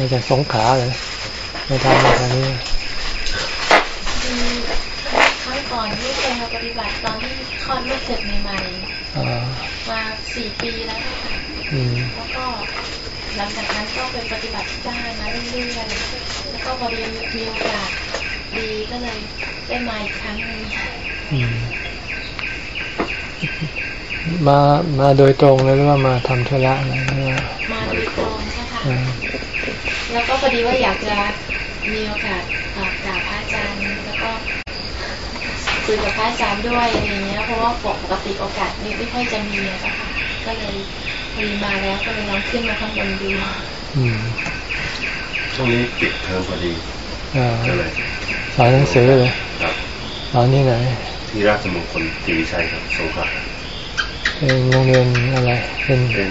มาจากสงขาเลยไม่ทำมาทางนี้ครั้งก่อนที่เคยมาปฏิบัติตอนที่คลอดลูกเสร็จใหม่อ่าๆมาสี่ปีแล้วค่ะอืมแล้วก็หลังจากนั้นก็ไปปฏิบัติที่บ้านมาเรื่อยๆแล้วก็พอดีมีโอกาสดีก็เลยได้มาอีกครั้งหนึงอืมมา มาโดยตรงเลยหรือว่ามาทำธุระอะไรหรือว่า มาโดยตรงใช่ค่ะ อ่า แล้วก็พอดีว่าอยากจะมีโอกาสกราบกราบพระอาจารย์แล้วก็คุยกับพระอาจารย์ด้วยอะไรเงี้ยเพราะว่าปกติโอกาสนี้ไม่ค่อยจะมีอะค่ะก็เลยพอดีมาแล้วก็เลยลองขึ้นมาข้างบนดูอืมช่วงนี้ปิดเทอมพอดีอ่าก็เลยสอนหนังสือเลยครับสอนที่ไหนที่ราชมงคลศรีวิชัยครับสงขลาเป็นโรงเรียนอะไร เป็นเป็น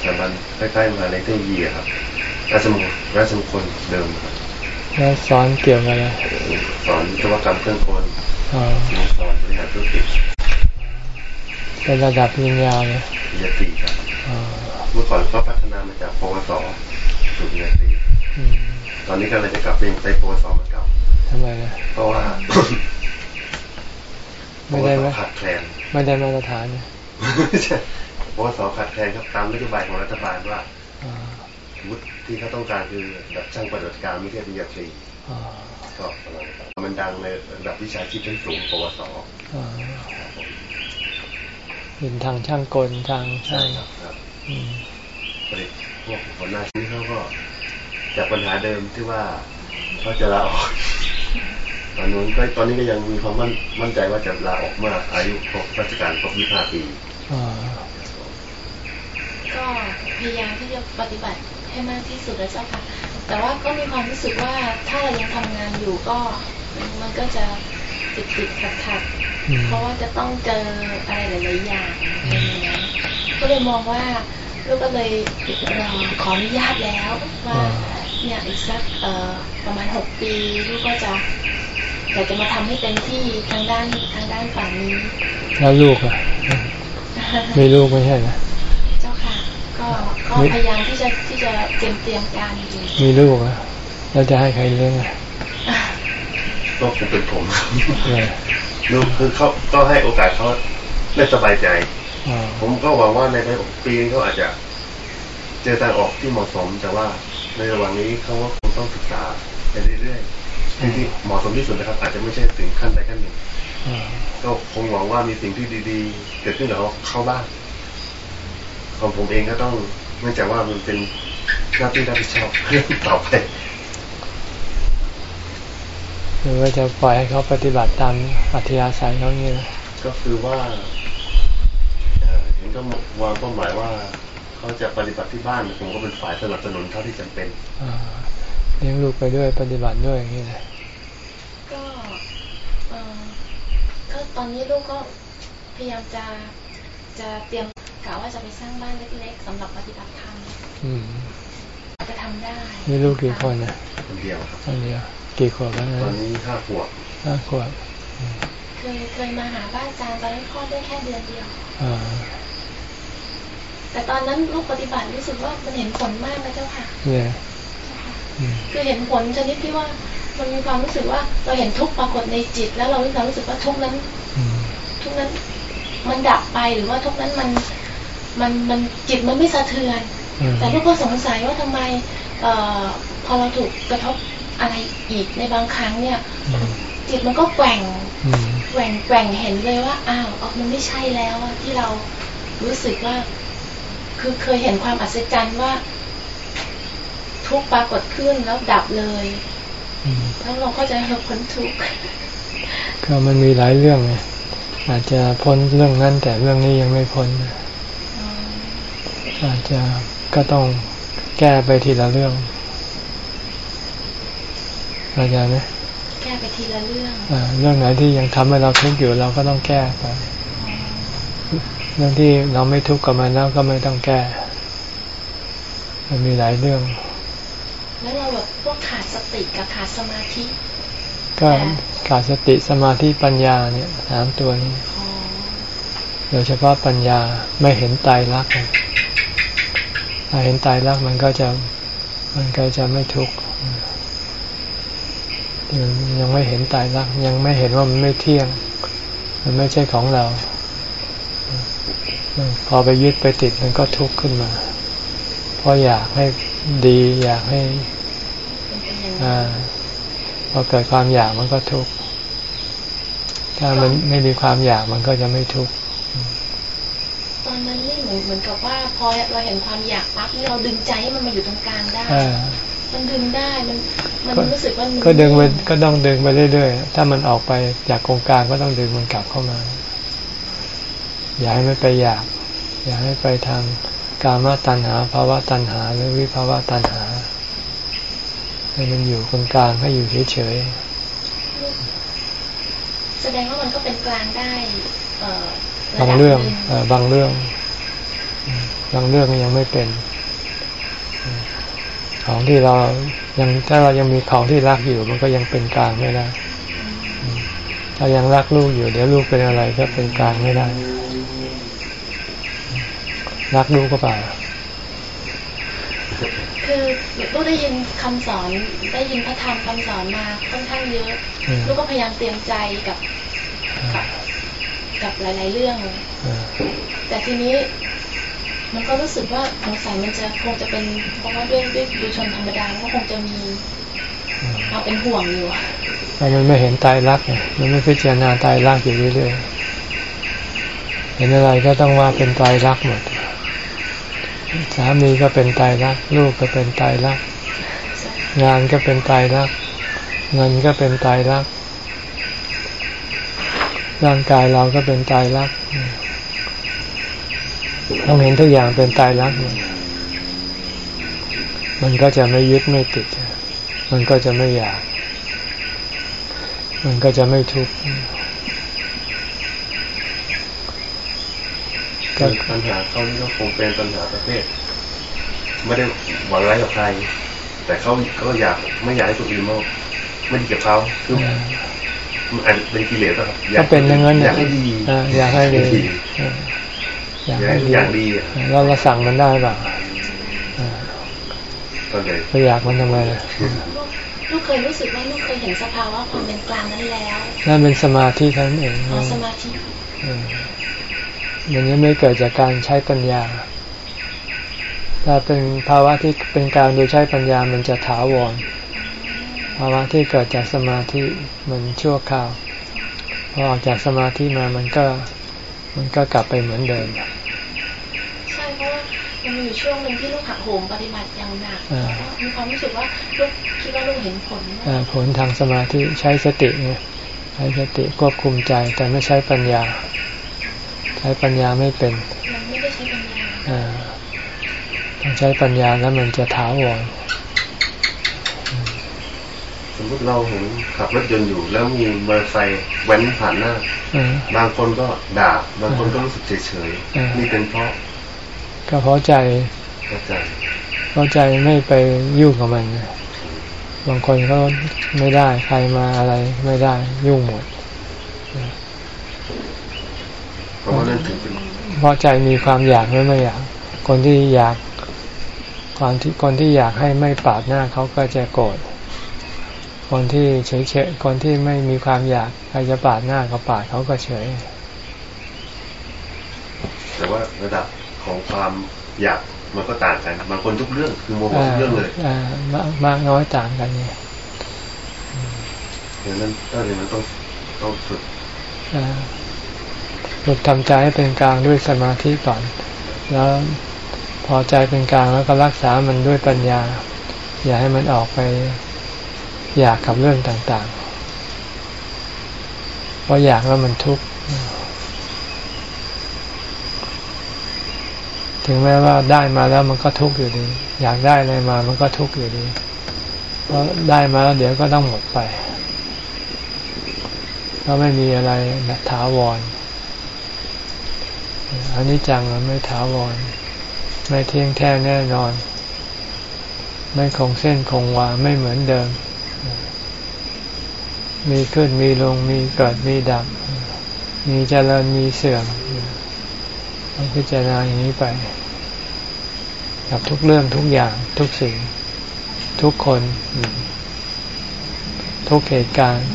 สถาบันใกล้ๆมหาลัยเทคโนโลยีอะครับ ราชมงคลราชมงคลเดิมครับแล้วสอนเกี่ยวกับอะไรสอนวิศวกรรมเครื่องกลอ่าสอนบริหารธุรกิจเป็นระดับปริญญาเลยปริญญาตรีครับอ่าเมื่อก่อนก็พัฒนามาจากปวสสู่ปริญญาตรีอืมตอนนี้ก็เลยจะกลับเป็นไปปวสมาเก่าทำไมนะเพราะว่าไม่ได้ไหมปวสขาดแคลนไม่ได้มาตรฐานเนี่ยไม่ใช่ปวสขาดแคลนครับตามนโยบายของรัฐบาลว่าอ่า วุฒิที่เขาต้องการคือแบบช่างปฏิบัติการไม่ใช่ปริญญาตรีอ่าก็ประมาณนั้นมันดังในระดับวิชาชีพชั้นสูงปวสอ่าเป็นทางช่างกลทางใช่ช่างครับครับอืมผลิตพวกหัวหน้าที่เขาก็จากปัญหาเดิมที่ว่าเขาจะลาออกตอนนู้นก็ตอนนี้ก็ยังมีความมั่นมั่นใจว่าจะลาออกเมื่ออายุครบราชการครบ25ปีอ่าก็พยายามที่จะปฏิบัติ ให้มากที่สุดแล้วเจ้าค่ะ แต่ว่าก็มีความรู้สึกว่าถ้าเรายังทำงานอยู่ก็มันก็จะติดติดขัดขัดๆอืมเพราะว่าจะต้องเจออะไรหลายๆอย่างอะไรอย่างเงี้ยก็เลยมองว่าลูกก็เลยเอ่อขออนุญาตแล้วว่าเนี่ยอีกสักเอ่อประมาณหกปีลูกก็จะอยากจะมาทำให้เต็มที่ทางด้านทางด้านฝั่งนี้ แล้วลูกอะ มีลูกไม่ใช่นะเจ้าค่ะ ก็ก็พยายามที่จะที่จะเตรียมเตรียมการอยู่มีลูกอะแล้วจะให้ใครเลี้ยงอะก็คงเป็นผมเนี่ยลูกคือเขาก็ให้โอกาสเขาได้สบายใจอ่าผมก็หวังว่าในภายหกปีเขาอาจจะเจอทางออกที่เหมาะสม แต่ว่าในระหว่างนี้เขาก็คงต้องศึกษาไปเรื่อยๆสิ่งที่เหมาะสมที่สุดนะครับ อาจจะไม่ใช่ถึงขั้นใดขั้นหนึ่งอ่าก็คงหวังว่ามีสิ่งที่ดี ๆ เกิดขึ้นกับเขาเข้าบ้าง ของผมเองก็ต้องเนื่องจากว่ามันเป็นหน้าที่รับผิดชอบต่อไปหรือว่าจะปล่อยให้เขาปฏิบัติตามอัธยาศัยเขาเนี่ยนะก็คือว่าเอ่อเห็นก็วางเป้าหมายว่าเขาจะปฏิบัติที่บ้านผมก็เป็นฝ่ายสนับสนุนเท่าที่จำเป็นอ่าเลี้ยงลูกไปด้วยปฏิบัติด้วยอย่างนี้นะก็เอ่อก็ตอนนี้ลูกก็พยายามจะจะเตรียม กะว่าจะไปสร้างบ้านเล็กๆสำหรับปฏิบัติธรรมอืมจะทำได้มีลูกกี่คนนะคนเดียวครับคนเดียวกี่ขวบแล้วนะตอนนี้ห้าขวบห้าขวบเคยเคยมาหาบ้านอาจารย์ตอนนั้นคลอดได้แค่เดือนเดียวอ่าแต่ตอนนั้นลูกปฏิบัติรู้สึกว่ามันเห็นผลมากนะเจ้าค่ะเนี่ยอืมคือเห็นผลชนิดที่ว่ามันมีความรู้สึกว่าเราเห็นทุกข์ปรากฏในจิต แล้วเรามีความรู้สึกว่าทุกข์นั้นอืมทุกข์นั้น มันดับไปหรือว่าทุกข์นั้นมัน มันมันจิตมันไม่สะเทือนอืมแต่ลูกก็สงสัยว่าทำไมเอ่อพอเราถูกกระทบอะไรอีกในบางครั้งเนี่ยอืมจิตมันก็แกว่งอืมแกว่งแกว่งเห็นเลยว่าอ้าวเอามันไม่ใช่แล้วอะที่เรารู้สึกว่า คือเคยเห็นความอัศจรรย์ว่า ทุกข์ปรากฏขึ้นแล้วดับเลยอืมแล้วเราก็จะเราพ้นทุกข์ก็มันมีหลายเรื่องไงอาจจะพ้นเรื่องนั้นแต่เรื่องนี้ยังไม่พ้นอืม อาจจะก็ต้องแก้ไปทีละเรื่องเข้าใจไหมแก้ไปทีละเรื่องอ่าเรื่องไหนที่ยังทำให้เราทุกข์อยู่เราก็ต้องแก้ไป เรื่องที่เราไม่ทุกข์กับมันแล้วก็ไม่ต้องแก้ มันมีหลายเรื่อง แล้วเราแบบพวกขาดสติกับขาดสมาธิ ก็ขาดสติสมาธิปัญญาเนี่ยสามตัวนี้อ๋อโดยเฉพาะปัญญาไม่เห็นตายรักษณ์ ถ้าเห็นตายรักมันก็จะมันก็จะไม่ทุกข์ยังยังไม่เห็นตายรัก ยังไม่เห็นว่ามันไม่เที่ยง มันไม่ใช่ของเรา พอไปยึดไปติดมันก็ทุกข์ขึ้นมา เพราะอยากให้ดีอยากให้อ่าพอเกิดความอยากมันก็ทุกข์ถ้ามันไม่มีความอยากมันก็จะไม่ทุกข์ ตอนนั้นนี่เหมือนเหมือนกับว่าพอเราเห็นความอยากปั๊บนี่เราดึงใจให้มันมาอยู่ตรงกลางได้อ่ามันดึงได้มันมันก็รู้สึกว่ามันก็ดึงไปก็ต้องดึงไปเรื่อยๆถ้ามันออกไปจากโครงการก็ต้องดึงมันกลับเข้ามา อย่าให้มันไปอยาก อย่าให้ไปทางกามตัณหาภาวะตัณหา หรือวิภาวะตัณหาให้มันอยู่กลางๆให้อยู่เฉยแสดงว่ามันก็เป็นกลางได้เอ่อๆระ บางดัเรื่องหนึ่เออบางเรื่องอืมบางเรื่องยังไม่เป็นอืมของที่เรายังถ้าเรายังมีของที่รักอยู่ มันก็ยังเป็นกลางไม่ได้ถ้ายังรักลูกอยู่เดี๋ยวลูกเป็นอะไรก็เป็นกลางไม่ได้ รักลูกก็เปล่าคือลูกได้ยินคำสอนได้ยินพระธรรมคำสอนมาค่อนข้างเยอะอืมลูกก็พยายามเตรียมใจกับกับ กับหลาย ๆ เรื่องเออแต่ทีนี้มันก็รู้สึกว่าสงสัยมันจะคงจะเป็นเพราะว่าด้วยด้วยดูชนธรรมดามันก็คงจะมีความเป็นห่วงอยู่อะเพราะมันไม่เห็นตายรักไงมันไม่พิจารณาตายรักอยู่เรื่อยๆเห็นอะไรก็ต้องว่าเป็นตายรักหมด สามีก็เป็นตายรัก ลูกก็เป็นตายรัก งานก็เป็นตายรัก เงินก็เป็นตายรัก ร่างกายเราก็เป็นตายรักต้องเห็นทุกอย่างเป็นตายรักมันก็จะไม่ยึดไม่ติด มันก็จะไม่อยาก มันก็จะไม่ทุกข์ปัญหาเขานี่ก็คงเป็นปัญหาประเภทไม่ได้หวังร้ายกับใคร แต่เขาก็อยากไม่อยากให้คนอื่นมาไม่ดีกับเขาคือ มันอาจจะเป็นกิเลสนะครับก็เป็นอย่างนั้นอยากให้ดีอ่าอยากให้ดีเอออยากอยากให้ให้ทุกดีอย่างดีอะแล้วเราสั่งมันได้เปล่าอ่าก็เลยไปอยากมันทำไมล่ะลูกลูกเคยรู้สึกว่าลูกเคยเห็นสภาวะความเป็นกลางนั้นแล้วนั่นเป็นสมาธิเท่านั้นเองพอสมาธิเออมันยังไม่เกิดจากการใช้ปัญญา ถ้าเป็นภาวะที่เป็นการโดยใช้ปัญญามันจะถาวร ภาวะที่เกิดจากสมาธิมันชั่วคราว พอออกจากสมาธิมามันก็มันก็กลับไปเหมือนเดิมใช่เพราะว่ามันมีอยู่ช่วงหนึ่งที่ลูกหักโหมปฏิบัติอย่างหนักอ่าแล้วก็มีความรู้สึกว่าลูกคิดว่าลูกเห็นผลอ่าผลทางสมาธิใช้สติไงใช้สติควบคุมใจแต่ไม่ใช้ปัญญา ใช้ปัญญาไม่เป็นมันไม่ได้ใช้ปัญญาอ่าต้องใช้ปัญญาแล้วมันจะถาวร สมมติเราเห็นขับรถยนต์อยู่ แล้วมีมอเตอร์ไซค์แว้นผ่านหน้าอ่าบางคนก็ด่าบางคนก็รู้สึกเฉยอ่าๆนี่เป็นเพราะก็เพราะใจเข้าใจเพราะใจไม่ไปยุ่งกับมันไงบางคนก็ไม่ได้ใครมาอะไรไม่ได้ยุ่งหมดเพราะว่านั่นถือเป็นเพราะใจมีความอยากหรือไม่อยาก คนที่อยากความที่คนที่อยากให้ไม่ปาดหน้าเขาก็จะโกรธ คนที่เฉยๆคนที่ไม่มีความอยากใครจะปาดหน้าเขาปาดเขาก็เฉย แต่ว่าระดับของความอยากมันก็ต่างกันบางคนทุกเรื่องคือโมโหทุกเรื่องเลยอ่ามากมากน้อยต่างกันเนี่ยดังนั้นก็เลยมันต้องต้องฝึกอ่าฝึกทำใจให้เป็นกลางด้วยสมาธิก่อน แล้วพอใจเป็นกลางแล้วก็รักษามันด้วยปัญญา อย่าให้มันออกไป อยากกับเรื่องต่างๆ เพราะอยากแล้วมันทุกข์ ถึงแม้ว่าได้มาแล้วมันก็ทุกข์อยู่ดี อยากได้อะไรมามันก็ทุกข์อยู่ดี เพราะได้มาแล้วเดี๋ยวก็ต้องหมดไปเพราะไม่มีอะไรถาวร อันนี้จังมันไม่ถาวร ไม่เที่ยงแท้แน่นอน ไม่คงเส้นคงวาไม่เหมือนเดิม มีขึ้นมีลงมีเกิดมีดับ มีเจริญมีเสื่อมต้องพิจารณาอย่างนี้ไป กับทุกเรื่องทุกอย่างทุกสิ่ง ทุกคน ทุกเหตุการณ์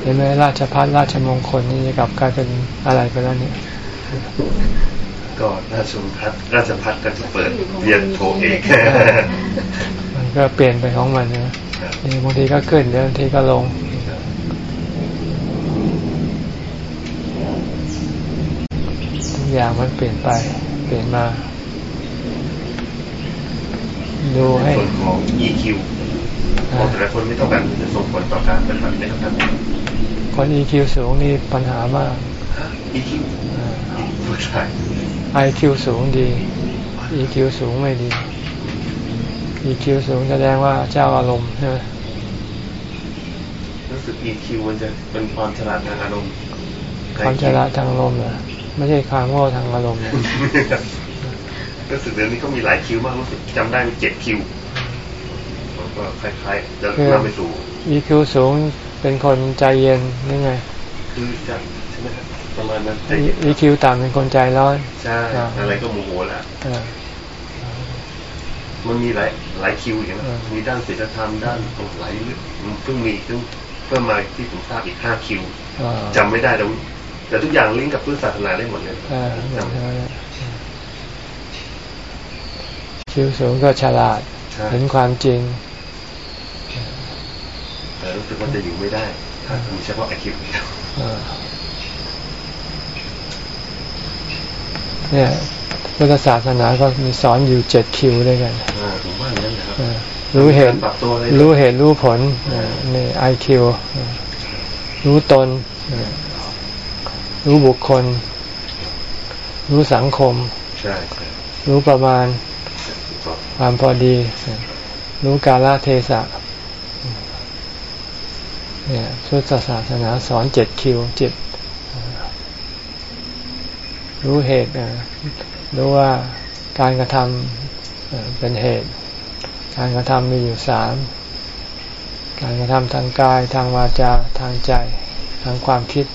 เห็นไหมราชพัฒราชมงคลนี่กลับกลายเป็นอะไรไปแล้วเนี่ยก็ราชพัฒราชพัฒก็จะเปิดเรียนโทเอกมันก็เปลี่ยนไปของมันนะ บางทีก็ขึ้นบางทีก็ลง ทุกอย่างมันเปลี่ยนไป เปลี่ยนมา ดูให้ส่วนของ EQ ของแต่ละคนไม่เท่ากันจะส่งผลต่อการปฏิบัติไม่เท่ากันคน EQ สูงนี่ปัญหามาก EQ ผู้ชาย IQ สูงดี EQ สูงไม่ดี EQ สูงแสดงว่าเจ้าอารมณ์ใช่ไหมรู้สึก EQ มันจะเป็นความฉลาดทางอารมณ์ ความฉลาดทางอารมณ์เหรอไม่ใช่ความโง่ทางอารมณ์รู้สึกเดี๋ยวนี้ก็มีหลายคิวมากรู้สึกจำได้มีเจ็ดคิวมันก็คล้ายๆจะนำไปสู่ EQ สูงเป็นคนใจเย็นนี่ไง คือจะใช่ไหมครับประมาณนั้น EQ ต่ำเป็นคนใจร้อน ใช่ อะไรก็โมโหแล้ว มันมีหลายหลายคิวอย่างนี้มีด้านศีลธรรมด้านตรงไหลลึกมันเพิ่งมีเพิ่งเพิ่มมาที่ผมทราบอีกห้าคิวจำไม่ได้แล้วแต่ทุกอย่างลิงก์กับพื้นศาสนาได้หมดเลยจำคิวสูงก็ฉลาดเห็นความจริงแต่รู้สึกว่าจะอยู่ไม่ได้ถ้ามีเฉพาะไอคิวเนี่ย พุทธศาสนาก็มีสอนอยู่เจ็ดคิวด้วยกันผมว่าอย่างนั้นนะครับรู้เหตุรู้เหตุรู้ผลในไอคิวรู้ตน รู้บุคคล รู้สังคม รู้ประมาณ ความพอดี รู้กาลเทศะเนี่ยพุทธศาสนาสอนเจ็ดคิวเจ็ดรู้เหตุ รู้ว่าการกระทำเป็นเหตุ การกระทำมีอยู่สามการกระทำทางกายทางวาจาทางใจทางความคิด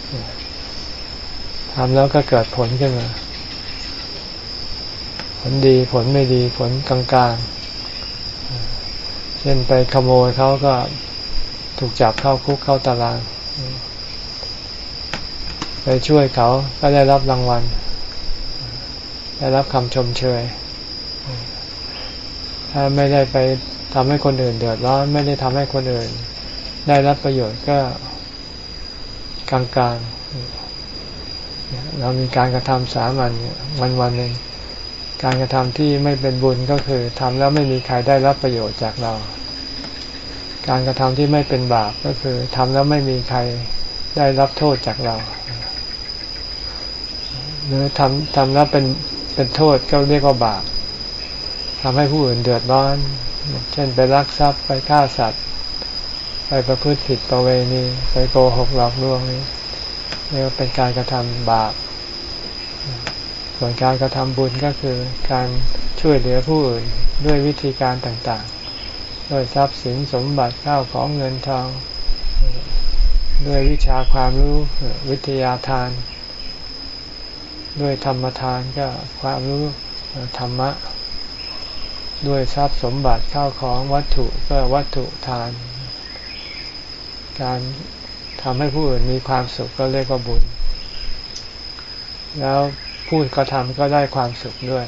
ทำแล้วก็เกิดผลขึ้นมา ผลดีผลไม่ดีผลกลางๆ เช่นไปขโมยเขาก็ถูกจับเข้าคุกเข้าตาราง ไปช่วยเขาก็ได้รับรางวัล ได้รับคำชมเชย ถ้าไม่ได้ไปทำให้คนอื่นเดือดร้อนไม่ได้ทำให้คนอื่น ได้รับประโยชน์ก็กลางๆ เรามีการกระทำสามัญวันวันหนึ่งการกระทำที่ไม่เป็นบุญก็คือทำแล้วไม่มีใครได้รับประโยชน์จากเรา การกระทำที่ไม่เป็นบาปก็คือทำแล้วไม่มีใครได้รับโทษจากเราหรือทำทำแล้วเป็น เป็นโทษก็เรียกว่าบาปทำให้ผู้อื่นเดือดร้อน เช่นไปลักทรัพย์ไปฆ่าสัตว์ ไปประพฤติผิดประเวณีไปโกหกหลอกลวงนี้เรียกว่าเป็นการกระทำบาป ส่วนการกระทำบุญก็คือการช่วยเหลือผู้อื่นด้วยวิธีการต่างๆ ด้วยทรัพย์สินสมบัติข้าวของเงินทอง ด้วยวิชาความรู้วิทยาทาน ด้วยธรรมทานก็ความรู้ธรรมะ ด้วยทรัพย์สมบัติข้าวของวัตถุก็วัตถุทาน การทำให้ผู้อื่นมีความสุขก็เรียกว่าบุญ แล้วผู้กระทำก็ได้ความสุขด้วย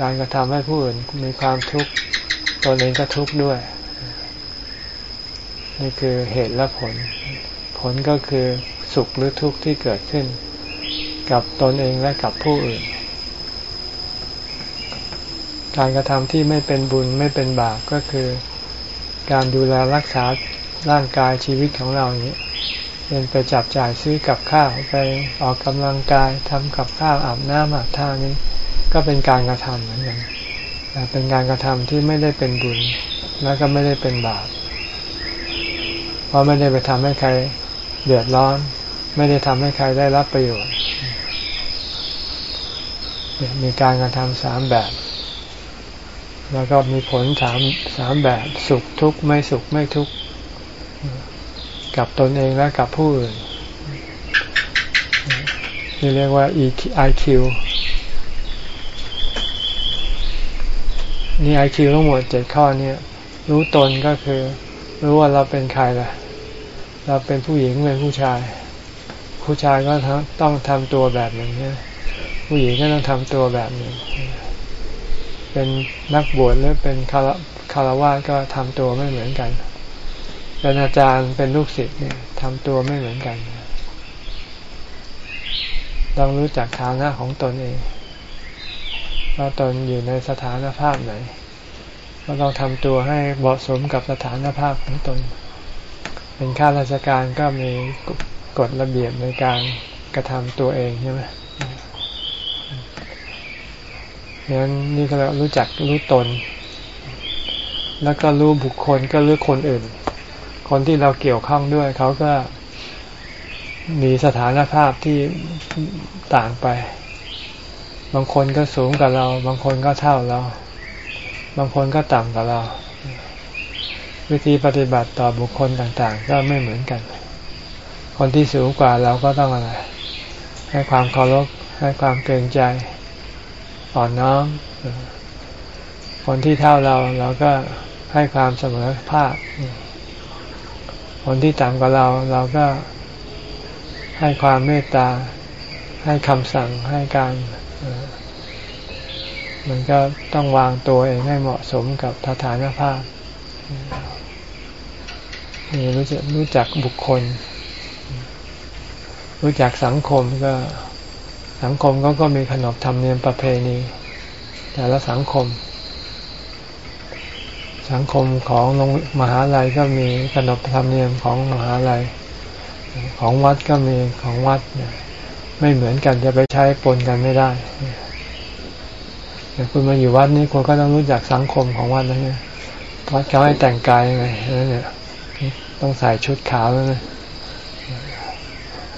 การกระทำให้ผู้อื่นมีความทุกข์ตนเองก็ทุกข์ด้วย นี่คือเหตุและผล ผลก็คือสุขหรือทุกข์ที่เกิดขึ้น กับตนเองและกับผู้อื่น การกระทำที่ไม่เป็นบุญไม่เป็นบาปก็คือ การดูแลรักษาร่างกายชีวิตของเรานี้เป็นไปจับจ่ายซื้อกับข้าวไปออกกำลังกายทำกับข้าวอาบน้ำอาบท่านี้ ก็เป็นการกระทำเหมือนกันแต่เป็นการกระทำที่ไม่ได้เป็นบุญ และก็ไม่ได้เป็นบาปเพราะไม่ได้ไปทำให้ใครเดือดร้อน ไม่ได้ทำให้ใครได้รับประโยชน์ มีการกระทำสามแบบ แล้วก็มีผลสามสามแบบสุขทุกข์ไม่สุขไม่ทุกข์กับตนเองและกับผู้อื่นนี่เรียกว่า EIQ นี่ไอคิวทั้งหมดเจ็ดข้อเนี่ยรู้ตนก็คือ รู้ว่าเราเป็นใครล่ะ เราเป็นผู้หญิงเป็นผู้ชาย ผู้ชายก็ต้องทำตัวแบบหนึ่งเนี่ย ผู้หญิงก็ต้องทำตัวแบบหนึ่ง เป็นนักบวชหรือเป็นคารคารวะก็ทำตัวไม่เหมือนกัน เป็นอาจารย์เป็นลูกศิษย์เนี่ยทำตัวไม่เหมือนกัน ต้องรู้จักฐานะของตนเองว่าตนอยู่ในสถานภาพไหน ก็ต้องทำตัวให้เหมาะสมกับสถานภาพของตน เป็นข้าราชการก็มีกฎระเบียบในการกระทำตัวเองใช่ไหม ดังนั้นนี่ก็รู้จักรู้ตน แล้วก็รู้บุคคลก็รู้คนอื่น คนที่เราเกี่ยวข้องด้วยเขาก็มีสถานภาพที่ต่างไป บางคนก็สูงกว่าเรา บางคนก็เท่าเรา บางคนก็ต่ำกว่าเรา วิธีปฏิบัติต่อบุคคลต่างๆ ก็ไม่เหมือนกัน คนที่สูงกว่าเราก็ต้องอะไร ให้ความเคารพ ให้ความเกรงใจ อ่อนน้อม คนที่เท่าเราเราก็ให้ความเสมอภาค คนที่ต่ำกว่าเราเราก็ให้ความเมตตา ให้คำสั่งให้การมันก็ต้องวางตัวเองให้เหมาะสมกับสถานภาพนี่รู้จักรู้จักบุคคล รู้จักสังคมก็ สังคมก็ก็มีขนบธรรมเนียมประเพณี แต่ละสังคม สังคมของโรงมหาลัยก็มีขนบธรรมเนียมของมหาลัย ของวัดก็มีของวัดไม่เหมือนกันจะไปใช้ปนกันไม่ได้แต่คุณมาอยู่วัดนี่คุณก็ต้องรู้จักสังคมของวัดนะเนี่ยวัดเขาให้แต่งกายยังไงเนี่ยต้องใส่ชุดขาวแล้วนะ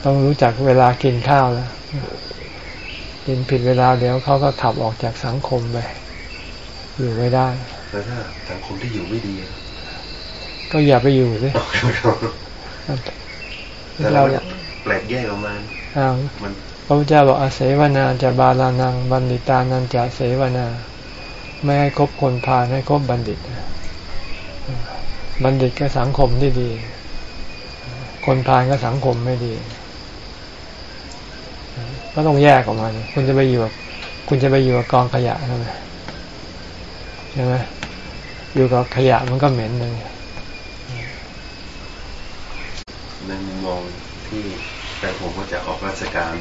ต้องรู้จักเวลากินข้าวแล้ว กินผิดเวลาเดี๋ยวเขาก็ขับออกจากสังคมไปอยู่ไม่ได้ แล้วถ้าสังคมที่อยู่ไม่ดี ก็อย่าไปอยู่สิเราแปลกแยกออกมาอ้าวพระพุทธเจ้าบอกอาเสวนาจะบาลานังบัณฑิตานันจะเสวนา ไม่ให้คบคนพาลให้คบบัณฑิต บัณฑิตก็สังคมที่ดี คนพาลก็สังคมไม่ดี ก็ต้องแยกออกมาคุณจะไปอยู่คุณจะไปอยู่กับกองขยะใช่ไหมใช่ไหมอยู่กับขยะมันก็เหม็นเลยในมุมมองที่แต่ผมก็จะออกราชการ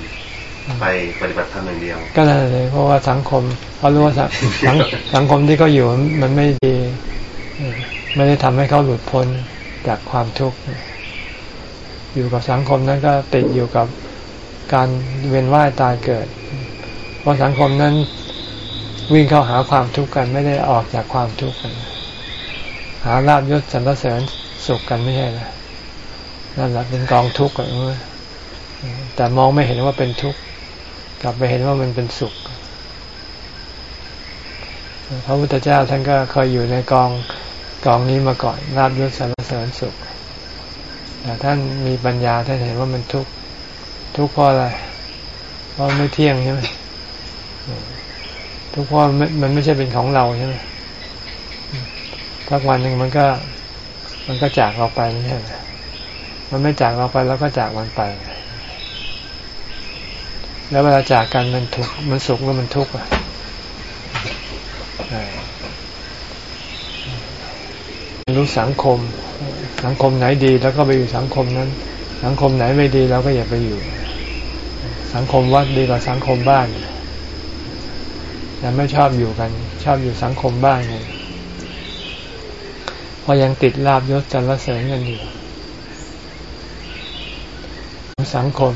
ไปปฏิบัติธรรมอย่างเดียว ก็นั่นเลยเพราะว่าสังคมเขารู้ว่าสังสังคมที่เขาอยู่มันไม่ดีไม่ได้ทำให้เขาหลุดพ้นจากความทุกข์อยู่กับสังคมนั้นก็ติดอยู่กับ การเวียนว่ายตายเกิด เพราะสังคมนั้นวิ่งเข้าหาความทุกข์กันไม่ได้ออกจากความทุกข์กัน หาลาบยศสรรเสริญสุขกันไม่ใช่นะนั่นแหละเป็นกองทุกข์กันแต่มองไม่เห็นว่าเป็นทุกข์กลับไปเห็นว่ามันเป็นสุขพระพุทธเจ้าท่านก็เคยอยู่ในกองกองนี้มาก่อนลาบยศสรรเสริญสุขแต่ท่านมีปัญญาท่านเห็นว่ามันทุกข์ ทุกข์เพราะอะไร เพราะไม่เที่ยงใช่ไหมทุกข์เพราะมันไม่ใช่เป็นของเราใช่ไหมสักวันหนึ่งมันก็ มันก็จากเราไปไม่ใช่ไหมมันไม่จากเราไปแล้วก็จากมันไป แล้วเวลาจากกันมันทุกมันสุขหรือมันทุกข์อะรู้สังคม สังคมไหนดี แล้วก็ไปอยู่สังคมนั้น สังคมไหนไม่ดีเราก็อย่าไปอยู่ สังคมวัดดีกว่าสังคมบ้านแต่ไม่ชอบอยู่กัน ชอบอยู่สังคมบ้านไงพอยังติดลาบยศจันรเสริญกันอยู่สังคม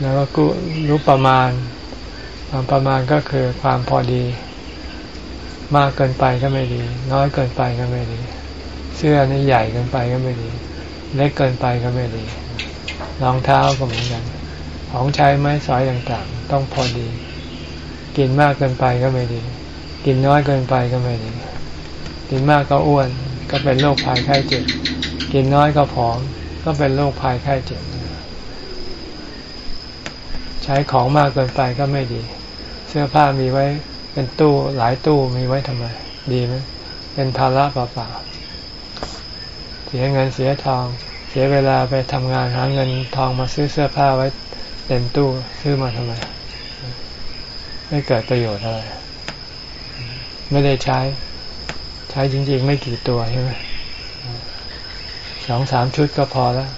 แล้วก็รู้ประมาณ ความประมาณก็คือความพอดี มากเกินไปก็ไม่ดี น้อยเกินไปก็ไม่ดี เสื้อนี่ใหญ่เกินไปก็ไม่ดี เล็กเกินไปก็ไม่ดีรองเท้าก็เหมือนกัน ของใช้ไม้สอยต่างๆ ต้องพอดี กินมากเกินไปก็ไม่ดี กินน้อยเกินไปก็ไม่ดี กินมากก็อ้วนก็เป็นโรคภัยไข้เจ็บ กินน้อยก็ผอม ก็เป็นโรคภัยไข้เจ็บ ใช้ของมากเกินไปก็ไม่ดี เสื้อผ้ามีไว้เป็นตู้หลายตู้มีไว้ทำไม ดีไหมเป็นภาระเปล่าๆเสียเงินเสียทอง เสียเวลาไปทำงานหาเงินทองมาซื้อเสื้อผ้าไว้ เต็มตู้ซื้อมาทำไม ไม่เกิดประโยชน์อะไร ไม่ได้ใช้ ใช้จริง ๆ ไม่กี่ตัวใช่ไหมสองสามชุดก็พอแล้ว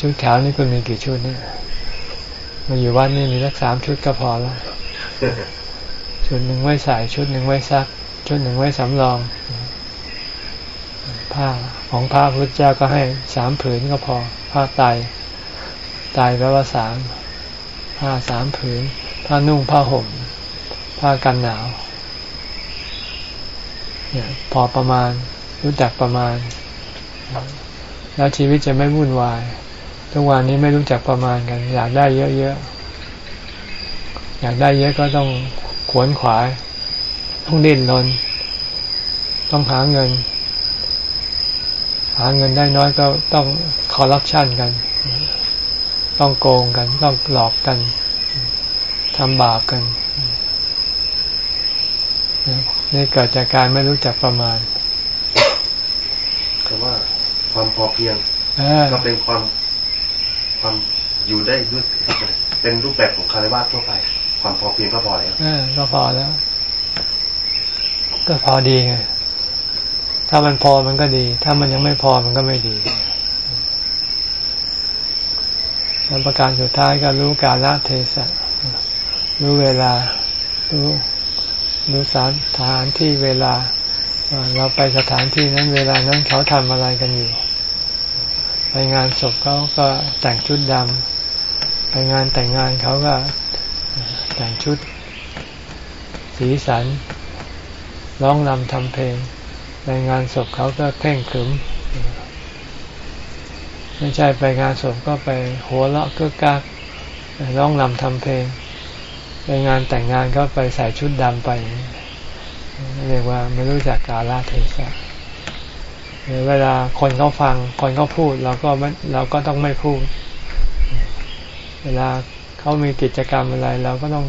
ชุดขาวนี่คุณมีกี่ชุดเนี่ยมาอยู่วัดนี่มีสักสามชุดก็พอแล้ว ชุดหนึ่งไว้ใส่ชุดหนึ่งไว้ซัก ชุดหนึ่งไว้สำรอง ผ้าของพระพุทธเจ้าก็ให้สามผืนก็พอ ผ้าไต ตายแปลว่าสามผ้าสามผืนผ้านุ่งผ้าห่ม ผ้ากันหนาวเนี่ยพอประมาณรู้จักประมาณ แล้วชีวิตจะไม่วุ่นวาย ทุกวันนี้ไม่รู้จักประมาณกัน อยากได้เยอะๆอยากได้เยอะก็ต้องขวนขวายต้องดิ้นรนต้องหาเงิน หาเงินได้น้อยก็ต้องคอร์รัปชันกัน ต้องโกงกัน ต้องหลอกกันทำบาปกันนี่เกิดจากการไม่รู้จักประมาณแต่ว่าความพอเพียงเออก็เป็นความความอยู่ได้ด้วยเป็นรูปแบบของคารวะทั่วไป ความพอเพียงก็พอแล้วเออก็พอแล้ว ก็พอดีไงถ้ามันพอมันก็ดี ถ้ามันยังไม่พอมันก็ไม่ดี แล้วประการสุดท้ายก็รู้กาลเทศะรู้เวลา รู้รู้สถานที่เวลา เราไปสถานที่นั้นเวลานั้นเขาทำอะไรกันอยู่ ไปงานศพเขาก็แต่งชุดดำไปงานแต่งงานเขาก็แต่งชุด สีสันร้องรำทำเพลงไปงานศพเขาก็เพ่งขรึม ไม่ใช่ไปงานศพก็ไปหัวเราะก็กากร้องรำทำเพลง ไปงานแต่งงานก็ไปใส่ชุดดำไปเรียกว่าไม่รู้จักกาลเทศะเวลาคนเขาฟัง คนเขาพูดเราก็ไม่เราก็ต้องไม่พูด เวลาเขามีกิจกรรมอะไร เราก็ต้อง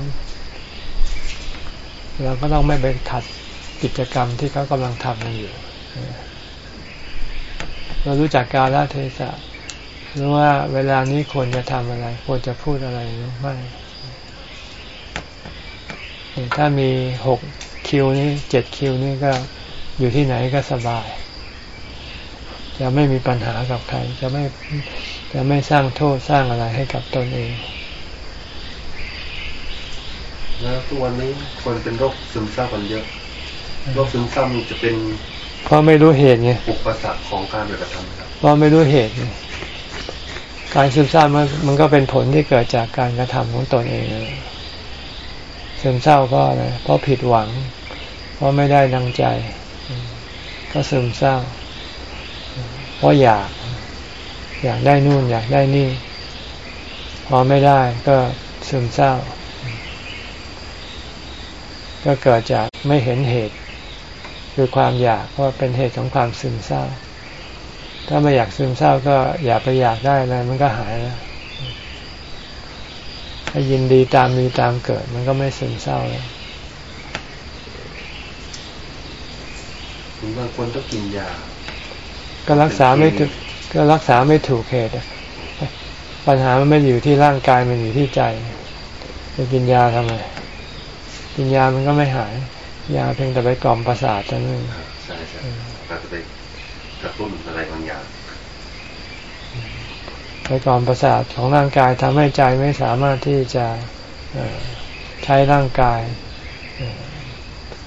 เราก็ต้องไม่ไปขัดกิจกรรมที่เขากำลังทำกันอยู่ เรารู้จักกาลเทศะ รู้ว่าเวลานี้ควรจะทำอะไร ควรจะพูดอะไรหรือไม่ถ้ามีหกคิวนี้เจ็ดคิวนี้ก็อยู่ที่ไหนก็สบาย จะไม่มีปัญหากับใคร จะไม่จะไม่สร้างโทษสร้างอะไรให้กับตนเอง แล้วทุกวันนี้คนเป็นโรคซึมเศร้ากันเยอะโรคซึมเศร้ามันจะเป็น เพราะไม่รู้เหตุไงอุปสรรคของการปฏิบัติธรรมครับเพราะไม่รู้เหตุไง การซึมเศร้ามันมันก็เป็นผลที่เกิดจากการกระทำของตนเองซึมเศร้าเพราะอะไรเพราะผิดหวัง เพราะไม่ได้ดังใจ ก็ซึมเศร้า เพราะอยาก อยากได้นู่นอยากได้นี่ พอไม่ได้ก็ซึมเศร้า ก็เกิดจากไม่เห็นเหตุ คือความอยากว่าเป็นเหตุของความซึมเศร้า ถ้าไม่อยากซึมเศร้าก็อย่าไปอยากได้อะไรมันก็หายแล้วถ้ายินดีตามมีตามเกิด มันก็ไม่ซึมเศร้าแล้วบางคนต้องกินยา ก็รักษาไม่ถูกก็รักษาไม่ถูกเหตุอะปัญหามันไม่ได้อยู่ที่ร่างกายมันอยู่ที่ใจจะกินยาทำไมกินยามันก็ไม่หาย ยาเพียงแต่ไปกล่อมประสาทเท่านั้น กระตุ้นอะไรบางอย่างไปก่อมประสาทของร่างกายทำให้ใจไม่สามารถที่จะใช้ร่างกาย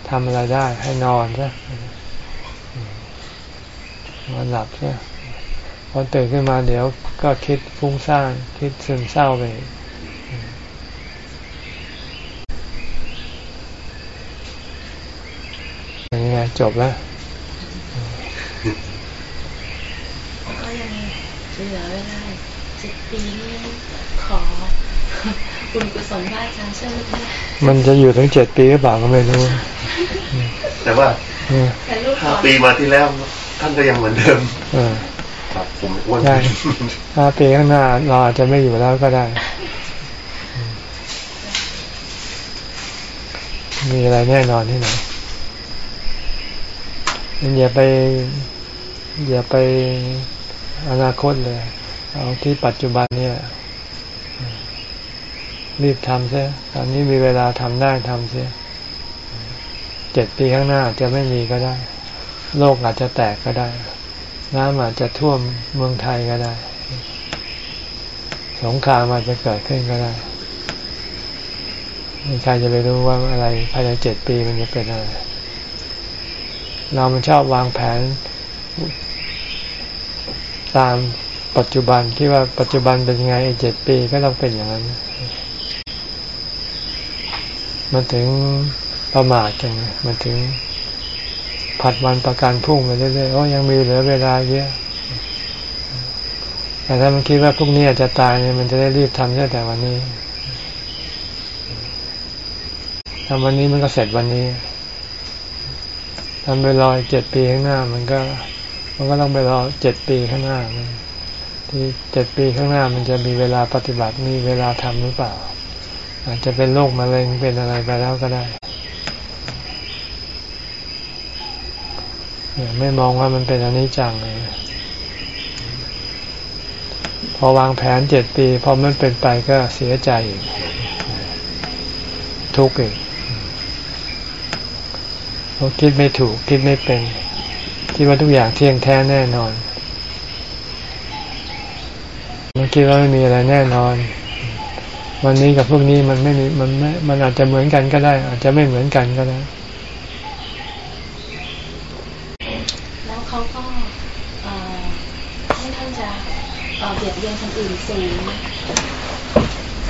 ทำอะไรได้ ให้นอนซะนอนหลับซะพอตื่นขึ้นมาเดี๋ยวก็คิดฟุ้งซ่านคิดซึมเศร้าไปอย่างนี้จบแล้ว ก็ยังเหลือเวลาเจ็ดปีนี้ขอ บุญกุศลพระอาจารย์ช่วยด้วยมันจะอยู่ถึงเจ็ดปีหรือเปล่าก็ไม่รู้ แต่ว่าเออแต่ลูกขห้าอปีมาที่แล้วท่านก็ยังเหมือนเดิมเออครับผมอ้วนใช่ห้าปีข้างหน้าเราอาจจะไม่อยู่แล้วก็ได้ มีอะไรแน่นอนที่ไหนอย่าไป อย่าไปอนาคตเลย เอาที่ปัจจุบันนี่แหละ รีบทำเสียตอนนี้มีเวลาทำได้ทำเสียเจ็ดปีข้างหน้าจะไม่มีก็ได้ โลกอาจจะแตกก็ได้ น้ำอาจจะท่วมเมืองไทยก็ได้ สงครามอาจจะเกิดขึ้นก็ได้ไม่ใครจะไปรู้ว่าอะไรภายในเจ็ดปีมันจะเป็นอะไร เรามันชอบวางแผน ตามปัจจุบันคิดว่าปัจจุบันเป็นยังไงเจ็ดปีก็ต้องเป็นอย่างนั้น มันถึงประมาทกันมันถึงผัดวันประกันพรุ่งไปเรื่อยๆโอ้ยังมีเหลือเวลาเยอะแต่ถ้ามันคิดว่าพรุ่งนี้อาจจะตายเนี่ยมันจะได้รีบทำตั้งแต่วันนี้ทำวันนี้มันก็เสร็จวันนี้ทำไปรอเจ็ดปีข้างหน้า มันก็ มันก็ต้องไปรอเจ็ดปีข้างหน้าที่เจ็ดปีข้างหน้า มันจะมีเวลาปฏิบัติมีเวลาทำหรือเปล่า อาจจะเป็นโรคมะเร็งเป็นอะไรไปแล้วก็ได้ไม่มองว่ามันเป็นอนิจจังเลยพอวางแผนเจ็ดปีพอมันเป็นไปก็เสียใจอีกทุกข์อีกเพราะคิดไม่ถูกคิดไม่เป็น คิดว่าทุกอย่างเที่ยงแท้แน่นอนมันคิดว่าไม่มีอะไรแน่นอน วันนี้กับพวกนี้มันไม่มีมันไม่มันอาจจะเหมือนกันก็ได้ อาจจะไม่เหมือนกันก็ได้ แล้วเขาก็ค่อนข้างจะเบียดเบียนคนอื่นสูง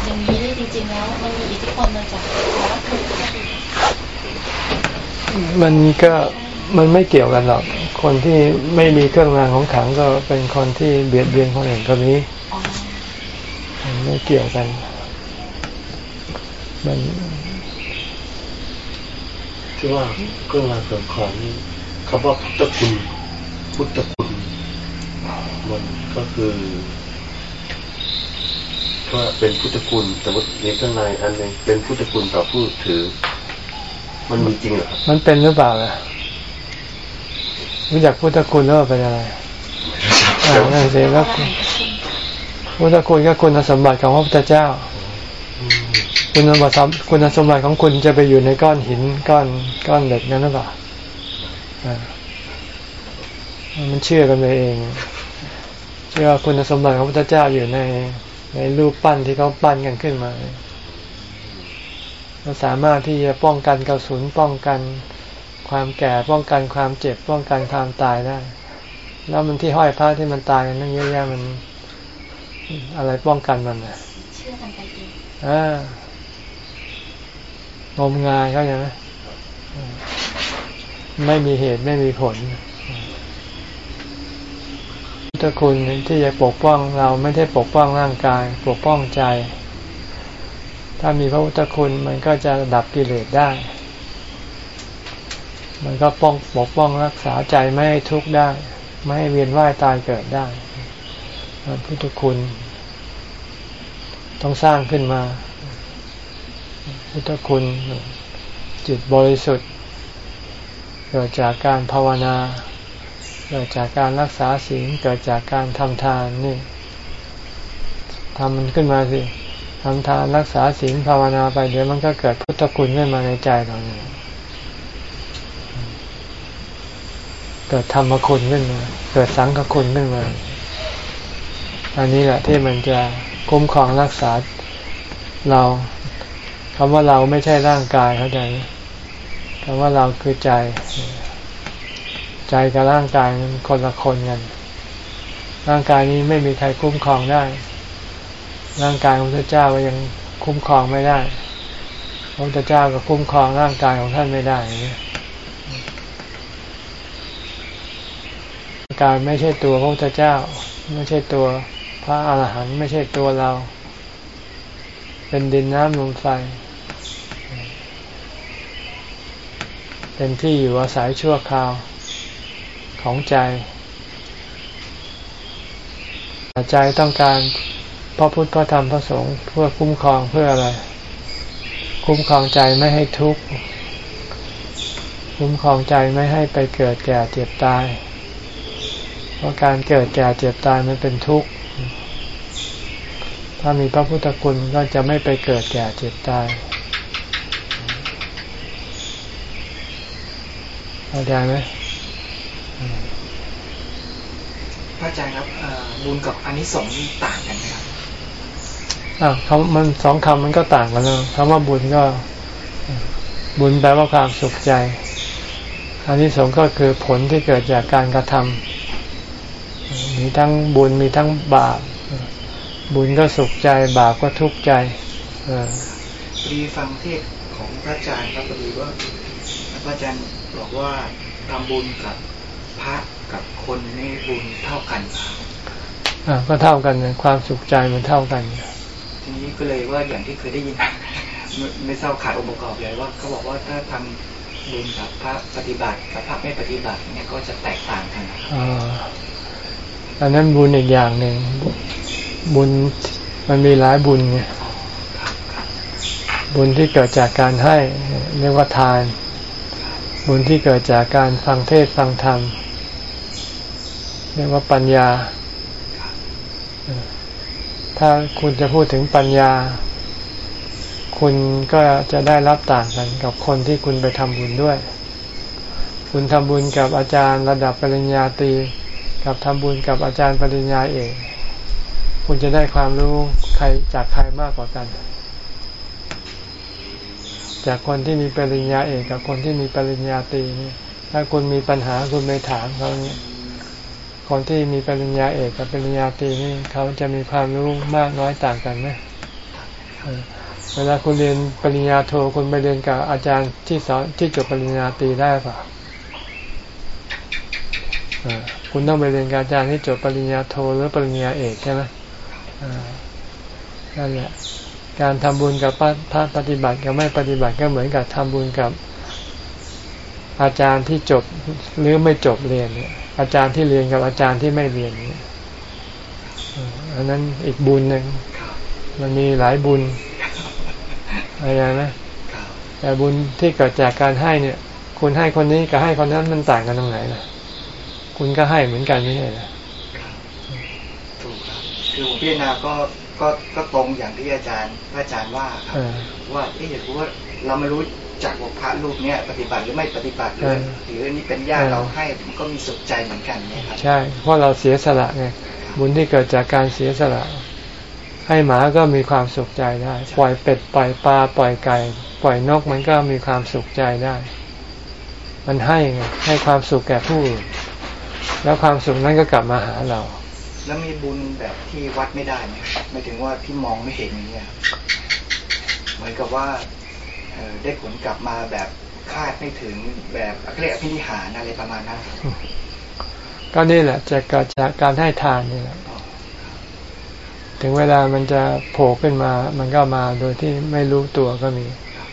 อย่างนี้นี่จริงๆแล้วมันมีอิทธิพลมาจากวัตถุมันก็มันไม่เกี่ยวกันหรอก คนที่ไม่มีเครื่องรางของขังก็เป็นคนที่เบียดเบียนคนอื่นก็มีมันไม่เกี่ยวกัน มันที่ว่าเครื่องรางของนี่คำว่าพุทธคุณ พุทธคุณมันก็คือว่าเป็นพุทธคุณสมมติในข้างในอันหนึ่งเป็นพุทธคุณต่อผู้ถือ มันมีจริงเหรอครับมันเป็นหรือเปล่าล่ะรู้จักพุทธคุณแล้วเป็นอะไรอ่านั่นสิแล้วพุทธคุณก็คุณสมบัติของพระพุทธเจ้า คุณสมบัติคุณสมบัติของคุณจะไปอยู่ในก้อนหินก้อนก้อนเหล็กนั้นหรือเปล่ามันเชื่อกันไปเอง เชื่อคุณสมบัติของพระพุทธเจ้าอยู่ในในรูปปั้นที่เขาปั้นกันขึ้นมาเราสามารถที่จะป้องกันกระสุนป้องกันความแก่ป้องกันความเจ็บป้องกันความตายได้ แล้วมันที่ห้อยพระที่มันตายนั่นเยอะแยะมันอะไรป้องกันมันอะเชื่อกันไปเองอ่า งมงายเขาอย่างนั้นไม่มีเหตุไม่มีผลพุทธคุณที่จะปกป้องเราไม่ได้ปกป้องร่างกาย ปกป้องใจ ถ้ามีพระพุทธคุณมันก็จะดับกิเลสได้ มันก็ป้องปกป้องรักษาใจไม่ให้ทุกข์ได้ ไม่ให้เวียนว่ายตายเกิดได้พุทธคุณ ต้องสร้างขึ้นมา พุทธคุณ จิตบริสุทธิ์ เกิดจากการภาวนา เกิดจากการรักษาศีล เกิดจากการทำทานนี่ทำมันขึ้นมาสิทำทานรักษาศีลภาวนาไป เดี๋ยวมันก็เกิดพุทธคุณขึ้นมาในใจเราเนี่ยเกิดธรรมคุณขึ้นมา เกิดสังฆคุณขึ้นมา อันนี้แหละที่มันจะคุ้มครองรักษาเรา คำว่าเราไม่ใช่ร่างกายเข้าใจคำว่าเราคือใจ ใจกับร่างกายมันคนละคนกัน ร่างกายนี้ไม่มีใครคุ้มครองได้ ร่างกายของพระเจ้าก็ยังคุ้มครองไม่ได้พระพุทธเจ้าก็คุ้มครองร่างกายของท่านไม่ได้กายไม่ใช่ตัวพระพุทธเจ้า ไม่ใช่ตัวพระอาหารหันต์ไม่ใช่ตัวเรา เป็นดินน้ำลมไฟ เป็นที่อยู่อาศัยชั่วคราวของใจใจต้องการพระพุทธพระธรรมพระสงฆ์เพื่อคุ้มครองเพื่ออะไร คุ้มครองใจไม่ให้ทุกข์คุ้มครองใจไม่ให้ไปเกิดแก่เจ็บตาย เพราะการเกิดแก่เจ็บตายมันเป็นทุกข์ ถ้ามีพระพุทธคุณก็จะไม่ไปเกิดแก่เจ็บตาย เข้าใจไหมพระอาจารย์ครับบุญกับอนิสงส์ต่างกันไหมครับอ่าคำมันสองคำมันก็ต่างกันนะคำว่าบุญก็ บุญแปลว่าความสุขใจอันนี้สงก็คือผลที่เกิดจากการกระทำมีทั้งบุญมีทั้งบาป บุญก็สุขใจ บาปก็ทุกข์ใจดีฟังเทศของพระอาจารย์ครับพอดีว่าพระอาจารย์ บอกว่าทำบุญกับพระกับคนในบุญเท่ากันอ่าก็เท่ากันความสุขใจมันเท่ากัน ทีนี้ก็เลยว่าอย่างที่เคยได้ยิน ไม่ทราบขาดองค์ประกอบเลยว่าเขาบอกว่าถ้าทำบุญกับพระปฏิบัติกับพระไม่ปฏิบัติเนี่ยก็จะแตกต่างกันอ่าอันนั้นบุญอีกอย่างหนึ่งบุญมันมีหลายบุญไงบุญที่เกิดจากการให้เรียกว่าทาน บุญที่เกิดจากการฟังเทศฟังธรรมเรียกว่าปัญญา ถ้าคุณจะพูดถึงปัญญา คุณก็จะได้รับต่างกันกับคนที่คุณไปทำบุญด้วย คุณทำบุญกับอาจารย์ระดับปริญญาตรีกับทำบุญกับอาจารย์ปริญญาเอก คุณจะได้ความรู้ใครจากใครมากกว่ากัน จากคนที่มีปริญญาเอกกับคนที่มีปริญญาตรีนี่ถ้าคุณมีปัญหาคุณไปถามเขาเนี่ยคนที่มีปริญญาเอกกับปริญญาตรีนี่เขาจะมีความรู้มากน้อยต่างกันไหมเวลาคุณเรียนปริญญาโทคุณไปเรียนกับอาจารย์ที่สอนที่จบปริญญาตรีได้เปล่าคุณต้องไปเรียนกับอาจารย์ที่จบปริญญาโทหรือปริญญาเอกใช่ไหมนั่นแหละ การทำบุญกับพระปฏิบัติกับไม่ปฏิบัติก็เหมือนกับทำบุญกับอาจารย์ที่จบหรือไม่จบเรียนเนี่ย อาจารย์ที่เรียนกับอาจารย์ที่ไม่เรียนเนี่ยอันนั้นอีกบุญหนึ่งมันมีหลายบุญอะไรนะแต่บุญที่เกิดจากการให้เนี่ย คุณให้คนนี้กับให้คนนั้นมันต่างกันตรงไหนล่ะ คุณก็ให้เหมือนกันไม่ใช่หรอถูกครับคือผมพิจารณาก็ ก็ก็ตรงอย่างที่อาจารย์พระอาจารย์ว่าครับว่าเอ๊ะอยากรู้ว่าเราไม่รู้จากว่าพระรูปเนี้ยปฏิบัติหรือไม่ปฏิบัติหรือหรือนี่เป็นญาติเราให้มันก็มีสุขใจเหมือนกันเนี่ยครับใช่ เพราะเราเสียสละไงบุญที่เกิดจากการเสียสละ ให้หมาก็มีความสุขใจได้ ปล่อยเป็ดปล่อยปลาปล่อยไก่ ปล่อยนกมันก็มีความสุขใจได้ มันให้ไงให้ความสุขแก่ผู้อื่นแล้วความสุขนั้นก็กลับมาหาเรา แล้วมีบุญแบบที่วัดไม่ได้ไหมไม่ถึงว่าที่มองไม่เห็นอย่างเงี้ยเหมือนกับว่าได้ผลกลับมาแบบคาดไม่ถึงแบบเรียกพินิหารอะไรประมาณนั้นก็นี่แหละจะเกิดจากการให้ทานนี่แหละถึงเวลามันจะโผล่ขึ้นมา มันก็มาโดยที่ไม่รู้ตัวก็มี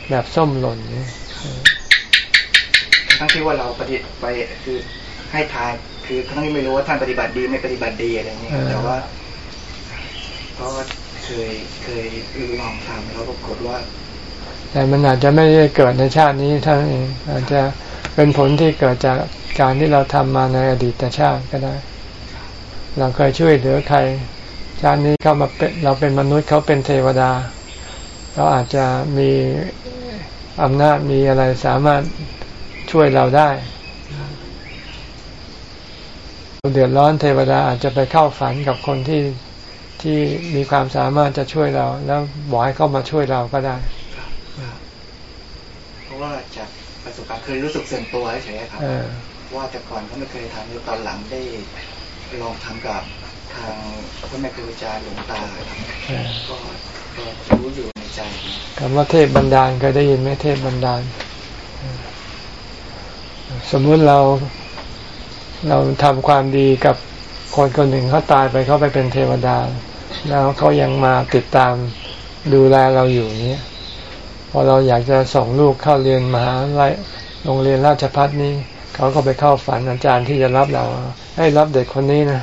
แบบส้มหล่นนี่ทั้งที่ว่าเราปฏิไปคือให้ทาน คือทั้งที่ไม่รู้ว่าท่านปฏิบัติดีไม่ปฏิบัติดีอะไรเงี้ยแต่ว่าเพราะว่าเคยเคยลองทำแล้วปรากฏว่า แต่มันอาจจะไม่ได้เกิดในชาตินี้ท่านเองอาจจะเป็นผลที่เกิดจากการที่เราทำมาในอดีตชาติก็ได้ เราเคยช่วยเหลือใคร ชาตินี้เข้ามาเป็นเราเป็นมนุษย์เขาเป็นเทวดา เราอาจจะมีอำนาจมีอะไรสามารถช่วยเราได้ เดือดร้อนเทวดาอาจจะไปเข้าฝันกับคนที่ที่มีความสามารถจะช่วยเรา แล้วบอกให้เข้ามาช่วยเราก็ได้ว่าจากประสบการณ์เคยรู้สึกเสื่อมตัวเฉยๆครับว่าแต่ก่อนเขาไม่เคยทำแล้วตอนหลังได้ลองทำกับทางพระแม่ครูอาจารย์หลวงตาครับก็ก็รู้อยู่ในใจคำว่าเทพบันดาลเคยได้ยินไหมเทพบันดาล สมมุติเรา เราทำความดีกับคนคนหนึ่งเขาตายไปเขาไปเป็นเทวดา แล้วเขายังมาติดตามดูแลเราอยู่เนี้ยพอเราอยากจะส่งลูกเข้าเรียนมหาลัยโรงเรียนราชพัฒนี้เขาก็ไปเข้าฝันอาจารย์ที่จะรับเรา ให้รับเด็กคนนี้นะ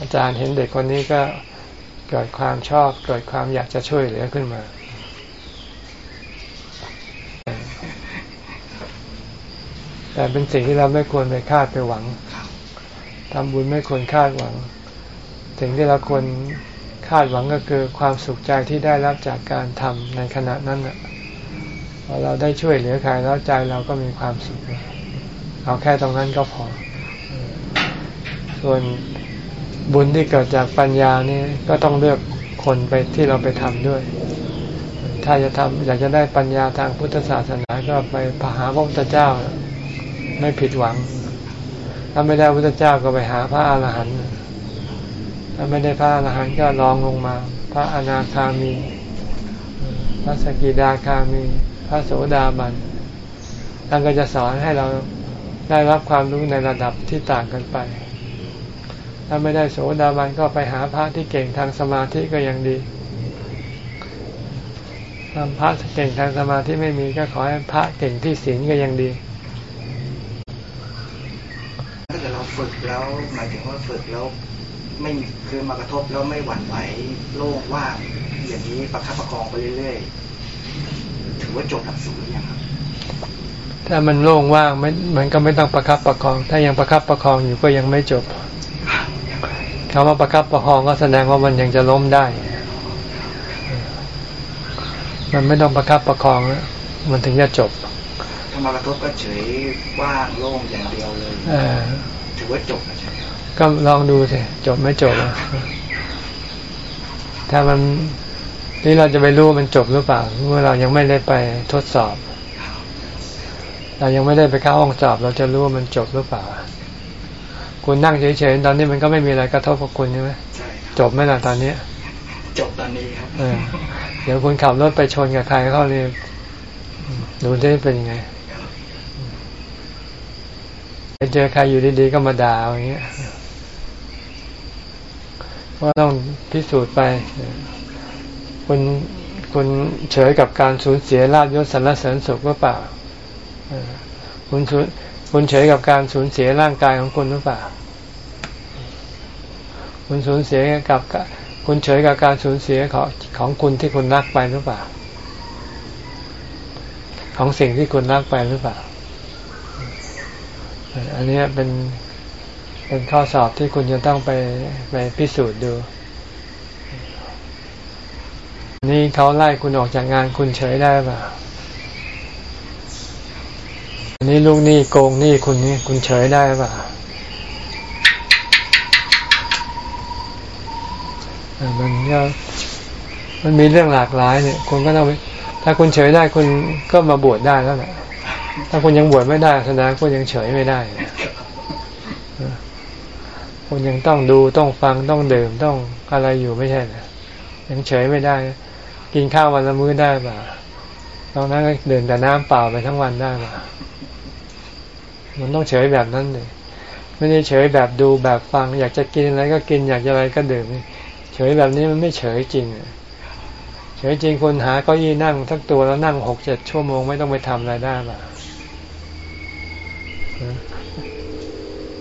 อาจารย์เห็นเด็กคนนี้ก็เกิดความชอบเกิดความอยากจะช่วยเหลือขึ้นมา แต่เป็นสิ่งที่เราไม่ควรไปคาดไปหวังครับทำบุญไม่ควรคาดหวัง สิ่งที่เราควรคาดหวังก็คือความสุขใจที่ได้รับจากการทำในขณะนั้นน่ะพอเราได้ช่วยเหลือใครแล้วใจเราก็มีความสุขเอาแค่ตรงนั้นก็พอ ส่วนบุญที่เกิดจากปัญญานี่ก็ต้องเลือกคนไปที่เราไปทำด้วย ถ้าจะทำอยากจะได้ปัญญาทางพุทธศาสนาก็ไปหาพระพุทธเจ้า ไม่ผิดหวัง ถ้าไม่ได้พระพุทธเจ้าก็ไปหาพระอาหารหันต์ถ้าไม่ได้พระอาหารหันต์ก็ลองลงมา พระอนาคามี พระสกิดาคามี พระโสดาบันท่านก็จะสอนให้เราได้รับความรู้ในระดับที่ต่างกันไป ถ้าไม่ได้โสดาบันก็ไปหาพระที่เก่งทางสมาธิก็ยังดีถ้าพระเก่งทางสมาธิไม่มีก็ขอให้พระเก่งที่ศีลก็ยังดี ถ้า เกิดเราฝึกแล้วหมายถึงว่าฝึกแล้วไม่คือมากระทบแล้วไม่หวั่นไหวโล่งว่างอย่างนี้ประคับประคองไปเรื่อยๆถือว่าจบหลักสูตรหรือยังครับถ้ามันโล่งว่างมันมันก็ไม่ต้องประครับประคอง ถ้ายังประครับประคองอยู่ก็ยังไม่จบคำว่าประครับประคองก็แสดงว่ามันยังจะล้มได้ มันไม่ต้องประครับประคองแล้วมันถึงจะจบถ้ามากระทบก็เฉยว่างโล่งอย่างเดียวเลยเออถือว่าจบแล้วใช่ไหมครับก็ลองดูสิจบไม่จบอะถ้ามันนี่เราจะไปรู้ว่ามันจบหรือเปล่า เมื่อเรายังไม่ได้ไปทดสอบ เรายังไม่ได้ไปเข้าห้องสอบ เราจะรู้ว่ามันจบหรือเปล่า คุณนั่งเฉยๆตอนนี้มันก็ไม่มีอะไรกระทบกับคุณใช่ไหมใช่ครับจบไหมล่ะตอนนี้จบตอนนี้ครับเออเดี๋ยวคุณขับรถไปชนกับใครเขาเนี่ยดูได้เป็นยังไงไป เจอใครอยู่ดีๆก็มาด่าอย่างเงี้ยว่าต้องพิสูจน์ไป คุณคุณเฉยกับการสูญเสียลาบยศสรรเสริญสุขหรือเปล่าคุณสูญคุณเฉยกับการสูญเสียร่างกายของคุณหรือเปล่า คุณสูญเสียกับคุณเฉยกับการสูญเสียของของคุณที่คุณรักไปหรือเปล่า ของสิ่งที่คุณรักไปหรือเปล่า อันนี้เป็นเป็นข้อสอบที่คุณจะต้องไปไปพิสูจน์ดูนี่เขาไล่คุณออกจากงานคุณเฉยได้เปล่าอันนี้ลูกหนี้โกงหนี้คุณนี่คุณเฉยได้เปล่าอ่ามันก็มันมีเรื่องหลากหลายเนี่ย คุณก็ต้องถ้าคุณเฉยได้คุณก็มาบวชได้แล้วแหละ ถ้าคุณยังบวชไม่ได้แสดงคุณยังเฉยไม่ได้คุณยังต้องดูต้องฟังต้องดื่มต้องอะไรอยู่ไม่ใช่เหรอยังเฉยไม่ได้ กินข้าววันละมื้อได้ป่ะตอนนั้นก็ดื่มแต่น้ำเปล่าไปทั้งวันได้ป่ะมันต้องเฉยแบบนั้นเลยไม่ได้เฉยแบบดูแบบฟัง อยากจะกินอะไรก็กินอยากจะอะไรก็ดื่มเฉยแบบนี้มันไม่เฉยจริงเฉยจริงคนหาเก้าอี้นั่งทั้งตัวแล้วนั่งหกเจ็ดชั่วโมงไม่ต้องไปทำอะไรได้ป่ะ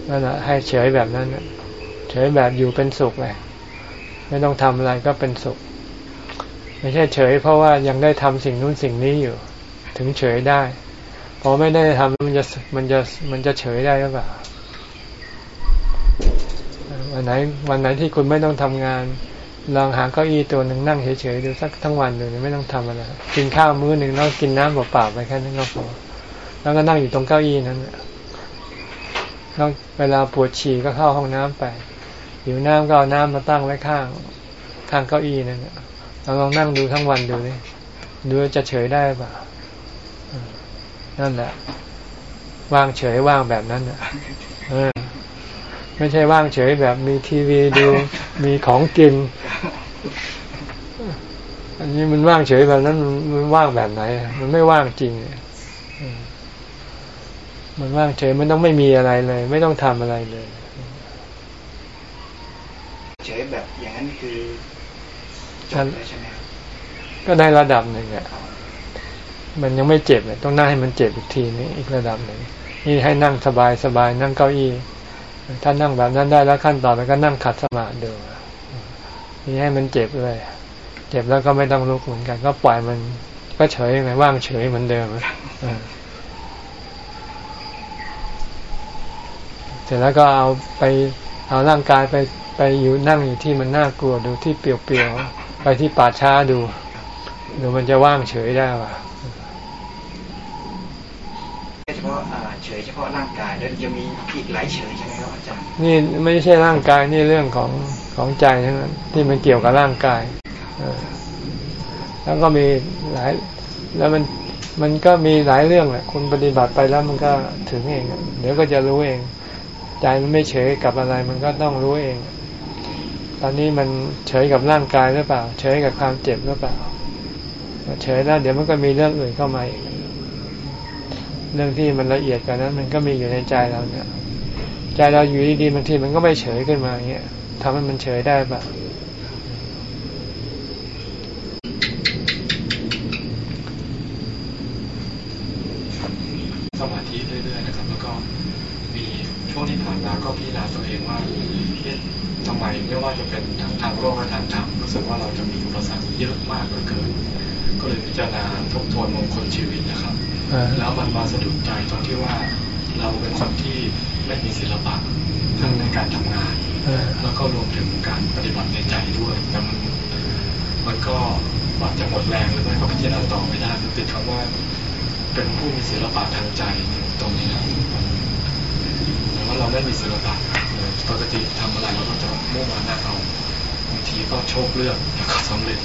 นั่นแหละให้เฉยแบบนั้นเฉยแบบอยู่เป็นสุขเลยไม่ต้องทำอะไรก็เป็นสุข ไม่ใช่เฉย เพราะว่ายังได้ทำสิ่งนู้นสิ่งนี้อยู่ ถึงเฉยได้พอไม่ได้ทำมันจะมันจะมันจะเฉยได้หรือเปล่าวันไหนวันไหนที่คุณไม่ต้องทำงานลองหาเก้าอี้ตัวหนึ่งนั่งเฉยๆดูสักทั้งวันเลยไม่ต้องทำอะไรกินข้าวมื้อหนึ่งแล้วกินน้ำเปล่าๆไปแค่นั้นก็พอแล้วก็นั่งอยู่ตรงเก้าอี้นั้น เวลาปวดฉี่ก็เข้าห้องน้ำไปหิวน้ำก็เอาน้ำมาตั้งไว้ข้างข้างเก้าอี้นั่นเราลองนั่งดูทั้งวันดูนี่ดูจะเฉยได้ป่ะนั่นแหละว่างเฉยว่างแบบนั้นอะไม่ใช่ว่างเฉยแบบมีทีวีดูมีของกิน อันนี้มันว่างเฉยแบบนั้นมันว่างแบบไหน มันไม่ว่างจริง มันว่างเฉยมันต้องไม่มีอะไรเลย ไม่ต้องทำอะไรเลย เฉยแบบอย่างนั้นคือจบเลยใช่ไหมครับก็ได้ระดับหนึ่งอะมันยังไม่เจ็บเลยต้องนั่งให้มันเจ็บอีกทีนี้อีกระดับหนึ่งนี่ให้นั่งสบายสบายนั่งเก้าอี้ถ้านั่งแบบนั้นได้แล้วขั้นต่อไปก็นั่งขัดสมาธิดูนี่ให้มันเจ็บเลย เจ็บแล้วก็ไม่ต้องลุกเหมือนกัน ก็ปล่อยมันก็เฉยไงว่างเฉยเหมือนเดิมอะ เสร็จแล้วก็เอาไปเอาร่างกายไปไปอยู่นั่งอยู่ที่มันน่ากลัวดูที่เปลี่ยวๆไปที่ป่าช้าดูดูมันจะว่างเฉยได้ป่ะเฉพาะอ่าเฉยเฉพาะร่างกายแล้วจะมีอีกหลายเฉยใช่ไหมครับอาจารย์นี่ไม่ใช่ร่างกายนี่เรื่องของของใจทั้งนั้นที่มันเกี่ยวกับร่างกายเออแล้วก็มีหลายแล้วมันมันก็มีหลายเรื่องแหละคุณปฏิบัติไปแล้วมันก็ถึงเองอะเดี๋ยวก็จะรู้เอง ใจมันไม่เฉยกับอะไรมันก็ต้องรู้เอง ตอนนี้มันเฉยกับร่างกายหรือเปล่า เฉยกับความเจ็บหรือเปล่า เฉยแล้วเดี๋ยวมันก็มีเรื่องอื่นเข้ามาอีกเรื่องที่มันละเอียดกว่านั้น มันก็มีอยู่ในใจเราเนี่ย ใจเราอยู่ดีๆบางทีมันก็ไม่เฉยขึ้นมาอย่างเงี้ยทำให้มันเฉยได้ปะสมาธิเรื่อยๆนะครับ แล้วก็มีช่วงที่ผ่านมาก็พิจารณา ตัวเองว่าเอ๊ะทำไมไม่ว่าจะเป็นทางทางโลกและทางธรรมรู้สึกว่าเราจะมีอุปสรรคเยอะมากเหลือเกิน ก็เลยพิจารณาทบทวนมงคลชีวิตนะครับเออแล้วมันมาสะดุดใจตรงที่ว่าเราเป็นคนที่ไม่มีศิลปะทั้งในการทำงานเออแล้วก็รวมถึงการปฏิบัติในใจด้วยแต่มันมันก็อาจจะหมดแรงหรือไม่ก็พิจารณาต่อไม่ได้มันติดคำว่า เป็นผู้มีศิลปะทางใจตรงนี้นะแต่ว่า เราไม่มีศิลปะเลยปกติทำอะไรเราก็จะมุ่งมาหน้าเอาบางทีก็โชคเลือกแล้วก็สำเร็จ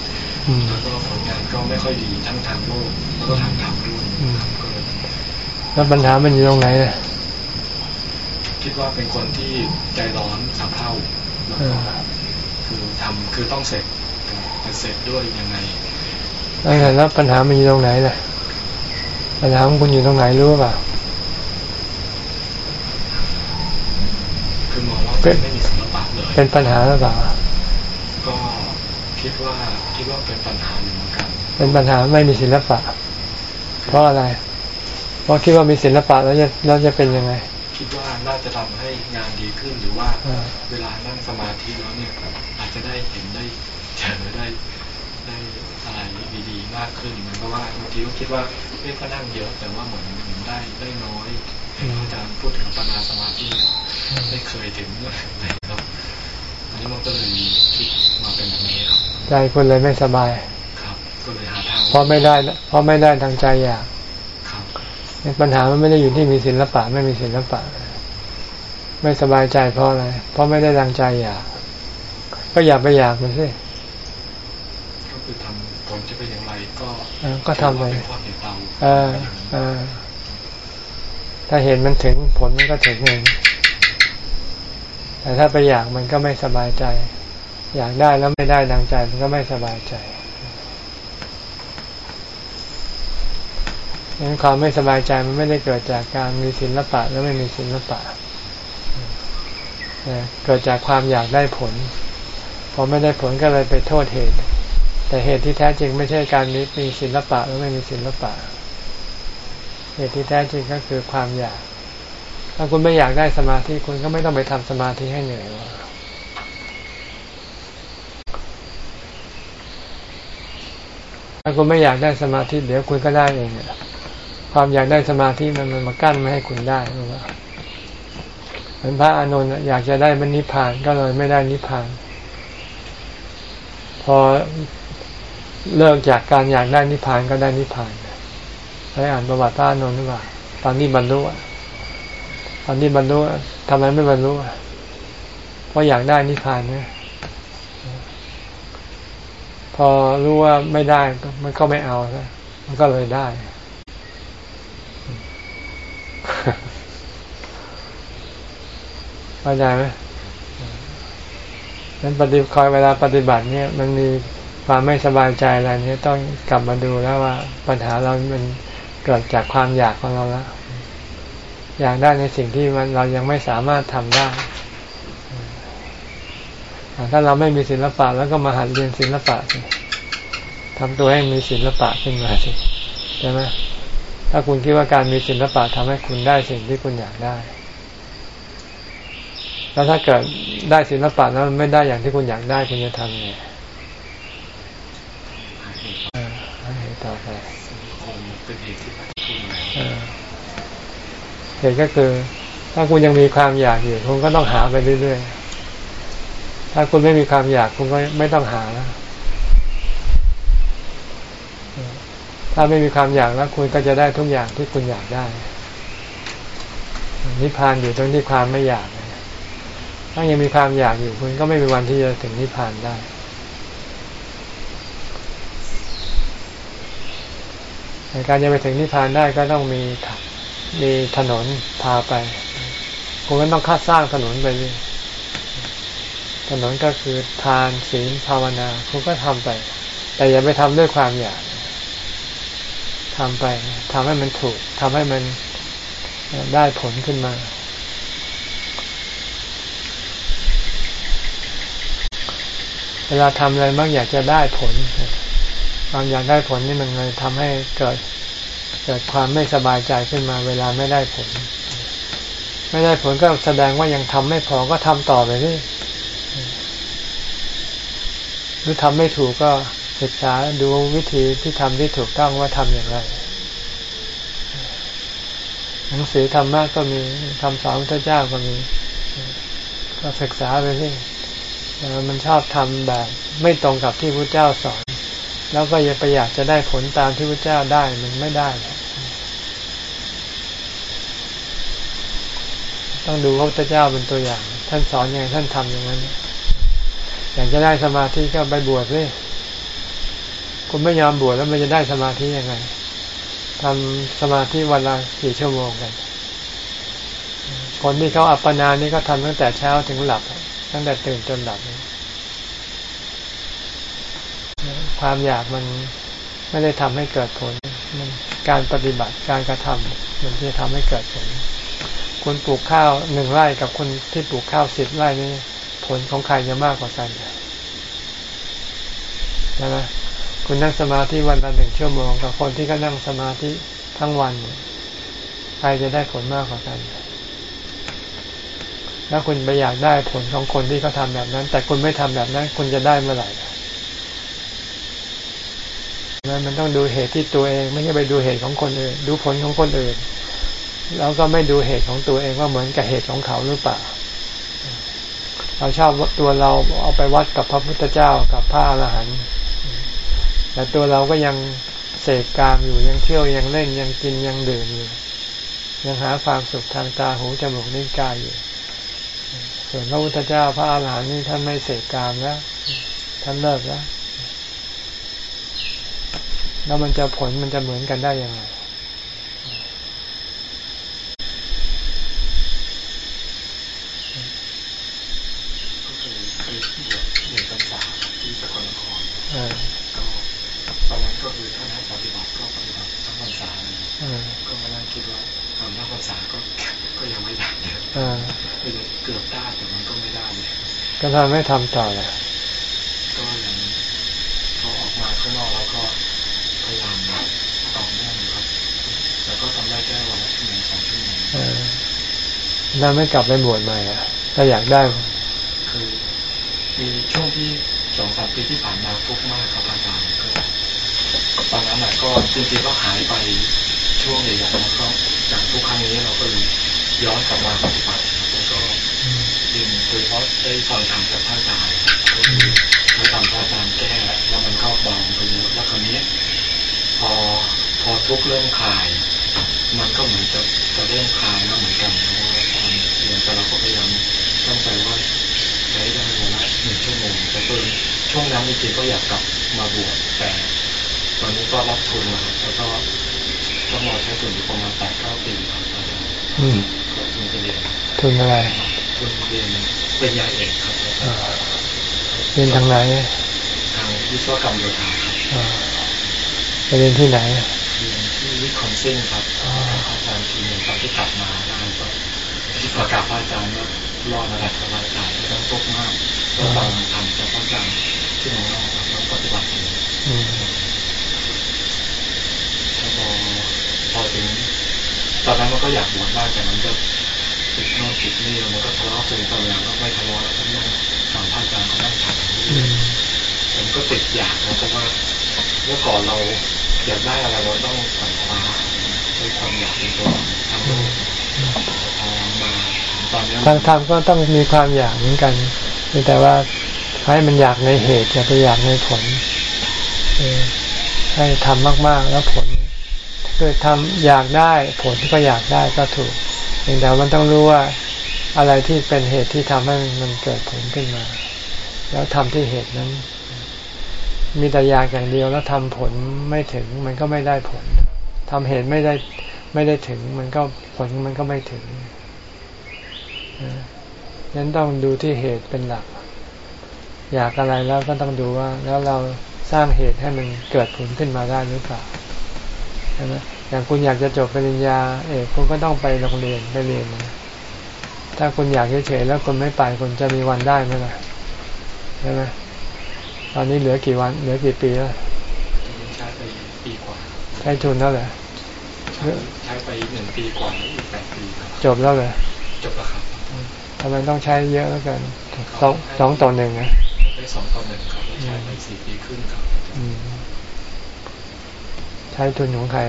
อืมแล้วก็ผลงานก็ไม่ค่อยดีทั้งทางโลกแล้วก็ทางธรรมด้วยอืมก็เลยแล้วปัญหามันอยู่ตรงไหนเนี่ยคิดว่าเป็นคนที่ใจร้อนสับเท่าแล้วเอก็อคือทำคือต้องเสร็จแต่เสร็จด้วยยังไงแล้วไงแล้วปัญหามันอยู่ตรงไหนล่ะปัญหาของคุณอยู่ตรงไหนรู้เปล่า คือมองว่า เป็นไม่มีศิลปะเลยเป็นปัญหาหรือเปล่าก็คิดว่าคิดว่าเป็นปัญหาอยู่เหมือนกัน เป็นปัญหาไม่มีศิลปะ เพราะอะไร เพราะคิดว่ามีศิลปะแล้วจะแล้วจะเป็นยังไง คิดว่าน่าจะทำให้งานดีขึ้นหรือว่าอ่าเวลานั่งสมาธิแล้วเนี่ยอาจจะได้เห็นได้เจอได้ได้อะไรดีๆมากขึ้นเหมือนกับว่าบางทีก็คิดว่าเอ๊ะก็นั่งเยอะแต่ว่าเหมือนเหมือนได้ได้น้อยเห็น อาจารย์พูดถึงปัญญาสมาธิไม่เคยถึงเลยครับอันนี้มันก็เลยคิดมาเป็นแบบนี้ครับ ใจคุณเลยไม่สบายครับก็เลยหาทางเพราะไม่ได้เพราะไม่ได้ดังใจอยากครับปัญหามันไม่ได้อยู่ที่มีศิลปะ ไม่มีศิลปะ ไม่สบายใจเพราะอะไรเพราะไม่ได้ดังใจอยาก ก็อย่าไปอยากมันสิก็คือทำผลจะเป็นอย่างไรก็เออก็ทำไปเป็นความเห็นเราเออเออ ถ้าเห็นมันถึงผลมันก็ถึงเองแต่ถ้าไปอยากมันก็ไม่สบายใจ อยากได้แล้วไม่ได้ดังใจมันก็ไม่สบายใจงั้นความไม่สบายใจมันไม่ได้เกิดจากการมีศิลปะแล้วไม่มีศิลปะเกิดจากความอยากได้ผล พอไม่ได้ผลก็เลยไปโทษเหตุ แต่เหตุที่แท้จริงไม่ใช่การมีมีศิลปะหรือไม่มีศิลปะ เหตุที่แท้จริงก็คือความอยาก ถ้าคุณไม่อยากได้สมาธิคุณก็ไม่ต้องไปทำสมาธิให้เหนื่อยถ้าคุณไม่อยากได้สมาธิเดี๋ยวคุณก็ได้เองความอยากได้สมาธิมันมันมากั้นไม่ให้คุณได้รู้ป่ะเหมือนพระอานนท์อะอยากจะได้มันนิพพานก็เลยไม่ได้นิพพาน พอเลิกจากการอยากได้นิพพานก็ได้นิพพาน ไปอ่านประวัติพระอนนท์หรือเปล่าตอนนี้บรรลุอะตอนนี้บรรลุอะทำไมไม่บรรลุอะเพราะอยากได้นิพพานเนี่ยพอรู้ว่าไม่ได้ก็มันก็ไม่เอาแล้วมันก็เลยได้เข้าใจไหมนั้นปฏิคอยเวลาปฏิบัติเนี่ย มันมีความไม่สบายใจอะไรเนี่ยต้องกลับมาดูแล้วว่าปัญหาเรามัน เกิดจากความอยากของเราแล้วอยากได้ในสิ่งที่มันเรายังไม่สามารถทำได้ ถ้าเราไม่มีศิลปะแล้วก็มาหัดเรียนศิลปะสิทำตัวให้มีศิลปะขึ้นมาสิใช่ไหมถ้าคุณคิดว่าการมีศิลปะทำให้คุณได้สิ่งที่คุณอยากได้ แล้วถ้าเกิดได้ศิลปะแล้วมันไม่ได้อย่างที่คุณอยากได้คุณจะทำไงเออให้ต่อไป คงเป็นเหตุที่ปฏิทุนแล้วเออเหตุก็คือ ถ้าคุณยังมีความอยากอยู่คุณก็ต้องหาไปเรื่อยๆ ถ้าคุณไม่มีความอยากคุณก็ไม่ต้องหาแล้วถ้าไม่มีความอยากแล้วคุณก็จะได้ทุกอย่างที่คุณอยากได้นิพพานอยู่ตรงที่ความไม่อยากถ้ายังมีความอยากอยู่คุณก็ไม่มีวันที่จะถึงนิพพานได้ ในการจะไปถึงนิพพานได้ก็ต้องมีมีถนนพาไปคุณก็ต้องคัดสร้างถนนไปถนนก็คือทานศีลภาวนาคุณก็ทำไป แต่อย่าไปทำด้วยความอยากทำไปทำให้มันถูกทำให้มันได้ผลขึ้นมา เวลาทำอะไรมักอยากจะได้ผล ความอยากได้ผลนี่มันเลยทำให้เกิดเกิดความไม่สบายใจขึ้นมา เวลาไม่ได้ผล ไม่ได้ผลก็แสดงว่ายังทำไม่พอก็ทำต่อไปนี่หรือทำไม่ถูกก็ศึกษาดูวิธีที่ทำที่ถูกต้องว่าทำอย่างไร หนังสือธรรมะก็มีคำสอนพระเจ้าก็มี ก็ศึกษาไปที่มันชอบทำแบบ ไม่ตรงกับที่พระเจ้าสอน แล้วก็ยังไปอยากจะได้ผลตามที่พระเจ้าได้มันไม่ได้ ต้องดูพระพุทธเจ้าเป็นตัวอย่าง ท่านสอนอย่างท่านทำอย่างนั้น อยากจะได้สมาธิก็ไปบวชสิคุณไม่ยอมบวชแล้วมันจะได้สมาธิยังไงทำสมาธิวันละกี่ชั่วโมงกัน คนที่เขาอัปปนานี่ก็ทำตั้งแต่เช้าถึงหลับ ตั้งแต่ตื่นจนหลับ ความอยากมันไม่ได้ทำให้เกิดผล มันการปฏิบัติการกระทำมันจะทำให้เกิดผลคนปลูกข้าวหนึ่งไร่กับคนที่ปลูกข้าวสิบไร่นี่ผลของใครจะมากกว่ากันใช่ไหมคุณนั่งสมาธิวันละหนึ่งชั่วโมง กับคนที่ก็นั่งสมาธิทั้งวันใครจะได้ผลมากกว่ากัน แล้วคุณไปอยากได้ผลของคนที่เขาทาแบบนั้น แต่คุณไม่ทำแบบนั้น คุณจะได้เมื่อไหร่ มันต้องดูเหตุที่ตัวเอง ไม่ใช่ไปดูเหตุของคนอื่น ดูผลของคนอื่น แล้วก็ไม่ดูเหตุของตัวเองว่าเหมือนกับเหตุของเขาหรือเปล่า เราชอบตัวเราเอาไปวัดกับพระพุทธเจ้ากับพระอรหันต์แต่ตัวเราก็ยังเสกกามอยู่ยังเที่ยวยังเล่นยังกินยังดื่มอยู่ยังหาความสุขทางตาหูจมูกนิ้วกายอยู่ ส่วนพระพุทธเจ้าพระอาหารหันต์นี่ท่านไม่เสกกามแล้วท่านเลิกแล้ว แล้วมันจะผลมันจะเหมือนกันได้ยังไงตอนนั้นก็คือท่านให้ปฏิบัติก็ปฏิบัติทั้งพรรษาเลยก็มานั่งคิดว่าตอนทั้งพรรษาก็ก็ยังไม่ได้เลยเกือบได้แต่มันก็ไม่ได้เลยก็ทำไม่ทำต่อเลยก็ยังพอออกมาข้างนอกแล้วก็พยายามต่อเนื่องครับแต่ก็ทำ ได้แค่วันละชั่วโมงสองชั่วโมงน่าไม่กลับไปบวชใหม่อะ ถ้าอยากได้ คือมีช่วงที่สองสามปีที่ผ่านมาทุกมากครับอาจารย์ก็ตอนนั้นน่ะก็จริงๆก็หายไปช่วงใหญ่ๆแล้วก็จากทุกครั้งนี้เราก็เลยย้อนกลับมาปฏิบัติแล้วก็ยินโดยเฉพาะได้ฟังธรรมจากพระอาจารย์ก็คือได้ฟังพระอาจารย์แก้แล้วมันก็เบาไปเยอะแล้วคราวนี้พอพอทุกเรื่องคลาย มันก็เหมือนจะจะเริ่มคลายแล้วเหมือนกันเพราะว่าตอนเรียนแต่เราก็พยายามตั้งใจว่าใช้ได้วันละหนึ่งชั่วโมงแต่เพิ่มช่วงนั้นจริงๆก็อยากกลับมาบวชแต่ตอนนี้ก็รับทุนมาแล้วก็ต้องรอใช้ทุนอยู่ประมาณแปดเก้าปีครับอาจารย์อืมทุนเรียนทุนอะไรทุนเรียนเป็นยาเอกครับเรียนทางไหนทางวิศวกรรมโยธาครับไปเรียนที่ไหนเรียนที่วิคอนซินครับอาจารย์ทีนึงตอนที่กลับมาได้ก็ที่ ประกาศพระอาจารย์รอดระดับสบาจารยใจไม่ต้องตกมากก็ฟังทำจากอาจารย์ที่น้องนอกเราปฏิบัติเองพอพอถึงตอนนั้นมันก็อยากบวชมากแต่มันก็ติดโน่นติดนี่มันก็ทะเลาะจนตอนหลังก็ไม่ทะเลาะแล้วก็นั่งฟังพระอาจารย์ก็นั่งฉันผมก็ติดอยากนะเพราะว่าเมื่อก่อนเราอยากได้อะไรเราต้องฝันคว้าด้วยความอยากในตัวทั้งโลก ทางธรรมก็ต้องมีความอยากเหมือนกันแต่ว่าให้มันอยากในเหตุอย่าไปอยากในผลให้ทำมาก ๆ แล้วผลคือทำอยากได้ผลก็อยากได้ก็ถูกเพียงแต่มันต้องรู้ว่าอะไรที่เป็นเหตุที่ทำให้มันเกิดผลขึ้นมา แล้วทำที่เหตุนั้น มีแต่อยากอย่างเดียวแล้วทำผลไม่ถึงมันก็ไม่ได้ผลทำเหตุไม่ได้ไม่ได้ถึง มันก็ผลมันก็ไม่ถึง นั้นต้องดูที่เหตุเป็นหลัก อยากอะไรแล้วก็ต้องดูว่า แล้วเราสร้างเหตุให้มันเกิดผลขึ้นมาได้หรือเปล่าใช่ไหมอย่างคุณอยากจะจบปริญญา เอกคุณก็ต้องไปโรงเรียนไปเรียนนะถ้าคุณอยากเฉยๆแล้วคุณไม่ไปคุณจะมีวันได้ไหมล่ะใช่ไหมตอนนี้เหลือกี่วัน เหลือกี่ปีแล้วใช้ไปปีกว่าใช้ทุนแล้วเหรอใช้ไปหนึ่งปีกว่าอีกแปดปีครับจบแล้วเหรอจบแล้วครับ ทำไมต้องใช้เยอะแล้วกันสองสองต่อหนึ่งนะได้สองต่อหนึ่งครับใช้ไปสี่ปีครึ่งครับอืมใช้ทุนของใคร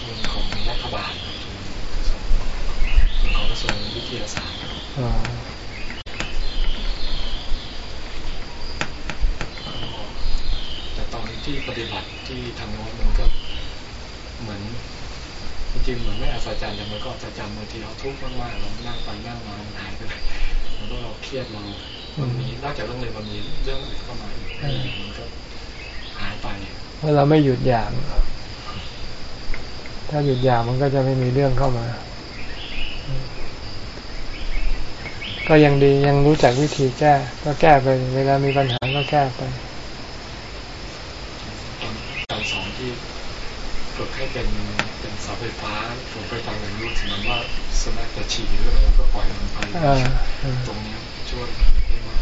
ทุนของรัฐบาลครับทุนของกระทรวงวิทยาศาสตร์ครับอ๋อแต่ตอนที่ปฏิบัติที่ทางโน้นมันก็เหมือน จริงเหมือนไม่อัศจรรย์แต่มันก็อัศจรรย์บางทีเราทุกข์มากๆเรานั่งไปนั่งมาหายไปเลยมันก็เราเครียดเรามันมีนอกจากเรื่องเรียนมันมีเรื่องอื่นเข้ามาอีกมันก็หายไปเพราะเราไม่หยุดอยากถ้าหยุดอยากมันก็จะไม่มีเรื่องเข้ามา ก็ยังดียังรู้จักวิธีแก้ ก็แก้ไป เวลามีปัญหาก็แก้ไปการสอนที่ฝึกให้เป็น สาไฟฟ้าผมไปฟังอย่างรู้ถึงมันว่าสมัครจะฉี่หรืออะไรก็ปล่อยมันไปตรงนี้ช่วยได้มาก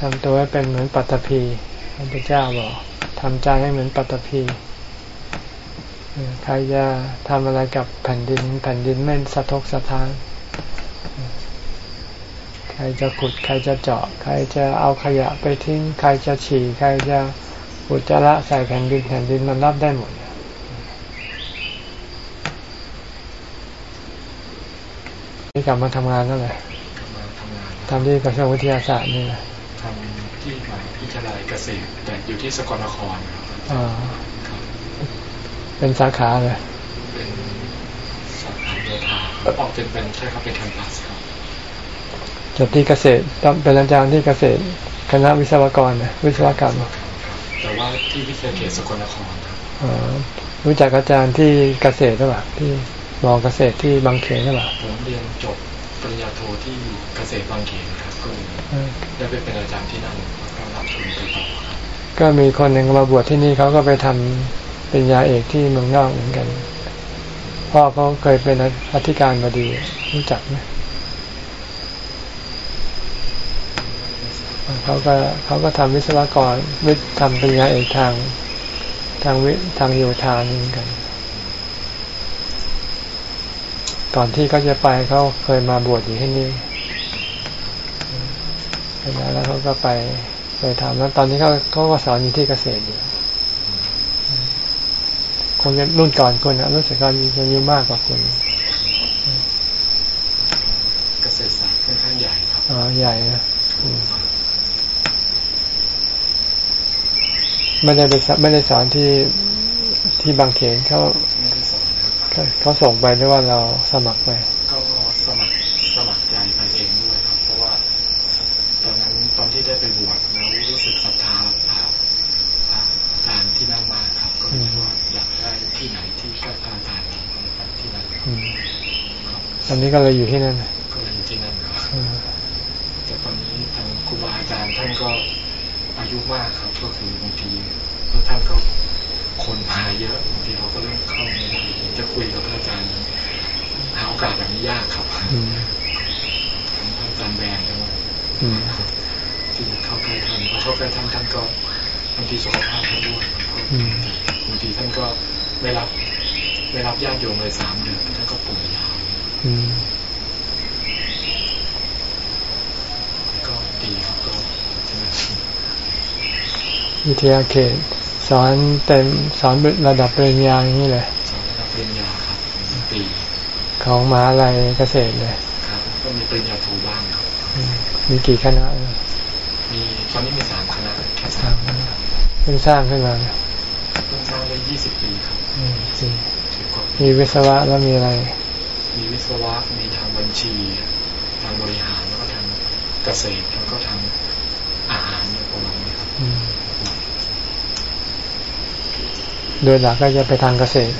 ทำตัวให้เป็นเหมือนปัตตภีพระพุทธเจ้าบอกทำใจให้เหมือนปัตตภีใครจะทำอะไรกับแผ่นดิน แผ่นดินไม่สะทกสะท้านใครจะขุด ใครจะเจาะ ใครจะเอาขยะไปทิ้ง ใครจะฉี่ ใครจะ อุจจาระใส่แผ่นดินแผ่นดินมันรับได้หมดนี่กลับมาทำงานนั่นแหละก็มาทำงานทำที่กระทรวงวิทยาศาสตร์นี่แหละทำที่มหาวิทยาลัยเกษตรแต่อยู่ที่สกลนครครับอ่าครับเป็นสาขาเลยเป็นสาขาโยธาออกเป็นเป็นใช่ครับเป็นแคมปัสครับจบที่เกษตรต้องเป็นอาจารย์ที่เกษตรคณะวิศวกรนะวิศวกรรมครับแต่ว่า ที่วิทยาเขตสกลนครครับอ่ารู้จักอาจารย์ที่เกษตรหรือเปล่าที่มอเกษตรที่บางเขนหรือเปล่าผมเรียนจบปริญญาโทที่เกษตรบางเขนครับก็เลยเออได้ไปเป็นอาจารย์ที่นั่นแล้วก็รับทุนไปต่อครับก็มีคนหนึ่งมาบวชที่นี่เขาก็ไปทำปริญญาเอกที่เมืองนอกเหมือนกันพ่อเขาเคยเป็นอธิการบดีรู้จักไหม เขาก็เขาก็ทำวิศวกรวิทย์ทำปริญญาเอกทาง ทางวิทางโยธานี่เหมือนกันก่อนที่เขาจะไปเขาเคยมาบวชอยู่ที่นี่แล้วแล้วเขาก็ไปไปทำแล้วตอนนี้เขาเขาก็สอนอยู่ที่เกษตรอยู่คนรุ่นก่อนคนนะรู้สึกว่าอายุมากกว่าคนเกษตรศาสตร์ค่อนข้างใหญ่ครับอ๋อใหญ่นะอืม ไม่ได้ไปสอนไม่ได้สอนที่ที่บางเขนเขาไม่ได้สอนครับเขาเขาส่งไปหรือว่าเราสมัครไปก็สมัครสมัครใจไปเองด้วยครับ เพราะว่าตอนนั้นตอนที่ได้ไปบวชแล้วรู้สึกศรัทธาพระพระอาจารย์ที่นั่นมากครับ ก็เลยว่าอยากได้ที่ไหนที่ใกล้พระอาจารย์เราก็เลยไปที่นั่นครับอืมครับตอนนี้ก็เลยอยู่ที่นั่น ก็เลยอยู่ที่นั่นครับ อืม แต่ตอนนี้ทางครูบาอาจารย์ท่านก็อายุมากครับ ก็คือบางทีแล้วท่านก็คนมาเยอะบางทีเราก็เริ่มเข้าไม่ได้จะคุยกับพระอาจารย์หาโอกาสแบบนี้ยากครับ อืม ทั้งพระอาจารย์แบงทั้ง อืม ที่เข้าใกล้ท่านพอเข้าใกล้ท่านท่านก็บาง ทีสุขภาพท่านด้วยอืมบางทีท่านก็ไม่รับไม่รับญาติโยมเลยสามเดือนท่านก็ป่วยยาวอืมก็ดีครับก็ที่นั่นวิทยาเขต สอนเต็มสอนระดับปริญญาอย่างนี้เลยสอนระดับปริญญาครับหนึ่งปีเของมหาลัยเกษตรเลยครับก็มีปริญญาโทบ้างครับอืมมีกี่คณะเออมีตอนนี้มีสามคณะสามคณะ เพิ่งสร้างขึ้นมาเนี่ยเพิ่งสร้างได้ยี่สิบปีครับอืมสี่สิบกว่าปีมีวิศวะแล้วมีอะไร มีวิศวะมีทางบัญชี ทางบริหารแล้วก็ทางเกษตรแล้วก็ทางอาหารเนี่ยประมาณนี้ครับอืมโดยหลักก็จะไปทางเกษตร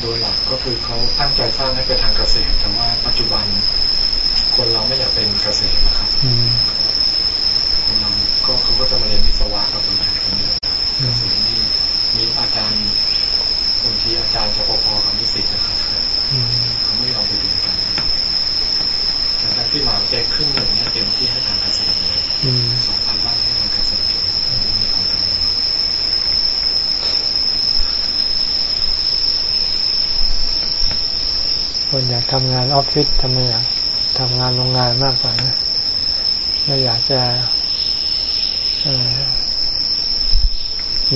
โดยหลักก็คือเขาตั้งใจสร้างให้ไปทางเกษตร แต่ว่าปัจจุบันคนเราไม่อยากเป็นเกษตรนะครับอืมคนเราก็เขาก็จะมาเรียนวิศวะกับบริหารกันเยอะ อื เก ม ษตรนี่มีอาจารย์บางที อาจารย์จะพอๆกับนิสิตนะครับเขาไม่ยอมไปเรียนกันแต่ทางที่มหาวิทยาลัยครึ่งหนึ่งเนี่ยเต็มที่ให้ทางเกษตรเลยอืมสองพันไร่ให้ทางเกษตรคนอยากทำงานออฟฟิศทำไมอยากทำงานโรงงานมากกว่านะไม่อยากจะ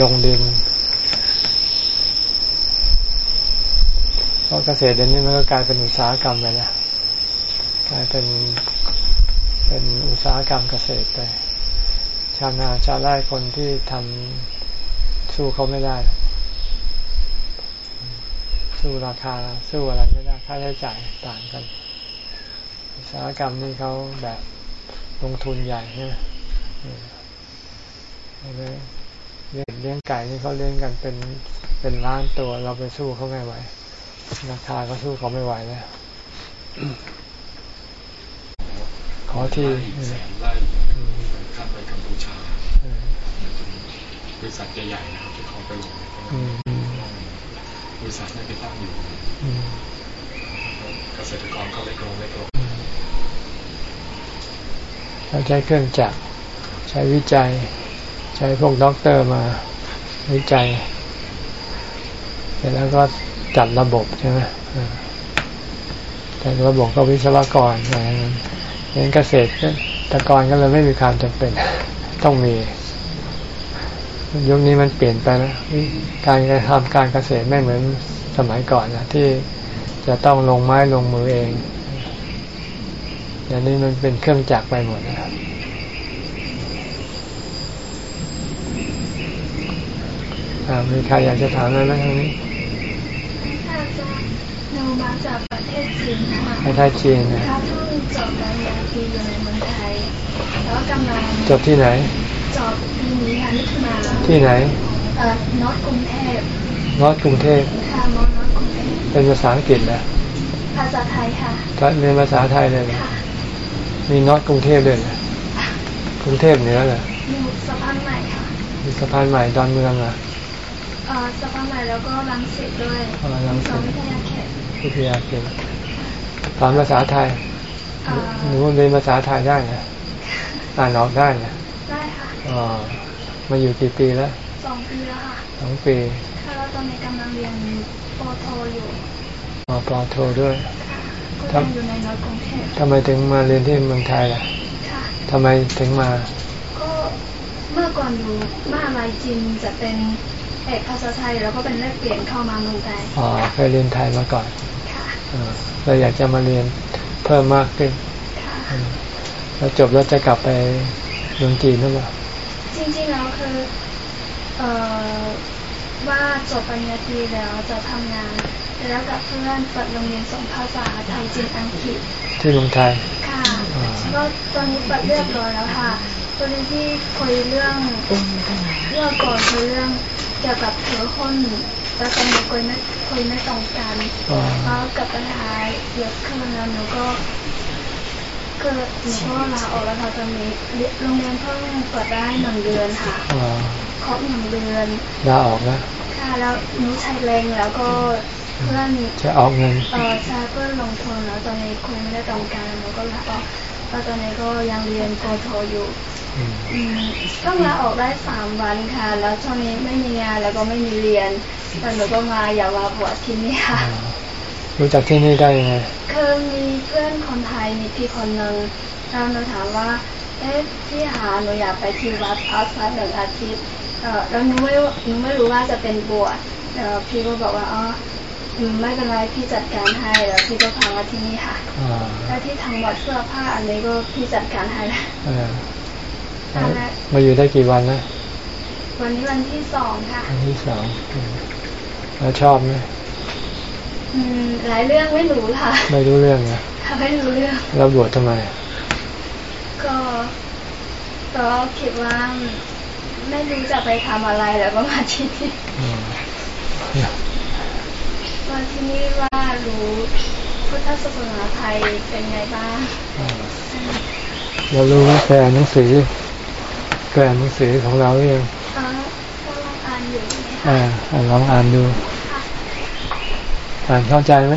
ลงดิน เพราะเกษตรเดี๋ยวนี้มันก็กลายเป็นอุตสาหกรรมไปแล้วกลายเป็นเป็นอุตสาหกรรมเกษตรไปชาวนาชาวไร่คนที่ทำสู้เขาไม่ได้ สู้ราคาสู้อะไรไม่ได้ค่าใช้จ่ายต่างกัน อุตสาหกรรมนี่เขาแบบลงทุนใหญ่ใช่ไหมเออเอาเลยเลี้ยเลี้ยงไก่นี่เขาเลี้ยงกันเป็นเป็นล้านตัวเราไปสู้เขาไม่ไหว ราคาก็สู้เขาไม่ไหวแล้วขอที่ไร่แสนไร่ข้ามไปกัมพูชาเออบริษัทใหญ่ๆนะครับที่เขาไปลงเนี่ยก็อืมอืมบริษัทไม่ไปตั้งอยู่อืมเกษตรกรก็เล็กลงเล็กลงเราใช้เครื่องจักรใช้วิจัย ใช้พวกด็อกเตอร์มาวิจัยเสร็จแล้วก็ จัดระบบใช่ไหมจัดระบบก็วิศวกรอะไรอย่างนั้นเรียนเกษตรตะกรก็เลยไม่มีความจำเป็น ต้องมี ยุคนี้มันเปลี่ยนไปแล้วการกระทำการเกษตรไม่เหมือนสมัยก่อนนะที่จะต้องลงไม้ลงมือเองเดี๋ยวนี้มันเป็นเครื่องจักรไปหมดนะครับอ่ามีใครอยากจะถามอะไรไหมทางนี้ ถ้าจะหนูมาจากประเทศจีนนะคะประเทศจีนนะถ้าเพิ่งจบปริญญาตรีอยู่ในเมืองไทยแล้วกำลังจบที่ไหนจบปีนี้ค่ะมิถุนาที่ไหนเอ่อนอตกรุงเทพนอตกรุงเทพค่ะมอนอตกรุงเทพเป็นภาษาอังกฤษนะภาษาไทยค่ะถ้าเรียนภาษาไทยเลยนะค่ะมีนอตกรุงเทพด้วยนะกรุงเทพเหนือเหรออยู่สะพานใหม่ค่ะมีสะพานใหม่ดอนเมืองเหรอ เอ่อสะพานใหม่แล้วก็รังสิตด้วยอ๋อรังสิตสองวิทยาเขตวิทยาเขตสอนภาษาไทยเอ่อหนูเรียนภาษาไทยได้นะอ่านออกได้นะได้ค่ะอ๋อมาอยู่กี่ปีแล้วสองปีแล้วค่ะสองปีค่ะแล้วตอนนี้กำลังเรียนปอโทอยู่อ๋อปอโทด้วยค่ะก็ยังอยู่ในนอตกรุงเทพทำไมถึงมาเรียนที่เมืองไทยล่ะค่ะทำไมถึงมา ก็เมื่อก่อนอยู่มหาลัยจีนจะเป็น เอกภาษาไทยแล้วก็เป็นแลกเปลี่ยนเข้ามาเมืองไทยอ๋อเคยเรียนไทยมาก่อนค่ะอ่าเราอยากจะมาเรียนเพิ่มมากขึ้นค่ะอืมแล้วจบแล้วจะกลับไปเมืองจีนหรือเปล่าจริงๆแล้วคือเอ่อว่าจบปริญญาตรีแล้วจะทำงานแล้วกับเพื่อนเปิดโรงเรียนสอนภาษาไทยจีนอังกฤษที่เมืองไทยค่ะอ่าก็ตอนนี้เปิดเรียบร้อยแล้วค่ะตอนนี้ที่คุยเรื่องเรื่องก่อนคุยเรื่อง เกี่ยวกับเธอคนแล้วตอนนี้คุยไม่คุยไม่ตรงกันอ่าเพราะกับปัญหาเยอะขึ้นแล้วหนูก็คือหนูก็ลาออกแล้วค่ะตอนนี้โรงเรียนเพิ่งเปิดได้หนึ่งเดือนค่ะอ่าครบหนึ่งเดือนลาออกแล้วค่ะแล้วหนูใช้แรงแล้วก็เพื่อนจะออกเงินเออใช่เพื่อนลงทุนแล้วตอนนี้คุยไม่ได้ตรงกันหนูก็ลาออกแล้วตอนนี้ก็ยังเรียนปอโทอยู่ อืมอืมต้องลาออกได้สามวันค่ะ แล้วช่วงนี้ไม่มีงานแล้วก็ไม่มีเรียนแต่หนูก็มาอย่ามาบวชที่นี่ค่ะอ่ารู้จักที่นี่ได้ยังไงคือมีเพื่อนคนไทยมีพี่คนหนึ่งแล้วหนูถามว่าเอ๊ะพี่หาหนูอยากไปที่วัดพักสักหนึ่งอาทิตย์เออแล้วหนูไม่หนูไม่รู้ว่าจะเป็นบวชเออพี่ก็บอกว่าอ๋ออืมไม่เป็นไรพี่จัดการให้แล้วพี่ก็พามาที่นี่ค่ะอ่าแล้วที่ทางวัดเสื้อผ้าอันนี้ก็พี่จัดการให้แล้ว มาอยู่ได้กี่วันนะวันนี้วันที่สองค่ะวันที่สองอืมแล้วชอบไหมอืมหลายเรื่องไม่รู้ค่ะ ไม่รู้เรื่องนะค่ะไม่รู้เรื่องแล้วบวชทำไม ก็ก็คิดว่าไม่รู้จะไปทำอะไรแล้วก็มาที่นี่อืมมาที่นี่ว่ารู้พุทธศาสนาไทยเป็นไงบ้างอ่าเรารู้ว่าเคยอ่านหนังสือ เคยอ่านหนังสือของเราหรือยังอ๋อก็ลองอ่านอยู่เนี่ยอ่าอ่าลองอ่านดูค่ะอ่านเข้าใจไหม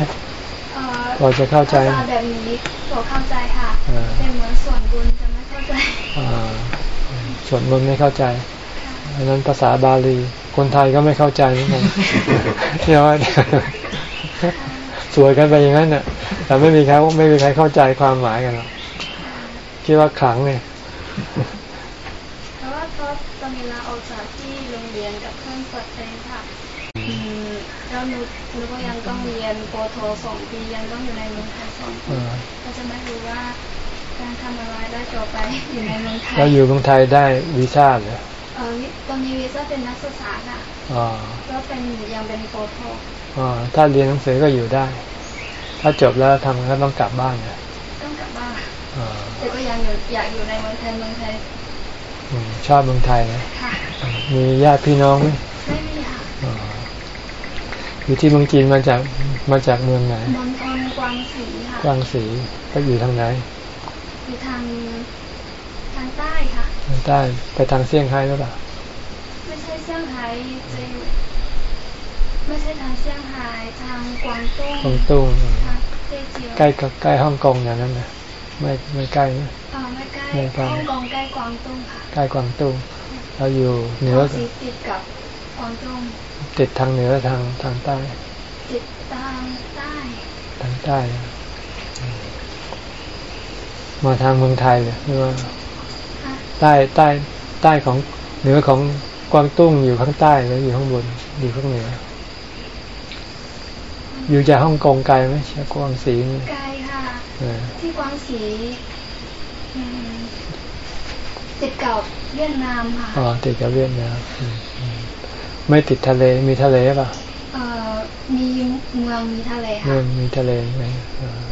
เอ่อพอจะเข้าใจภษแบบนี้พอเข้าใจค่ะอ่าแต่เหมือนส่วนบุญจะไม่เข้าใจอ่าสวดมนต์ไม่เข้าใจค่ะอันนั้นภาษาบาลี คนไทยก็ไม่เข้าใจเหมือนกันเรียกว่าสวยกันไปอย่างนั้นน่ะ แต่ไม่มีใครไม่มีใครเข้าใจความหมายกันหรอกคิดว่าขลังเนี่ย เพราะว่าตอนตอน เวลาออกจากที่โรงเรียนกับเพื่อนเปิดเองค่ะอืมแล้วหนูหนูก็ยังต้องเรียนปโทสองปียังต้องอยู่ในเมืองไทยสองปีอ่าก็จะไม่รู้ว่าการทำอะไรได้ต่อไปอยู่ในเมืองไทยแล้วอยู่เมืองไทยได้วีซ่าเหรอเออตอนนี้วีซ่าเป็นนักศึกษาค่ะอ่าก็เป็นยังเป็นปโทอ่าถ้าเรียนหนังสือก็อยู่ได้ ถ้าจบแล้วทำก็ต้องกลับบ้านนะต้องกลับบ้านอ่าแต่ก็ยังอยู่อยากอยู่ในเมืองไทยเมืองไทยอืม ชอบเมืองไทยนะค่ะมีญาติพี่น้องไหมไม่มีค่ะอ่าอยู่ที่เมืองจีนมาจากมาจากเมืองไหนมณฑลกวางสีค่ะกวางสีไปอยู่ทางไหนอยู่ทางทางใต้ค่ะทางใต้ไปทางเซี่ยงไฮ้หรือเปล่าไม่ใช่เซี่ยงไฮ้จะอยู่ไม่ใช่ทางเซี่ยงไฮ้ทางกวางตุ้งกวางตุ้งทางเซี่ยเจียวใกล้กับใกล้ฮ่องกงอย่างนั้นนะไม่ไม่ใกล้นะอ่า ไม่ใกล้ไม่ใกล้ฮ่องกงใกล้กวางตุ้งค่ะใกล้กวางตุ้งเราอยู่เหนือกวางสีติดกับกวางตุ้งติดทางเหนือทางทางใต้ติดทางใต้ทางใต้นะอืมมาทางเมืองไทยเลยหรือว่าค่ะใต้ใต้ใต้ของเหนือของกวางตุ้งอยู่ข้างใต้หรืออยู่ข้างบนอยู่ข้างเหนือ อยู่จากฮ่องกงไกลไหมจากกวางสีนี่ไกลค่ะเออที่กวางสีอืม ติดกับเวียดนามค่ะอ๋อติดกับเวียดนามอืมอืมไม่ติดทะเลมีทะเลป่ะเอ่อมีเมืองมีทะเลเมืค่ะองมีทะเลไหมเออ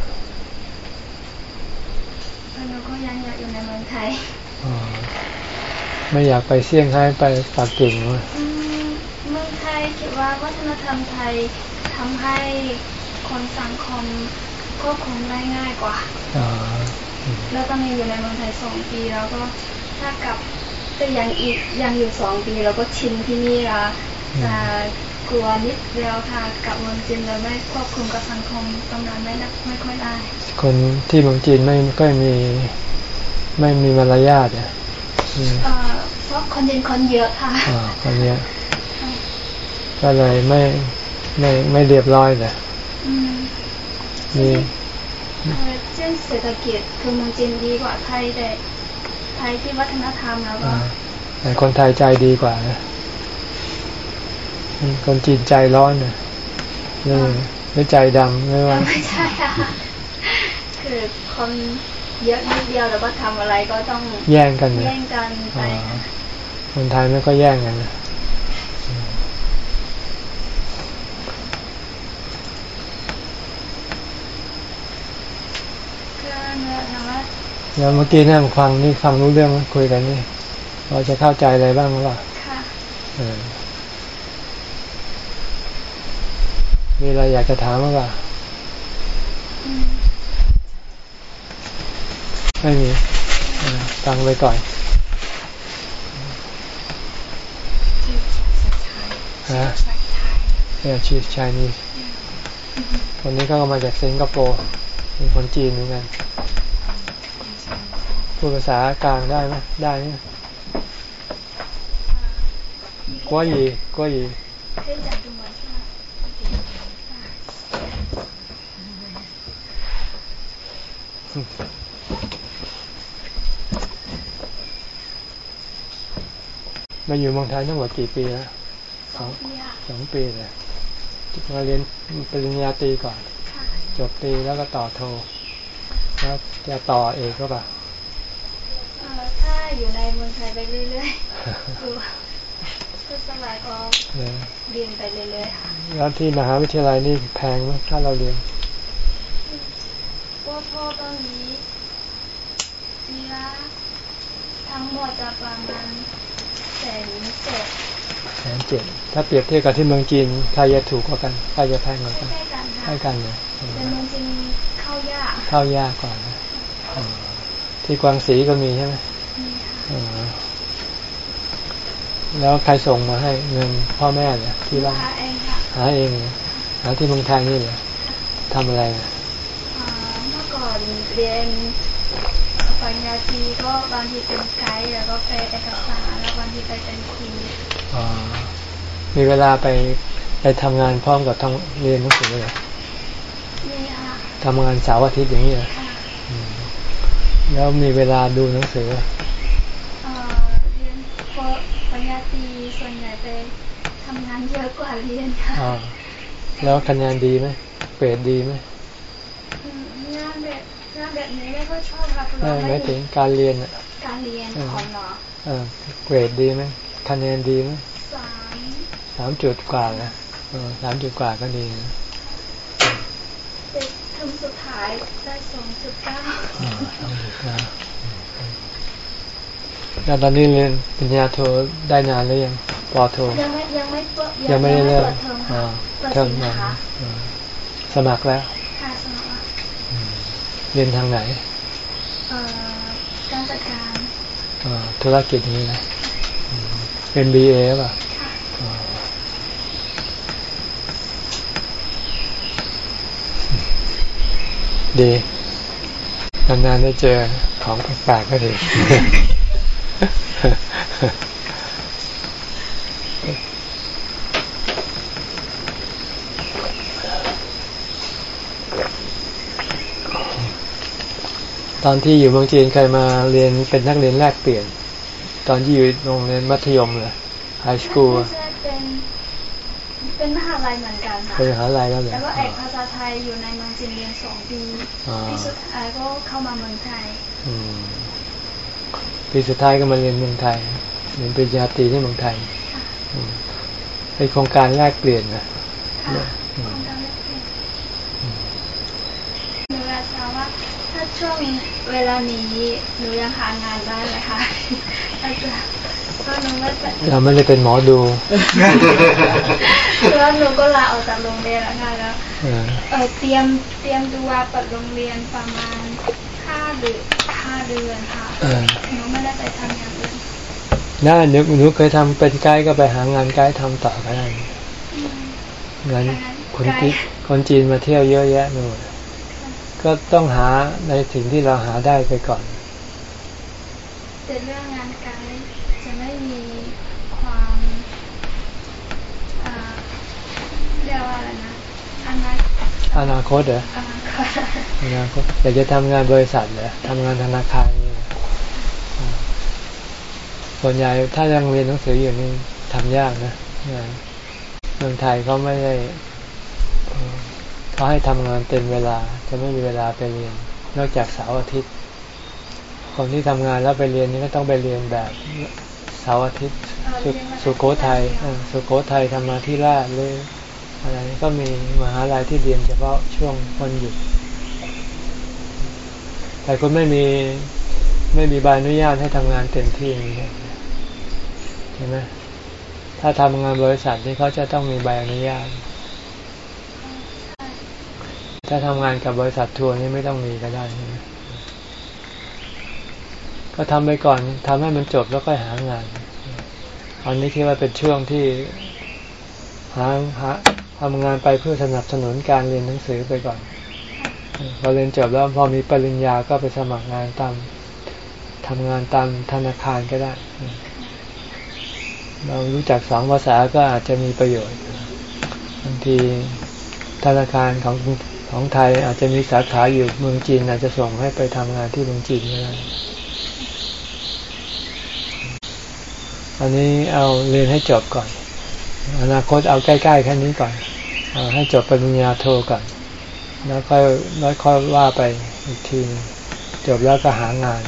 แล้วเราก็ยังอยากอยู่ในเมืองไทยอ๋อไม่อยากไปเซี่ยงไฮ้ไปปักกิ่งวะอืมเมืองไทยคิดว่าวัฒนธรรมไทยทำให้คนสังคมควบคุมได้ง่ายกว่าอ๋อ แล้วตอนนี้อยู่ในเมืองไทยสองปี แล้วก็ถ้ากลับแต่ยังอีกยังอยู่สองปีเราก็ชินที่นี่ละจะกลัวนิดเดียวค่ะกลับเมืองจีนเราไม่ควบคุมกับสังคมตรงนั้นไม่นักไม่ค่อยได้ คนที่เมืองจีนไม่ก็มีไม่มีมารยาทอะอืมเอ่อเพราะคนจีนคนเยอะค่ะอ่าคนเนี้ยก็เลยไม่ไม่ไม่เรียบร้อยเลยอืมมี เอ่อเช่นเศรษฐกิจคือเมืองจีนดีกว่าไทยแต่ไทยที่วัฒนธรรมแล้วก็อ่าแต่คนไทยใจดีกว่านะคนจีนใจร้อนนะหรือหรือใจดำไม่ว่าไม่ใช่ค่ะคือคนเยอะนิดเดียวแล้วก็ทำอะไรก็ต้องแย่งกันนะแย่งกันไปอ่าคนไทยไม่ก็แย่งกันนะอืม ก็เนื้อถามว่า แล้วเมื่อกี้นั่งฟังนี่ฟังรู้เรื่องไหมคุยกันนี่เราจะเข้าใจอะไรบ้างหรือเปล่าค่ะเออมีอะไรอยากจะถามหรือเปล่าอืมไม่มีเออฟังไปก่อนฮะเนี่ยชีสชายนีคนนี้ก็มาจากสิงคโปร์เป็นคนจีนเหมือนกัน พูดภาษากลางได้ไหมได้ไหมกัวยีกัวยีมาอยู่เมืองไทยตั้งหมดกี่ปีแล้วสองสองปีเลยมาเรียนปริญญาตรีก่อน จบตรีแล้วก็ต่อโทแล้วจะต่อเอกก็ป่ะ อถ้าอยู่ในเมืองไทยไปเรื่อยๆดูก็สบายก็เออเรียนไปเรื่อยๆค่ะแล้วที่มหาวิทยาลัยนี่แพงไหมถ้าเราเรียนว่าพ่อตอนนี้ปีละทั้งหมดจะประมาณแสนเจ็ดแสนเจ็ดถ้าเปรียบเทียบกับที่เมืองจีนใครจะถูกกว่ากันใครจะแพงกว่ากันใกล้ๆกันค่ะใกล้กันเลยเออแต่เมืองจริงเข้ายากเข้ายากกว่านะเออที่กวางศรีก็มีใช่ไหมนี่ค่ะเออ แล้วใครส่งมาให้เงินพ่อแม่เนี่ยที่บ้านหาเองค่ะหาเองเหรอหาที่เมืองไทยนี่เหรอทำอะไรอะอ่าเมื่อก่อนเรียนปริญญาตรีก็บางทีเป็นไกด์แล้วก็ไปเอกสารแล้วบางทีไปเป็นครูอ๋อมีเวลาไปไปทำงานพร้อมกับทำเรียนหนังสือเหรอนี่ค่ะทำงานเสาร์อาทิตย์อย่างนี้เหรอค่ะอืมแล้วมีเวลาดูหนังสือเหรอ เอ่อเรียนปริญญาตรี ส่วนใหญ่ไปทำงานเยอะกว่าเรียนค่ะอ๋อแล้วคะแนนดีไหมเกรดดีไหมอืมงานแบบงานแบบนี้ไม่ค่อยชอบค่ะเพราะไม่ว่าไม่ไม่ถึงการเรียนอะการเรียนเออของหนอเออเกรดดีไหมคะแนนดีไหมสามสามจุดกว่านะเออสามจุดกว่าก็ดีนะเด็กเทอมสุดท้ายได้สองจุดเก้า อ่าสามจุดเก้า แล้วตอนนี้เรียนปริญญาโทได้นานหรือยังปอโทยังไม่ยังไม่เปิดยังไม่ได้เริ่มเปิดเทอมอ่าค่ะเปิดเทอมสิงมาหาอ่าสมัครแล้วค่ะสมัครว่าเรียนทางไหนเอ่อการจัดการอ่าธุรกิจนี้นะอืมเป็น BA ป่ะค่ะอ่าดีนานๆได้เจอของแปลกๆก็ดี ตอนที่อยู่เมืองจีนเคยมาเรียนเป็นนักเรียนแลกเปลี่ยน ตอนที่อยู่โรงเรียนมัธยมเลยไฮสคูลไม่ใช่เป็นเป็นมหาลัยเหมือนกันค่ะเป็นมหาลัยแล้วเลยแล้วก็เอกภาษาไทยอยู่ในเมืองจีนเรียนสองปีอ่าปีสุดท้ายก็เข้ามาเมืองไทยอืม ปีสุดท้ายก็มาเรียนเมืองไทยเรียนปริญญาตรีที่เมืองไทยอืมเป็นโครงการแลกเปลี่ยนนะค่ะอืมของการเรียนหนูอยากถามว่าถ้าช่วงเวลานี้หนูยังหางานได้ไหมคะอาจจะเพราะหนูไม่เป็นเราไม่ได้เป็นหมอดูเพราะหนูก็ลาออกจากโรงเรียนแล้วค่ะแล้วเออเออเตรียมเตรียมดูว่าเปิดโรงเรียนประมาณห้า เดือนห้าเดือนค่ะเออหนูไม่ได้ไปทำอย่างอื่นน่าหนูหนูเคยทำเป็นไกด์ก็ไปหางานไกด์ทำต่อก็ได้อืมงานคนไกด์จีนคนจีนมาเที่ยวเยอะแยะนู่นก็ต้องหาในสิ่งที่เราหาได้ไปก่อนแต่เรื่องงานไกด์จะไม่มีความอ่าเรียกว่าอะไรนะอนาคตอนาคตเหรออนาคต อนาคตอยากจะทำงานบริษัทเหรอทำงานธนาคารนี่ส่วนใหญ่ถ้ายังเรียนหนังสืออยู่นี่ทำยากนะงานเมืองไทยเขาไม่ได้เขาให้ทำงานเต็มเวลา จะไม่มีเวลาไปเรียน นอกจากเสาร์อาทิตย์ คนที่ทำงานแล้วไปเรียนนี่ก็ต้องไปเรียนแบบเสาร์อาทิตย์สุเรียนวันอาทิตย์สุโขทัยสุโขทัยธรรมาธิราชหรืออะไรก็มีมหาลัยที่เรียนเฉพาะช่วงวันหยุด แต่คุณไม่มีไม่มีใบอนุญาตให้ทำงานเต็มที่อย่างนี่ใช่ไหมถ้าทำงานบริษัทนี่เขาจะต้องมีใบอนุญาต ถ้าทำงานกับบริษัททัวร์นี่ไม่ต้องมีก็ได้ใช่ไหมก็ทำไปก่อนทำให้มันจบแล้วก็หางานอันนี้คิดว่าเป็นช่วงที่หาหาทำงานไปเพื่อสนับสนุนการเรียนหนังสือไปก่อน พอเรียนจบแล้วพอมีปริญญาก็ไปสมัครงานตามทำงานตามธนาคารก็ได้ เรารู้จักสองภาษาก็อาจจะมีประโยชน์บางทีธนาคารของของไทยอาจจะมีสาขาอยู่เมืองจีน อาจจะส่งให้ไปทำงานที่เมืองจีนก็ได้อันนี้เอาเรียนให้จบก่อน อนาคตเอาใกล้ๆแค่นี้ก่อนคให้จบปริญญาโทก่อน แล้วค่อยแล้วค่อยว่าไปอีกทีจบแล้วก็หางาน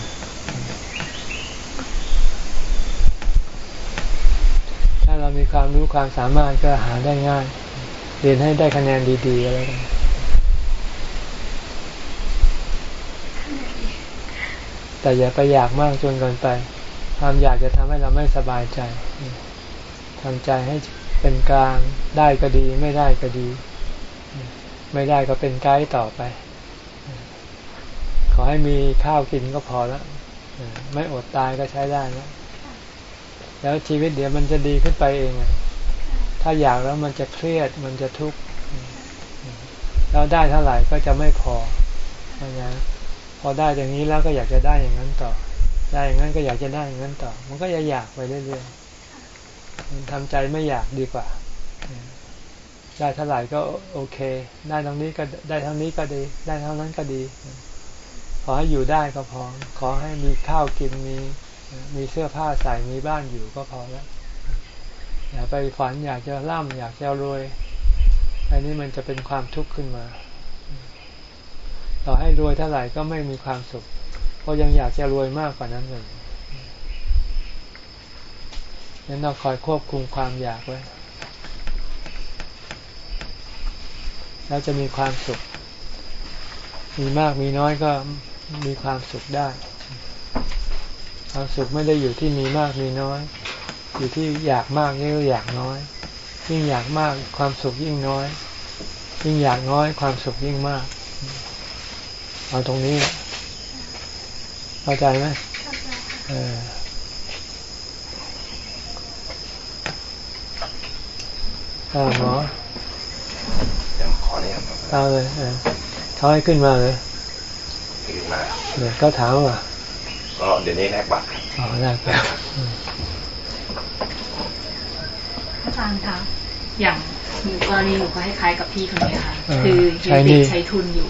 ถ้าเรามีความรู้ความสามารถก็หาได้ง่าย เรียนให้ได้คะแนนดีๆแล้วกันแต่อย่าไปอยากมากจนเกินไป ความอยากจะทำให้เราไม่สบายใจทำใจให้เป็นกลางได้ก็ดีไม่ได้ก็ดี ไม่ได้ก็เป็นไกด์ต่อไป ขอให้มีข้าวกินก็พอแล้วไม่อดตายก็ใช้ได้แล้วแล้วชีวิตเดี๋ยวมันจะดีขึ้นไปเองถ้าอยากแล้วมันจะเครียดมันจะทุกข์แล้วได้เท่าไหร่ก็จะไม่พอนะพอได้อย่างนี้แล้วก็อยากจะได้อย่างนั้นต่อ ได้อย่างนั้นก็อยากจะได้อย่างนั้นต่อ มันก็จะอยากไปเรื่อยๆมันทำใจไม่อยากดีกว่า ได้เท่าไหร่ก็โอเค ได้ตรงนี้ก็ได้ท่านี้ก็ดี ได้ท่านั้นก็ดี ขอให้อยู่ได้ก็พอ ขอให้มีข้าวกินมีมีเสื้อผ้าใส่มีบ้านอยู่ก็พอแล้วอย่าไปฝันอยากจะร่ำอยากจะรวย อันนี้มันจะเป็นความทุกข์ขึ้นมา ต่อให้รวยเท่าไหร่ก็ไม่มีความสุข เพราะยังอยากจะรวยมากกว่านั้นเลยนั้นเราคอยควบคุมความอยากไว้ แล้วจะมีความสุข มีมากมีน้อยก็มีความสุขได้ ความสุขไม่ได้อยู่ที่มีมากมีน้อย อยู่ที่อยากมากนี่ก็อยากน้อย ยิ่งอยากมากความสุขยิ่งน้อย ยิ่งอยากน้อยความสุขยิ่งมากเอาตรงนี้เข้าใจไหมเออหมอ เอาเลยเขาให้ขึ้นมาเลยขึ้นมาเดี๋ยวก็ถามว่าก็เดี๋ยวนี้แลกบัตรอ๋อแลกบัตรอาจารย์คะอย่างหนูกรณีหนูก็ให้คล้ายกับพี่คนนี้ค่ะ คือยังติดใช้ทุนอยู่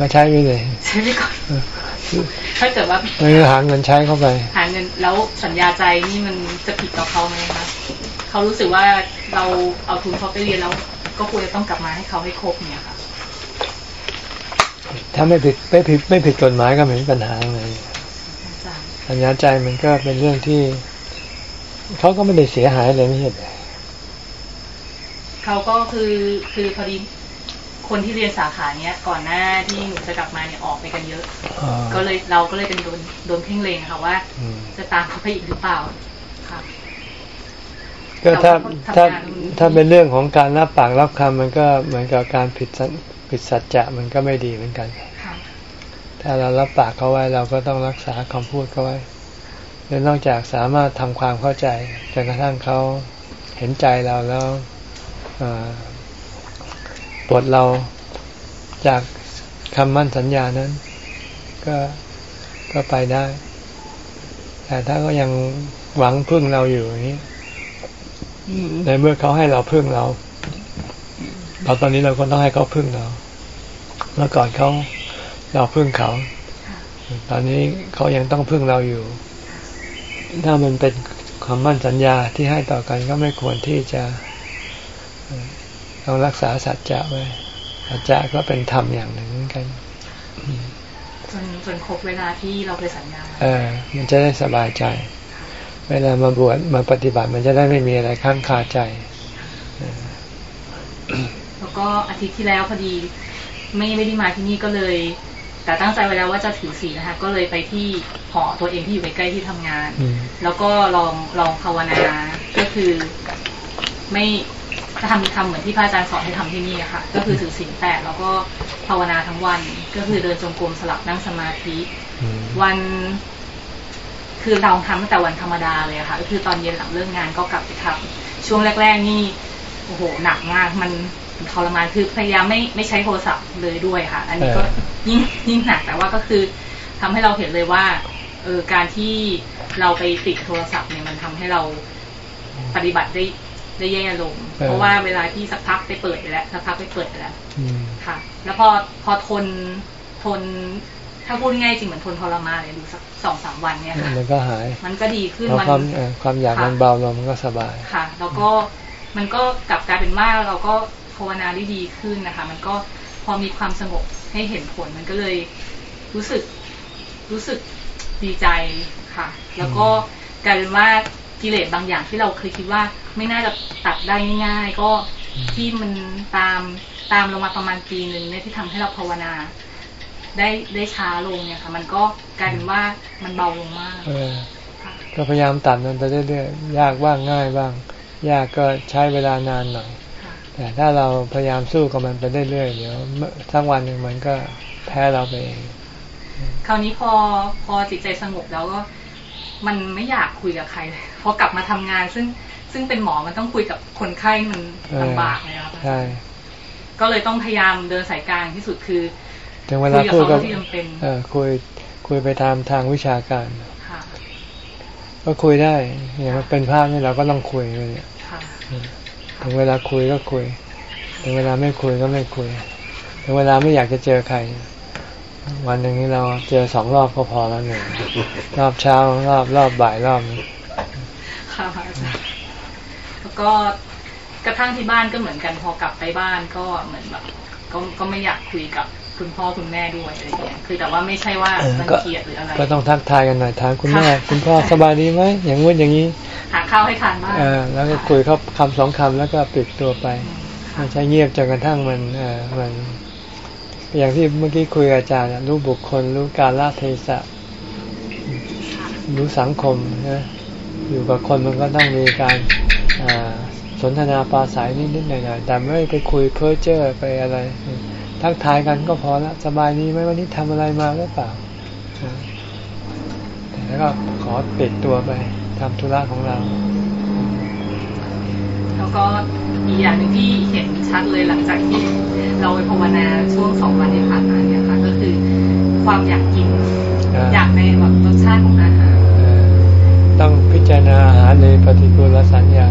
ก็ใช้ไปเลยใช้ไปก่อนถ้าเกิดว่าไม่หาเงินใช้เข้าไป หาเงินแล้วสัญญาใจนี่มันจะผิดต่อเขาไหมคะเขารู้สึกว่าเราเอาทุนเขาไปเรียนแล้ว ก็ควรจะต้องกลับมาให้เขาให้ครบเนี่ยค่ะ ถ้าไม่ผิดไม่ผิดไม่ผิดกฎหมายก็ไม่มีปัญหาอะไรสัญญาใจมันก็เป็นเรื่องที่เขาก็ไม่ได้เสียหายเลยไม่ใช่เขาก็คือคือพอดีคนที่เรียนสาขาเนี้ย ก่อนหน้าที่หนูจะกลับมาเนี่ยออกไปกันเยอะ ก็เลยเราก็เลยเป็นโดนโดนเพ่งเลงค่ะว่า จะตามเขาไปอีกหรือเปล่าค่ะ ก็ถ้าถ้าถ้าเป็นเรื่องของการรับปากรับคำมันก็เหมือนกับการผิดผิดสัจจะมันก็ไม่ดีเหมือนกัน ถ้าเรารับปากเขาไว้เราก็ต้องรักษาคำพูดเขาไว้และนอกจากสามารถทำความเข้าใจจนกระทั่งเขาเห็นใจเราแล้วปลดเราจากคำมั่นสัญญานั้น ก็ก็ไปได้ แต่ถ้าก็ยังหวังพึ่งเราอยู่อย่างนี้ ในเมื่อเขาให้เราพึ่งเราเราตอนนี้เราก็ต้องให้เขาพึ่งเราเมื่อก่อนเขาเราพึ่งเขา ตอนนี้เขายังต้องพึ่งเราอยู่ ถ้ามันเป็นความมั่นสัญญาที่ให้ต่อกันก็ไม่ควรที่จะต้องรักษาสัจจะไว้สัจจะก็เป็นธรรมอย่างหนึ่งเหมือนกันจนจนครบเวลาที่เราเคยสัญญา เออ มันจะได้สบายใจ เวลามาบวชมาปฏิบัติมันจะได้ไม่มีอะไรข้างคาใจ แล้วก็อาทิตย์ที่แล้วพอดีไม่ไม่ได้มาที่นี่ก็เลย แต่ตั้งใจไว้แล้วว่าจะถือศีลนะคะ ก็เลยไปที่หอตัวเองที่อยู่ใกล้ๆที่ทำงาน แล้วก็ลองลองภาวนาก็คือไม่จะทำทำเหมือนที่พระอาจารย์สอนให้ทำที่นี่ค่ะ ก็คือถือศีลแปดแล้วก็ภาวนาทั้งวัน ก็คือเดินจงกรมสลับนั่งสมาธิ วัน คือเราทำตั้งแต่วันธรรมดาเลยค่ะ ก็คือตอนเย็นหลังเลิกงานก็กลับไปทำช่วงแรก ๆ นี่โอ้โหหนักมาก มันทรมานคือพยายามไม่ไม่ใช้โทรศัพท์เลยด้วยค่ะ อันนี้ก็ยิ่งยิ่งหนักแต่ว่าก็คือทำให้เราเห็นเลยว่าเออการที่เราไปติดโทรศัพท์เนี่ยมันทำให้เราปฏิบัติได้ได้แย่ลง เพราะว่าเวลาที่สักพักไปเปิดไปแล้วสักพักไปเปิดไปแล้วค่ะ แล้วพอพอทนทน ถ้าพูดง่ายจริงเหมือนทนทรมานเลยดูสักสองสามวันเนี่ยค่ะมันก็หาย มันก็ดีขึ้นมันความความอยากมันเบาลงมันก็สบายค่ะ แล้วก็มันก็กลับกลายเป็นว่าเราก็ภาวนาได้ดีขึ้นนะคะ มันก็พอมีความสงบให้เห็นผลมันก็เลยรู้สึกรู้สึกดีใจค่ะ แล้วก็กลายเป็นว่ากิเลสบางอย่างที่เราเคยคิดว่าไม่น่าจะตัดได้ง่าย ๆ ก็ที่มันตามตามลงมาประมาณปีหนึ่งเนี่ยที่ทำให้เราภาวนา ได้ได้ช้าลงเนี่ยค่ะ มันก็กลายเป็นว่ามันเบาลงมากเออก็พยายามตัดมันไปเรื่อยๆยากบ้างง่ายบ้าง ยากก็ใช้เวลานานหน่อยแต่ถ้าเราพยายามสู้กับมันไปเรื่อยๆเดี๋ยวสักวันหนึ่งมันก็แพ้เราไปเองคราวนี้พอพอจิตใจสงบแล้วก็ มันไม่อยากคุยกับใครเลยพอกลับมาทำงาน ซึ่งซึ่งเป็นหมอมันต้องคุยกับคนไข้มันลำบากเลยครับใช่ก็เลยต้องพยายามเดินสายกลางที่สุดคือ ถึงเวลาพูดก็ที่จำเป็นเออคุยคุยไปตามทางวิชาการค่ะก็คุยได้ อย่างเป็นภาพนี่เราก็ต้องคุยเลยเนี่ยค่ะถึงเวลาคุยก็คุย ถึงเวลาไม่คุยก็ไม่คุย ถึงเวลาไม่อยากจะเจอใคร วันหนึ่งนี้เราเจอสองรอบก็พอแล้วหนึ่งรอบเช้ารอบรอบบ่ายรอบนี้ค่ะอาจารย์แล้วก็กระทั่งที่บ้านก็เหมือนกันพอกลับไปบ้านก็เหมือนแบบก็ก็ไม่อยากคุยกับ คุณพ่อคุณแม่ด้วยอะไรเงี้ยคือแต่ว่าไม่ใช่ว่าเออรังก็เกียจหรืออะไรก็ต้องทักทายกันหน่อยถามคุณแม่ค่ะคุณพ่อสบายดีไหมอย่างงู้นอย่างนี้หาข้าวให้ทานบ้างเออแล้วก็คุยเขาคำสองคำแล้วก็ปิดตัวไปไม่ใช่เงียบจนกระทั่งมันเออมัน อย่างที่เมื่อกี้คุยกับอาจารย์อะรู้บุคคลรู้การละเทศะรู้สังคมนะอยู่กับคนมันก็ต้องมีการอ่าสนทนาปราศัยนิดๆหน่อยๆแต่ไม่ไปคุยเพ้อเจ้อไปอะไร ทักทายกันก็พอละสบายดีไหมวันนี้ทำอะไรมาหรือเปล่าอ่าแล้วก็ขอปิดตัวไปทำธุระของเรา แล้วก็อีกอย่างหนึ่งที่เห็นชัดเลยหลังจากที่เราไปภาวนาช่วงสองวันที่ผ่านมาเนี่ยค่ะก็คือความอยากกินอ่าอยากในแบบรสชาติของอาหารเอ่อต้องพิจารณาอาหารในปฏิกูลสัญญา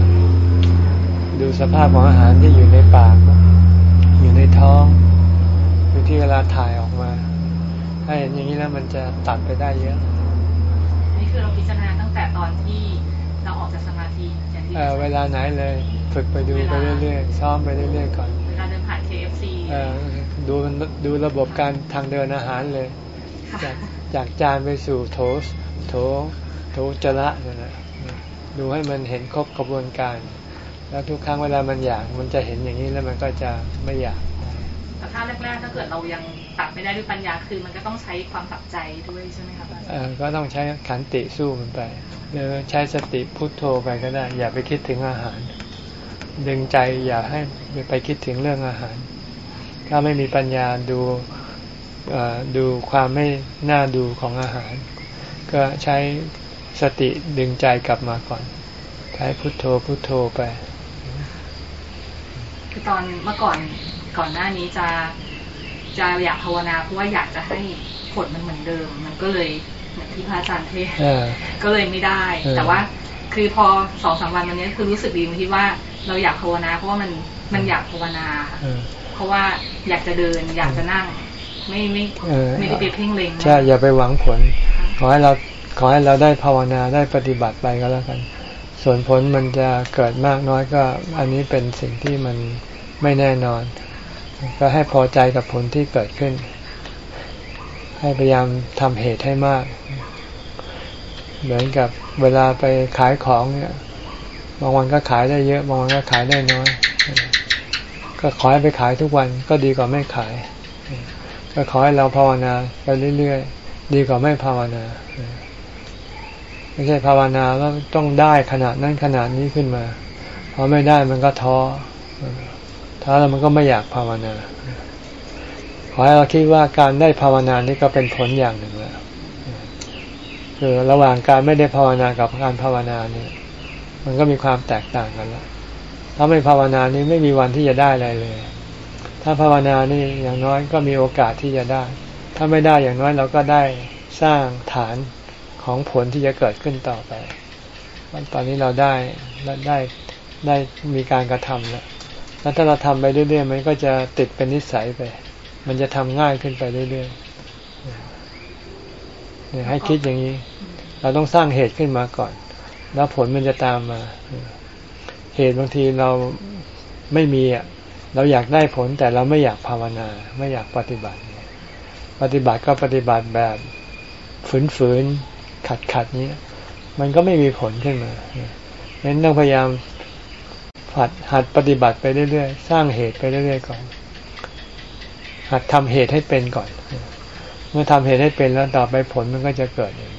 ดูสภาพของอาหารที่อยู่ในปาก อยู่ในท้อง อยู่ที่เวลาถ่ายออกมา ถ้าเห็นอย่างนี้แล้วมันจะตัดไปได้เยอะ นี่คือเราพิจารณาตั้งแต่ตอนที่เราออกจากสมาธิอย่างที่เอ่อเวลาไหนเลยฝึกไปดูไปเรื่อยๆซ้อมไปเรื่อยๆก่อนเวลาเดินผ่าน KFC เอ่อดูมันดูระบบการทางเดินอาหารเลยค่ะจากจากจานไปสู่โถโถโถจระนั่นนะดูให้มันเห็นครบกระบวนการ แล้วทุกครั้งเวลามันอยาก มันจะเห็นอย่างนี้แล้วมันก็จะไม่อยาก แต่ถ้าแรกๆถ้าเกิดเรายังตัดไม่ได้ด้วยปัญญาคือ มันก็ต้องใช้ความตัดใจด้วยใช่ไหมครับอาจารย์เอ่อก็ต้องใช้ขันติสู้มันไปหรือใช้สติพุทโธไปก็ได้ อย่าไปคิดถึงอาหาร ดึงใจอย่าให้ไปคิดถึงเรื่องอาหาร ถ้าไม่มีปัญญาดูเอ่อดูความไม่น่าดูของอาหาร ก็ใช้สติดึงใจกลับมาก่อน ใช้พุทโธพุทโธไปคือตอนเมื่อก่อน ก่อนหน้านี้จะจะอยากภาวนาเพราะว่าอยากจะให้ผลมันเหมือนเดิม มันก็เลยเหมือนที่พระอาจารย์เทศน์เออก็เลยไม่ได้เออแต่ว่าคือพอสองสามวันวันนี้คือรู้สึกดีตรงที่ว่าเราอยากภาวนาเพราะว่ามันมันอยากภาวนาค่ะเออเพราะว่าอยากจะเดินอยากจะนั่ง ไม่ไม่เออไม่ได้ไปเพ่งเล็งนะใช่อย่าไปหวังผล ขอให้เราขอให้เราได้ภาวนาได้ปฏิบัติไปก็แล้วกัน ส่วนผลมันจะเกิดมากน้อยก็ อันนี้เป็นสิ่งที่มันไม่แน่นอน ก็ให้พอใจกับผลที่เกิดขึ้น ให้พยายามทำเหตุให้มาก เหมือนกับเวลาไปขายของเนี่ยบางวันก็ขายได้เยอะ บางวันก็ขายได้น้อย ก็ขอให้ไปขายทุกวันก็ดีกว่าไม่ขาย ก็ขอให้เราภาวนาไปเรื่อยๆ ดีกว่าไม่ภาวนา ไม่ใช่ภาวนาแล้วต้องได้ขนาดนั้นขนาดนี้ขึ้นมาพอไม่ได้มันก็ท้อ ท้อแล้วมันก็ไม่อยากภาวนา ขอให้เราคิดว่าการได้ภาวนานี่ก็เป็นผลอย่างหนึ่งแล้วคือระหว่างการไม่ได้ภาวนากับการภาวนาเนี่ยมันก็มีความแตกต่างกันแล้วถ้าไม่ภาวนานี่ไม่มีวันที่จะได้อะไรเลย ถ้าภาวนานี่อย่างน้อยก็มีโอกาสที่จะได้ ถ้าไม่ได้อย่างน้อยเราก็ได้สร้างฐานของผลที่จะเกิดขึ้นต่อไป ตอนนี้เราได้ได้ได้มีการกระทำแล้ว แล้วถ้าเราทำไปเรื่อยๆมันก็จะติดเป็นนิสัยไป มันจะทำง่ายขึ้นไปเรื่อยๆเนี่ยให้คิดอย่างนี้ เราต้องสร้างเหตุขึ้นมาก่อน แล้วผลมันจะตามมา เหตุบางทีเราไม่มีอะ เราอยากได้ผลแต่เราไม่อยากภาวนา ไม่อยากปฏิบัติ ปฏิบัติก็ปฏิบัติแบบฝืนๆขัดขัดนี้มันก็ไม่มีผลขึ้นมาเน้นต้องพยายาม หัดหัดปฏิบัติไปเรื่อยๆ สร้างเหตุไปเรื่อยๆก่อน หัดทำเหตุให้เป็นก่อน เมื่อทำเหตุให้เป็นแล้วต่อไปผลมันก็จะเกิดเอง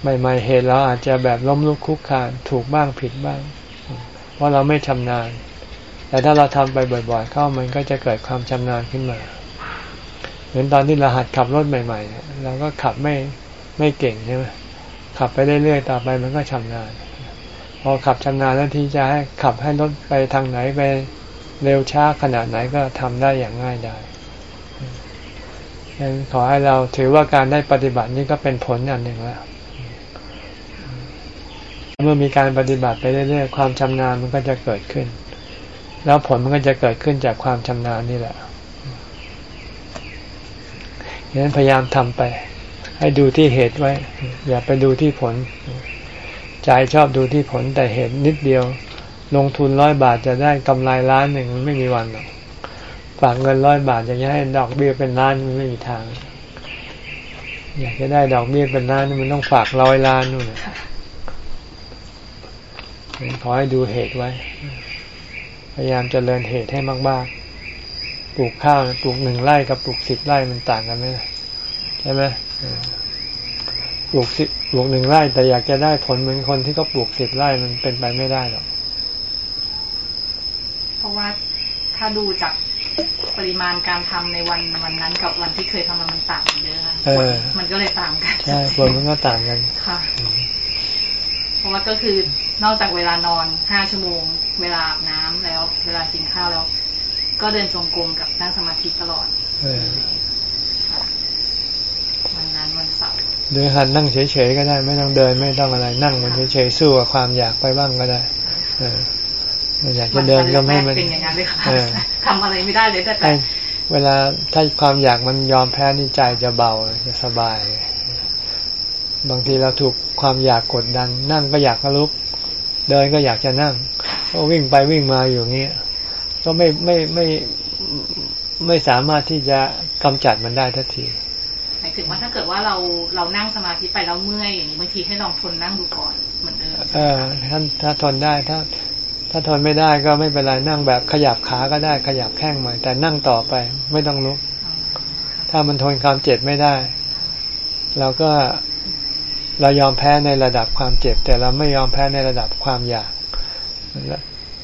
ใหม่ๆเหตุเราอาจจะแบบล้มลุกคุกคานถูกบ้างผิดบ้าง เพราะเราไม่ชำนาญ แต่ถ้าเราทำไปบ่อยๆ เข้ามันก็จะเกิดความชำนาญขึ้นมา เหมือนตอนที่เราหัดขับรถใหม่ๆเราก็ขับไม่ไม่เก่งใช่ไหมขับไปเรื่อยๆ ต่อไปมันก็ชำนาญ อขับชำนาญแล้วที่จะให้ขับให้รถไปทางไหนไปเร็วช้าขนาดไหนก็ทำได้อย่างง่ายได้ฉะนั้นขอให้เราถือว่าการได้ปฏิบัตินี่ก็เป็นผลอันหนึ่งแล้ว เมื่อมีการปฏิบัติไปเรื่อยๆความชำนาญมันก็จะเกิดขึ้น แล้วผลมันก็จะเกิดขึ้นจากความชำนาญนี่แหละฉะนั้นพยายามทำไป ให้ดูที่เหตุไว้ อย่าไปดูที่ผล ใจชอบดูที่ผลแต่เหตุนิดเดียว ลงทุนร้อยบาทจะได้กำไรล้านหนึ่งไม่มีวันหรอกฝากเงินร้อยบาทจะให้ดอกเบี้ยเป็นล้านมันไม่มีทาง อยากจะได้ดอกเบี้ยเป็นล้านมันต้องฝากร้อยล้านนู่นขอให้ดูเหตุไว้ พยายามจเจริญเหตุให้มากๆปลูกข้าวปลูกหนึ่งไร่กับปลูกสิบไร่มันต่างกันไหมใช่ไหม ลูกสิปลูกหนึ่งไร่แต่อยากจะได้ผลเหมือนคนที่เขาปลูกสิบไร่มันเป็นไปไม่ได้หรอกเพราะว่าถ้าดูจากปริมาณการทำในวันวันนั้นกับวันที่เคยทำมามันต่างกันเยอะค่ะมันก็เลยต่างกันใช่ผลมันก็ต่างกันค่ะเพราะว่าก็คือนอกจากเวลานอนห้าชั่วโมง เวลาอาบน้ำแล้ว เวลากินข้าวแล้ว ก็เดินจงกรมกับนั่งสมาธิตลอดวันนั้นวัน เสาร์เดินหันนั่งเฉยๆก็ได้ ไม่ต้องเดินไม่ต้องอะไรนั่งมันเฉยๆสู้กับความอยากไปบ้างก็ได้เอออยากจะเดินก็ไม่มันเป็นอย่างนั้นเลยค่ะทำอะไรไม่ได้เลยแต่เวลาถ้าความอยากมันยอมแพ้นี่ใจจะเบาจะสบาย บางทีเราถูกความอยากกดดัน นั่งก็อยากลุก เดินก็อยากจะนั่งก็วิ่งไปวิ่งมาอยู่เงี้ยก็ไม่ไม่ไม่ไม่สามารถที่จะกำจัดมันได้ทันทีหมาย ถึงว่าถ้าเกิดว่าเราเรานั่งสมาธิไปแล้วเมื่อยอย่างนี้บางทีให้ลองทนนั่งดูก่อนเหมือนเดิมเออถ้าถ้าทนได้ถ้า ถ้าทนไม่ได้ก็ไม่เป็นไรนั่งแบบขยับขาก็ได้ขยับแข้งใหม่แต่นั่งต่อไปไม่ต้องลุก ถ้ามันทนความเจ็บไม่ได้เราก็เรายอมแพ้ในระดับความเจ็บ แต่เราไม่ยอมแพ้ในระดับความอยาก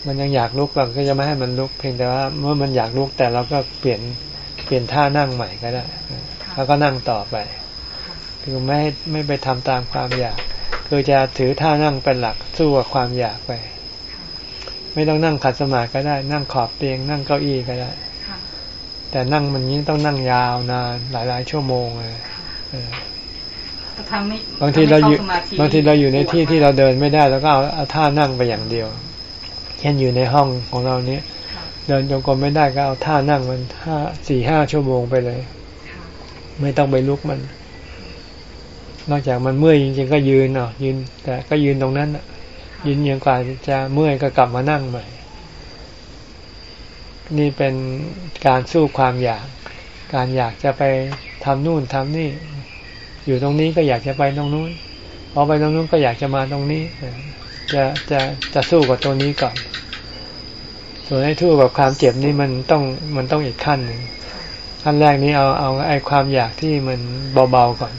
มันยังอยากลุกเราก็จะไม่ให้มันลุกเพียงแต่ว่าเมื่อมันอยากลุกแต่เราก็เปลี่ยนเปลี่ยนท่านั่งใหม่ก็ได้ แล้วก็นั่งต่อไป คือไม่ไม่ไปทำตามความอยาก คือจะถือท่านั่งเป็นหลักสู้กับความอยากไป ไม่ต้องนั่งขัดสมาธิก็ได้ นั่งขอบเตียง นั่งเก้าอี้ก็ได้แต่นั่งมันนี้ต้องนั่งยาวนานหลาย ๆ ชั่วโมงเลยบางทีเราอยู่บางทีเราอยู่ในที่ที่เราเดินไม่ได้ แล้วก็เอาเอาท่านั่งไปอย่างเดียว เช่นอยู่ในห้องของเราเนี้ยเดินจงกรมไม่ได้ก็เอาท่านั่งมันห้าสี่ห้าชั่วโมงไปเลย ไม่ต้องไปลุกมัน นอกจากมันเมื่อยจริงๆก็ยืนอะยืน แต่ก็ยืนตรงนั้นอะยืนยังกว่าจะเมื่อยก็กลับมานั่งใหม่ นี่เป็นการสู้ความอยาก การอยากจะไปทำนู่นทำนี่ อยู่ตรงนี้ก็อยากจะไปตรงนู้นพอไปตรงนู้นก็อยากจะมาตรงนี้ จะจะจะสู้กับตัวนี้ก่อน ส่วนให้ทู่กับความเจ็บนี่มันต้องมันต้องอีกขั้นหนึ่ง ขั้นแรกนี้เอาเอาไอ้ความอยากที่มันเบาๆก่อน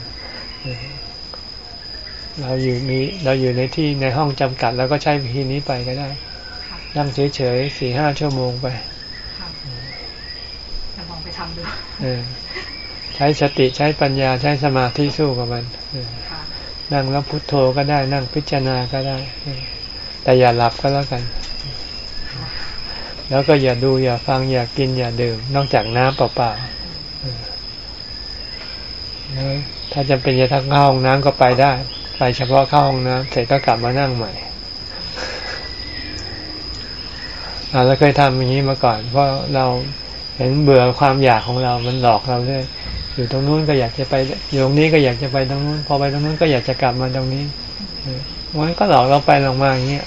เราอยู่มีเราอยู่ในที่ในห้องจำกัด แล้วก็ใช้วิธีนี้ไปก็ได้นั่งเฉยๆสี่ห้าชั่วโมงไปลองไปทำดูใช้สติใช้ปัญญาใช้สมาธิสู้กับมันนั่งแล้วพุโทโธก็ได้ นั่งพิจารณาก็ได้ แต่อย่าหลับก็แล้วกัน แล้วก็อย่าดูอย่าฟังอย่ากินอย่าดื่ม นอกจากน้ำเปล่าๆ ถ้าจำเป็นจะทักเข้าห้องน้ำก็ไปได้ ไปเฉพาะเข้าห้องน้ำเสร็จก็กลับมานั่งใหม่เราเคยทำอย่างนี้มาก่อน เพราะเราเห็นเบื่อความอยากของเรา มันหลอกเราเลยอยู่ตรงนู้นก็อยากจะไปอยู่ตรงนี้ก็อยากจะไปตรงนู้น พอไปตรงนู้นก็อยากจะกลับมาตรงนี้มันก็หลอกเราไปลงมาอย่างเงี้ย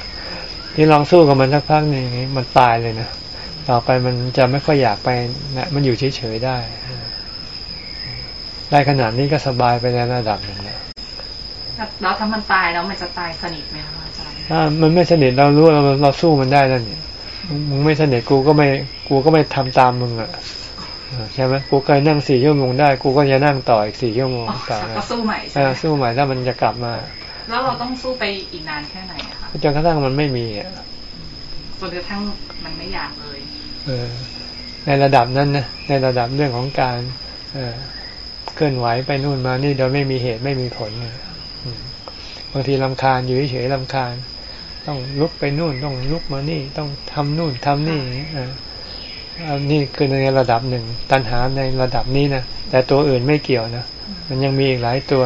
ที่ลองสู้กับมันสักพักหนึ่งมันตายเลยนะต่อไปมันจะไม่ค่อยอยากไปนะมันอยู่เฉยๆได้ ได้ขนาดนี้ก็สบายไปในระดับหนึ่งแล้วแล้วถ้ามันตายแล้วมันจะตายสนิทไหมคะอาจารย์ถ้ามันไม่สนิทเรารู้เราเราสู้มันได้แล้วเนี่ยมึงไม่สนิทกูก็ไม่กูก็ไม่ทำตามมึงอะใช่ไหมกูเคยนั่งสี่ชั่วโมงได้กูก็จะนั่งต่ออีกสี่ชั่วโมงต่อก็สู้ใหม่เออสู้ใหม่ถ้ามันจะกลับมา แล้วเราต้องสู้ไปอีกนานแค่ไหนอะคะจนกระทั่งมันไม่มีอะจนกระทั่งมันไม่อยากเลย เออ ในระดับนั้นนะในระดับเรื่องของการ เออ เคลื่อนไหวไปนู่นมานี่โดยไม่มีเหตุไม่มีผลเนี่ยอืมบางทีลำคาญอยู่เฉยๆลำคาญ ต้องลุกไปนู่นต้องลุกมานี่ต้องทำนู่นทำนี่เอออันนี่คือในระดับหนึ่ง ตัณหาในระดับนี้นะแต่ตัวอื่นไม่เกี่ยวนะมันยังมีอีกหลายตัว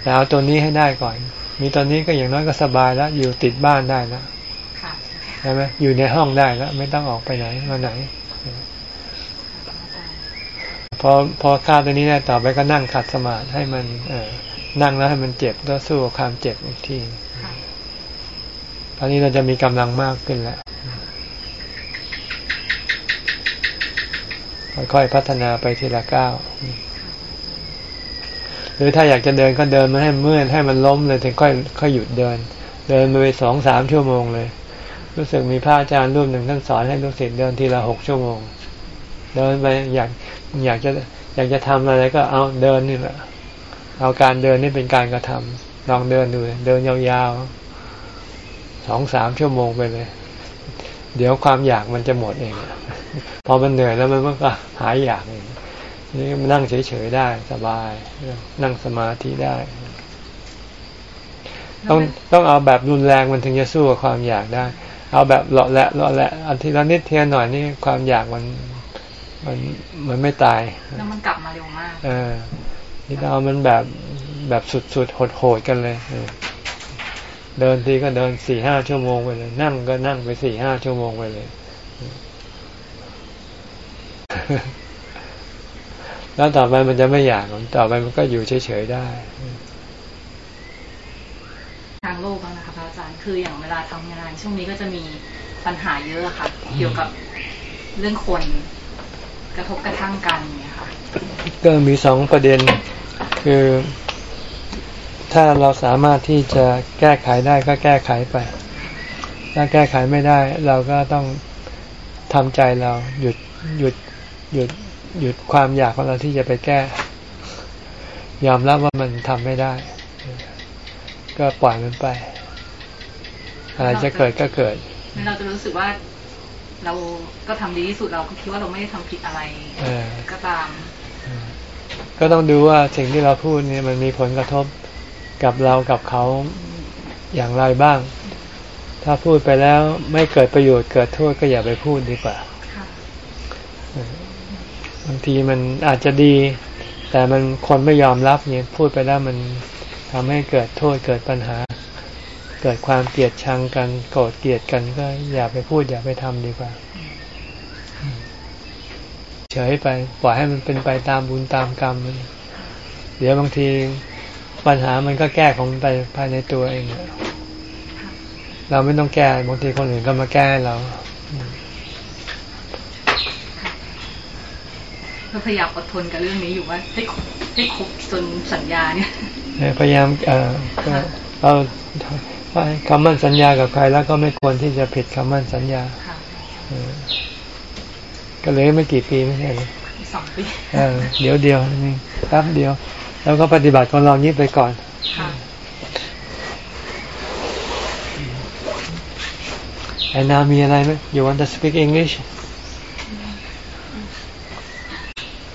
แต่เอาตัวนี้ให้ได้ก่อน มีตัวนี้ก็อย่างน้อยก็สบายแล้วอยู่ติดบ้านได้แล้วค่ะใช่ไหมอยู่ในห้องได้แล้ว ไม่ต้องออกไปไหนมาไหน พอพอฆ่าบตัวนี้ได้ต่อไปก็นั่งขัดสมาธิให้มันเอนั่งแล้วให้มันเจ็บแล้วสู้กับความเจ็บอีกทีตอนนี้เราจะมีกำลังมากขึ้นแล้วค่อยๆพัฒนาไปทีละก้าวหรือถ้าอยากจะเดินก็เดินมาให้เมื่อยให้มันล้มเลยถึงค่อยค่อยหยุดเดิน เดินไปสองสามชั่วโมงเลย รู้สึกมีพระอาจารย์รูปหนึ่งท่านสอนให้ลูกศิษย์เดินทีละหกชั่วโมง เดินไปอยาก อยากจะอยากจะทำอะไรก็เอาเดินนี่แหละเอาการเดินนี่เป็นการกระทำลองเดินดูเดินยาวๆสองสามชั่วโมงไปเลย เดี๋ยวความอยากมันจะหมดเองพอมันเหนื่อยแล้วมันก็หายอยากเองนี่มันนั่งเฉยๆได้สบาย นั่งสมาธิได้ ต้องต้องเอาแบบรุนแรงมันถึงจะสู้กับความอยากได้ เอาแบบเลาะแหละเลาะแหละอันทีละนิดเทียหน่อยนี่ความอยากมัน มันมันไม่ตายแล้วมันกลับมาเร็วมาก เออนี่เรามันแบบแบบสุดๆโหดๆกันเลยเออเดินทีก็เดินสี่ห้าชั่วโมงไปเลย นั่งก็นั่งไปสี่ห้าชั่วโมงไปเลย แล้วต่อไปมันจะไม่อยากต่อไปมันก็อยู่เฉยๆได้ ทางโลกบ้างนะคะพระอาจารย์คืออย่างเวลาทำงาน ช่วงนี้ก็จะมีปัญหาเยอะค่ะ เกี่ยวกับเรื่องคน กระทบกระทั่งกันเนี่ยค่ะก็มีสองประเด็นคือถ้าเราสามารถที่จะแก้ไขได้ก็แก้ไขไป ถ้าแก้ไขไม่ได้ เราก็ต้องทำใจเราหยุดหยุดหยุดหยุดความอยากของเราที่จะไปแก้ ยอมรับว่ามันทำไม่ได้ ก็ปล่อยมันไปอะไรจะเกิดก็เกิด เราจะรู้สึกว่า เราก็ทำดีที่สุดเราก็คิดว่าเราไม่ได้ทำผิดอะไรเออก็ตาม ก็ต้องดูว่าสิ่งที่เราพูดเนี่ยมันมีผลกระทบกับเรากับเขาอย่างไรบ้าง ถ้าพูดไปแล้วไม่เกิดประโยชน์เกิดโทษก็อย่าไปพูดดีกว่าค่ะบางทีมันอาจจะดี แต่มันคนไม่ยอมรับเนี่ยพูดไปแล้วมันทำให้เกิดโทษเกิดปัญหา เกิดความเกลียดชังกันโกรธเกลียดกันก็อย่าไปพูดอย่าไปทำดีกว่า เฉยไปปล่อยให้มันเป็นไปตามบุญตามกรรมมันเดี๋ยวบางทีปัญหามันก็แก้ของมันไปภายในตัวเองอะเราไม่ต้องแก้บางทีคนอื่นก็มาแก้ให้เราก็พยายามอดทนกับเรื่องนี้อยู่ว่าให้ครบให้ครบจนสัญญาเนี่ยเนี่ยพยายามเอ่อก็เรา คำมั่นสัญญากับใครแล้วก็ไม่ควรที่จะผิดคำมั่นสัญญาค่ะเออก็เหลยไม่กี่ปีไม่ใช่เหรออีกสองปีเออเดี๋ยวเดียวนี่แป๊บเดียว แล้วก็ปฏิบัติของเรานี้ไปก่อนค่ะแอนนามีอะไรไหม You want to speak English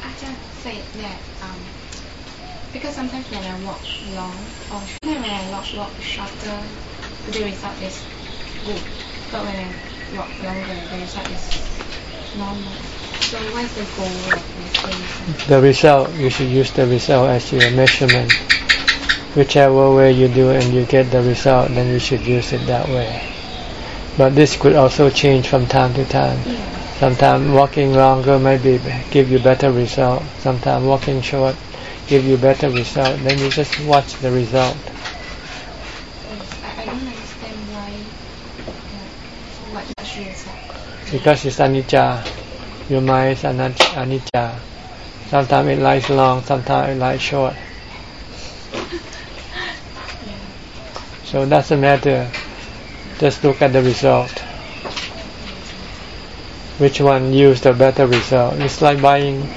I just say that um, because sometimes when I walk long or when I walk, walk shorter, the result is good. But when I walk longer, the result is normal. So what is the goal these things? the result you should use the result as your measurement whichever way you do and you get the result then you should use it that way but this could also change from time to time sometimes walking longer maybe give you better result sometimes walking short give you better result then you just watch the result Yes, I, I don't understand why uh, what what she said. Because it's anicca. Your mind is anicca. Sometimes it lies long, sometimes it lies short. So it doesn't matter. Just look at the result. Which one gives the better result? It's like buying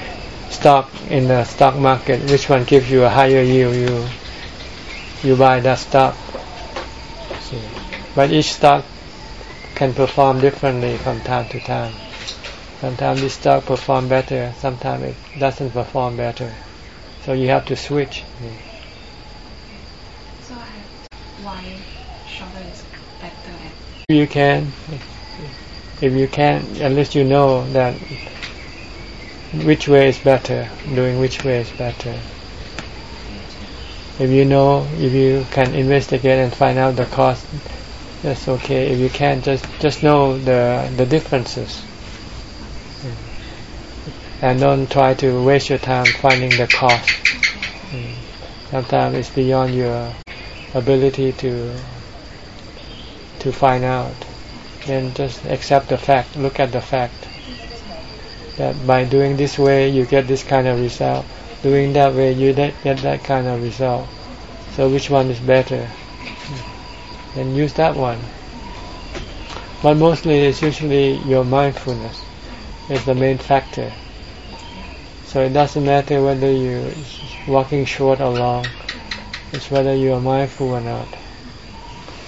stock in the stock market. Which one gives you a higher yield? You you buy that stock. But each stock can perform differently from time to time. Sometimes this stock perform better, sometimes it doesn't perform better. So you have to switch. So why shorter is better you can, if you can, at least you know that which way is better, doing which way is better. If you know, if you can investigate and find out the cost that's okay. If you can't, just just know the the differences, and don't try to waste your time finding the cost. Sometimes it's beyond your ability to to find out. Then just accept the fact. Look at the fact that by doing this way you get this kind of result. Doing that way you get that kind of result. So which one is better? Then use that one. But mostly it's usually your mindfulness is the main factor. So it doesn't matter whether you're walking short or long, it's whether you are mindful or not.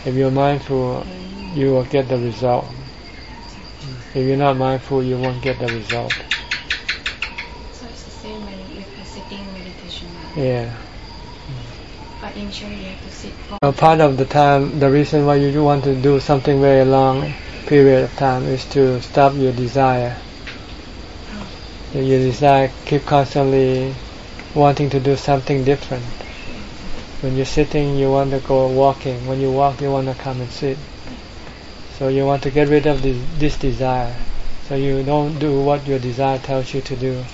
If you're mindful, you will get the result. If you're not mindful, you won't get the result. So it's the same when with sitting meditation. Yeah. But initially you have to A part of the time, the reason why you want to do something very long period of time is to stop your desire. Your desire keep constantly wanting to do something different. When you're sitting, you want to go walking. When you walk, you want to come and sit. So you want to get rid of this, this desire. So you don't do what your desire tells you to do.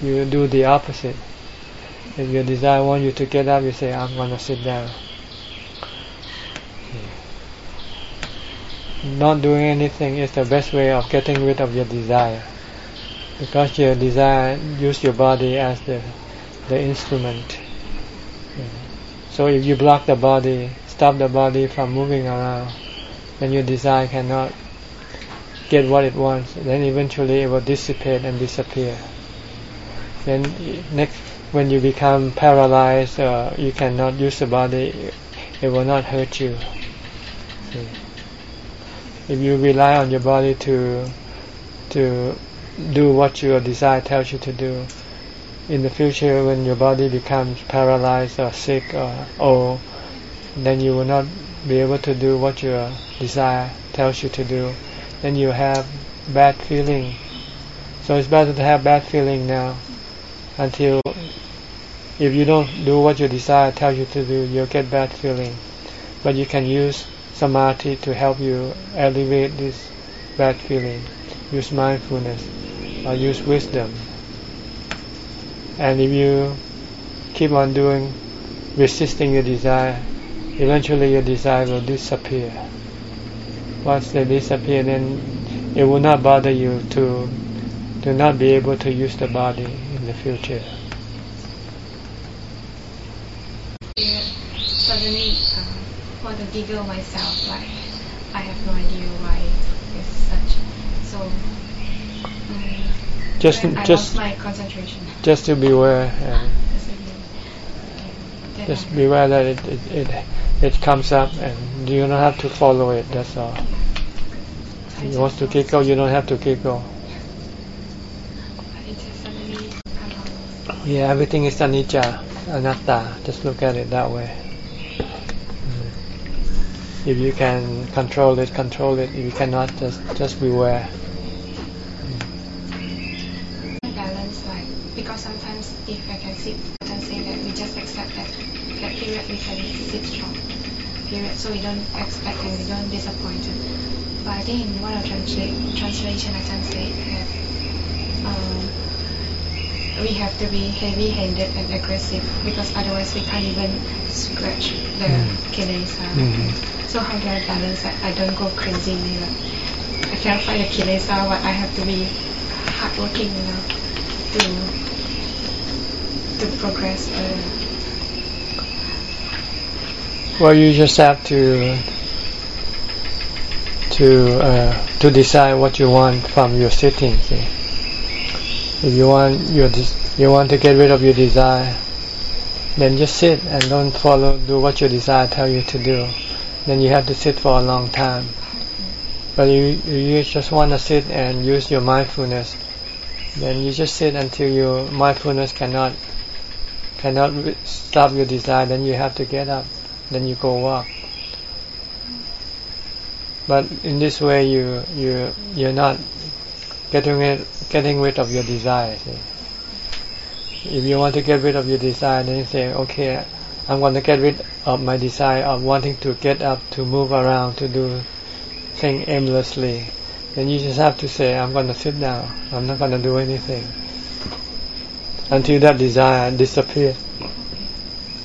You do the opposite. If your desire wants you to get up, you say, I'm going to sit down. Not doing anything is the best way of getting rid of your desire. Because your desire use your body as the, the instrument. So if you block the body, stop the body from moving around, then your desire cannot get what it wants. Then eventually it will dissipate and disappear. Then next when you become paralyzed, uh, you cannot use the body, it will not hurt you. See. If you rely on your body to to do what your desire tells you to do, in the future when your body becomes paralyzed or sick or old, then you will not be able to do what your desire tells you to do. Then you have bad feeling. So it's better to have bad feeling now until if you don't do what your desire tells you to do, you'll get bad feeling. But you can use samadhi to help you alleviate this bad feeling. Use mindfulness or use wisdom. And if you keep on doing, resisting your desire, eventually your desire will disappear. Once they disappear, then it will not bother you to to not be able to use the body in the future. suddenly uh, want to giggle myself like I have no idea why it's such so um, just I just lost my concentration. just to beware uh, Then just beware that it, it it it comes up and you don't have to follow it that's all. I you want to giggle you don't have to giggle it just suddenly come out yeah everything is anicca anatta. Just look at it that way. If you can control it control it if you cannot just just beware balance like because sometimes if I can sit I can say that we just accept that that period we can sit strong period so we don't expect and we don't disappointed but I think in one of translate translation I can say that um, we have to be heavy handed and aggressive because otherwise we can't even scratch the Mm. Mhm. So do I balance that I don't go crazy like I can't fight the kilesa, but I have to be hardworking enough to to progress. Uh, well, you just have to to uh, to decide what you want from your sitting. See? If you want your you want to get rid of your desire, then just sit and don't follow do what your desire tell you to do. Then you have to sit for a long time. But you you just want to sit and use your mindfulness, then you just sit until your mindfulness cannot cannot stop your desire. Then you have to get up. Then you go walk. But in this way, you you you're not getting rid getting rid of your desire. See? If you want to get rid of your desire, then you say, okay, I'm going to get rid of my desire of wanting to get up, to move around, to do things aimlessly. Then you just have to say, I'm going to sit down. I'm not going to do anything until that desire disappears.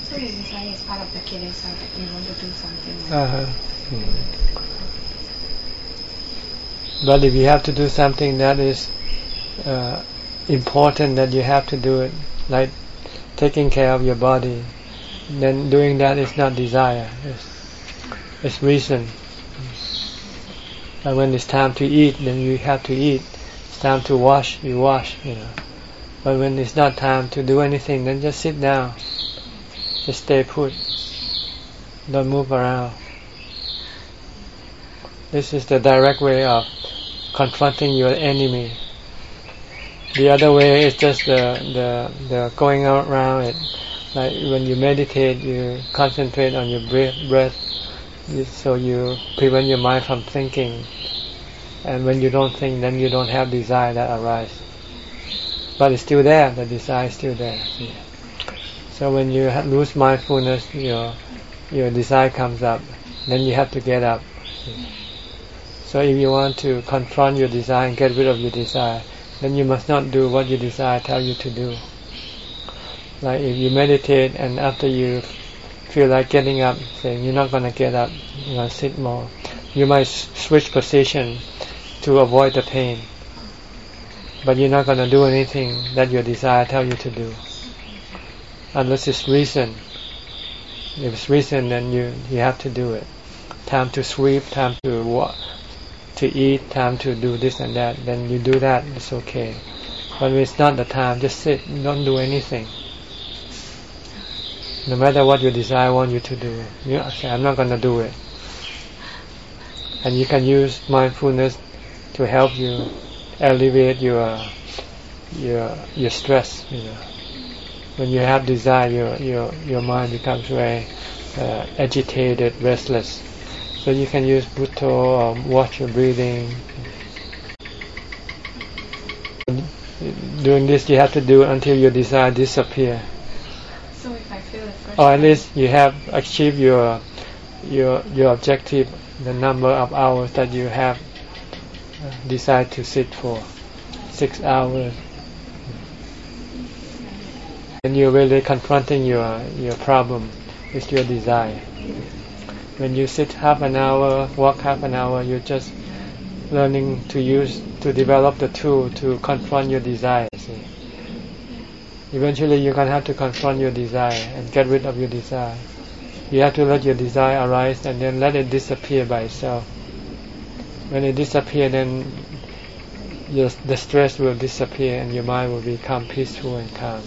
So the desire is part of the kilesa that you want to do something. Uh-huh. Hmm. But if you have to do something that is uh, important that you have to do it, like taking care of your body, then doing that is not desire, it's, it's reason. But when it's time to eat, then you have to eat. It's time to wash, you wash, you know. But when it's not time to do anything, then just sit down. Just stay put. Don't move around. This is the direct way of confronting your enemy. The other way is just the the the going around it. Like when you meditate, you concentrate on your breath, so you prevent your mind from thinking. And when you don't think, then you don't have desire that arises. But it's still there. The desire is still there. So when you lose mindfulness, your your desire comes up. Then you have to get up. So if you want to confront your desire and get rid of your desire, then you must not do what your desire tell you to do. Like if you meditate and after you feel like getting up, saying you're not going to get up, you're going to sit more, you might switch position to avoid the pain. But you're not going to do anything that your desire tell you to do. Unless it's reason. If it's reason, then you, you have to do it. Time to sweep, time to walk, to eat, time to do this and that, then you do that, it's okay. But when it's not the time, just sit, don't do anything. No matter what your desire I want you to do, you say, I'm not going to do it. And you can use mindfulness to help you alleviate your your your stress. You know, when you have desire, your your your mind becomes very uh, agitated, restless. So you can use Bhutto or watch your breathing. Doing this, you have to do until your desire disappear. So if I feel the first Or at least you have achieved your your your objective, the number of hours that you have uh, decided to sit for, six hours. And you're really confronting your your problem with your desire. When you sit half an hour, walk half an hour, you're just learning to use to develop the tool to confront your desire. Eventually, you're gonna have to confront your desire and get rid of your desire. You have to let your desire arise and then let it disappear by itself. When it disappears, then your, the stress will disappear and your mind will become peaceful and calm.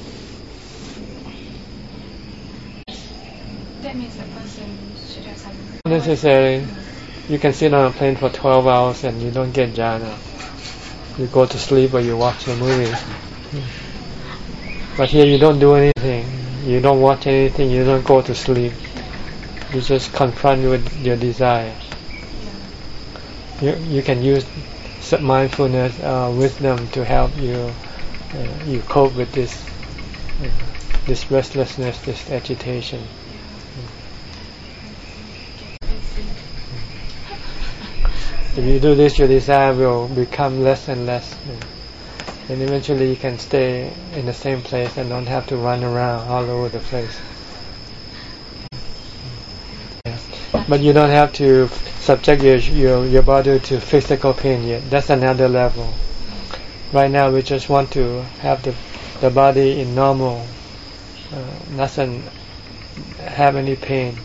That means the person should have some. Not necessarily. You can sit on a plane for 12 hours and you don't get jhana. You go to sleep or you watch a movie. But here you don't do anything. You don't watch anything. You don't go to sleep. You just confront with your desire. You you can use mindfulness, uh, wisdom to help you uh, you cope with this uh, this restlessness, this agitation. If you do this, your desire will become less and less. And eventually you can stay in the same place and don't have to run around all over the place. But you don't have to subject your, your, your body to physical pain yet. That's another level. Right now we just want to have the, the body in normal, uh, doesn't have any pain.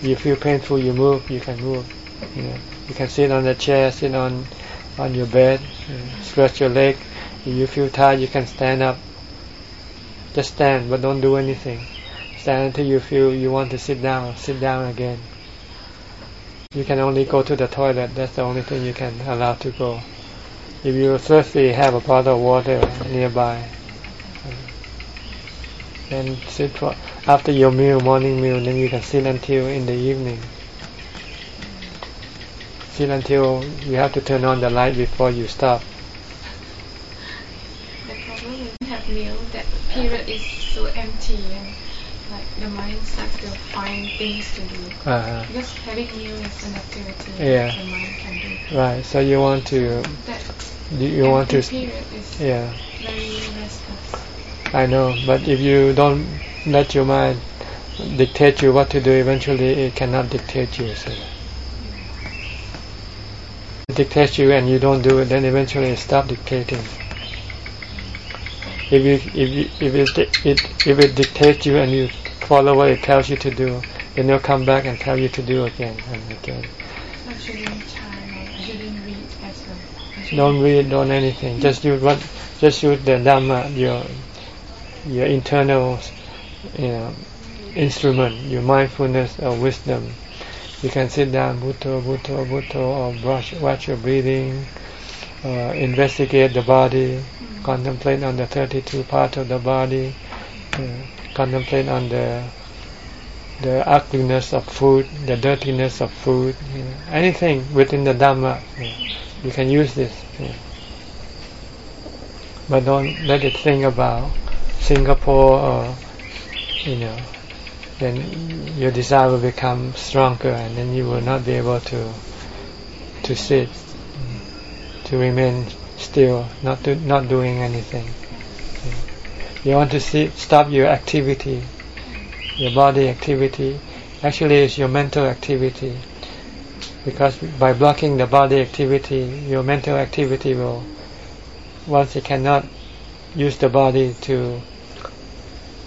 You feel painful, you move, you can move. You, know, you can sit on the chair, sit on on your bed, stretch your leg. If you feel tired, you can stand up. Just stand, but don't do anything. Stand until you feel you want to sit down. Sit down again. You can only go to the toilet. That's the only thing you can allow to go. If you're thirsty, have a bottle of water nearby. And sit for after your meal, morning meal, then you can sit until in the evening. Sit until you have to turn on the light before you stop. The problem is have meal that period is so empty and like the mind starts to find things to do. Uh-huh. Because having meal is an activity Yeah. the mind can do. Right. So you want to That you, you want to period is yeah. very restless. I know, but if you don't let your mind dictate you what to do, eventually it cannot dictate you. So. It dictates you and you don't do it, then eventually it stops dictating. If you if you, if it, it if it dictates you and you follow what it tells you to do, then it'll come back and tell you to do again and again. I shouldn't chant, I shouldn't read as well. I shouldn't- Don't read, don't anything. Just use what, just use the Dhamma, your your internal, you know, instrument, your mindfulness or wisdom. You can sit down, butto, butto, butto, or brush, watch your breathing, investigate the body, contemplate on the 32 parts of the body, uh, contemplate on the the ugliness of food, the dirtiness of food, you know, anything within the Dhamma. you know, you can use this. you know. But don't let it think about Singapore or, you know, then your desire will become stronger and then you will not be able to to sit, to remain still, not do, not doing anything. You want to see, stop your activity, your body activity. Actually, it's your mental activity because by blocking the body activity, your mental activity will, once it cannot use the body to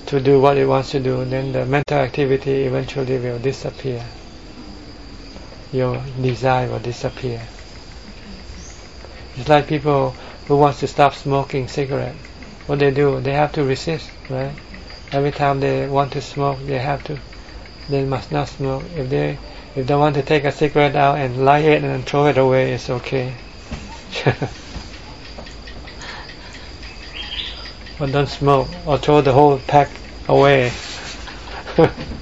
to do what it wants to do, then the mental activity eventually will disappear. Your desire will disappear. It's like people who wants to stop smoking cigarette. What they do, they have to resist, right? Every time they want to smoke, they have to. They must not smoke. If they if they want to take a cigarette out and light it and throw it away, it's okay. but don't smoke or throw the whole pack away.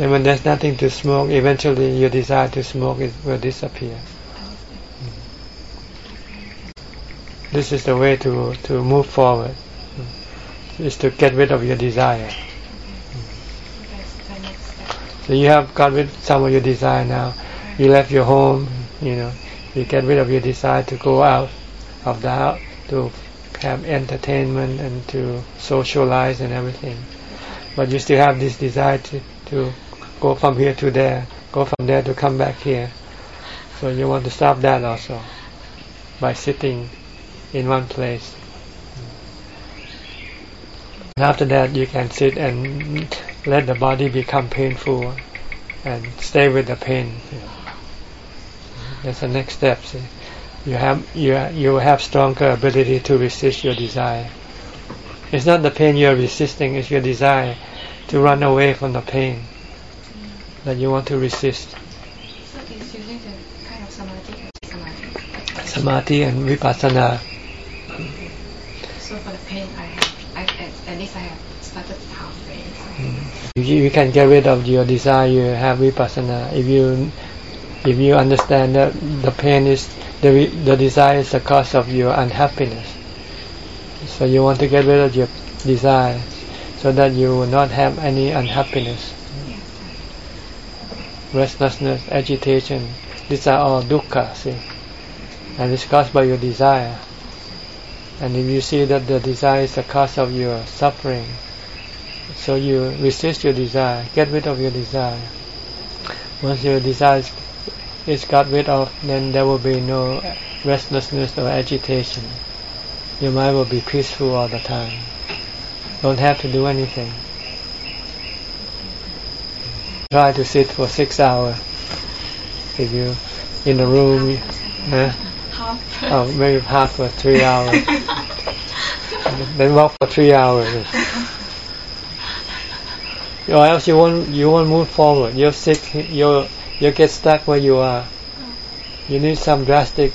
and when there's nothing to smoke, eventually your desire to smoke is, will disappear. Mm. This is the way to, to move forward. Mm. Is to get rid of your desire. Step. So you have got rid some of your desire now. You left your home, you know. You get rid of your desire to go out of the house to have entertainment and to socialize and everything. But you still have this desire to, to go from here to there, go from there to come back here. So you want to stop that also by sitting in one place. After that, you can sit and let the body become painful and stay with the pain. That's the next step. See? You have you you have stronger ability to resist your desire. It's not the pain you are resisting; it's your desire to run away from the pain that you want to resist. So it's using the kind of samadhi as samadhi. Samadhi and vipassana. So for the pain, I have, I, at, least I have started halfway. If hmm. you, you can get rid of your desire, you have vipassana. If you if you understand that the pain is the the desire is the cause of your unhappiness, so you want to get rid of your desire, so that you will not have any unhappiness, restlessness, agitation. These are all dukkha, see, and it's caused by your desire. And if you see that the desire is the cause of your suffering, so you resist your desire, get rid of your desire. Once your desire is got rid of, then there will be no restlessness or agitation. Your mind will be peaceful all the time. Don't have to do anything. Try to sit for six hours. If you in the room, huh? half. oh, maybe half for three hours. then walk for three hours. Or else you won't you won't move forward. You're sick. You you get stuck where you are. You need some drastic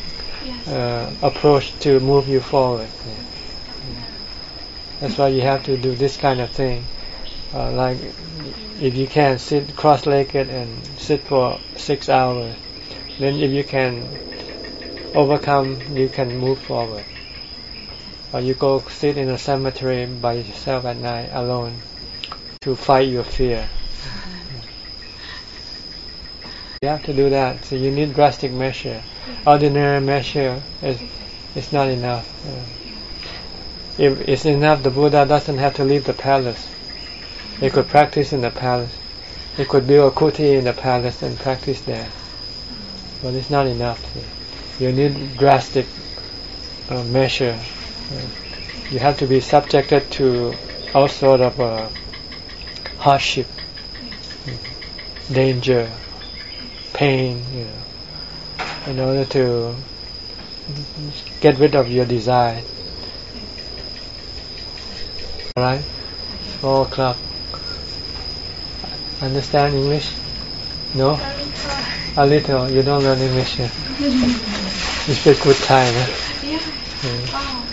uh, approach to move you forward. That's why you have to do this kind of thing. Uh, like if you can sit cross-legged and sit for six hours, then if you can overcome, you can move forward. Or you go sit in a cemetery by yourself at night alone to fight your fear. You have to do that. So you need drastic measure. Ordinary measure is is not enough. Uh, if it's enough, the Buddha doesn't have to leave the palace. He could practice in the palace. He could build a kuti in the palace and practice there. But it's not enough. You need drastic uh, measure. You have to be subjected to all sort of uh, hardship, danger, pain, you know, in order to get rid of your desire. Alright? Four o'clock Understand English? No? A little. You don't learn English yet. you speak good Thai, no? Yeah. Mm. Wow.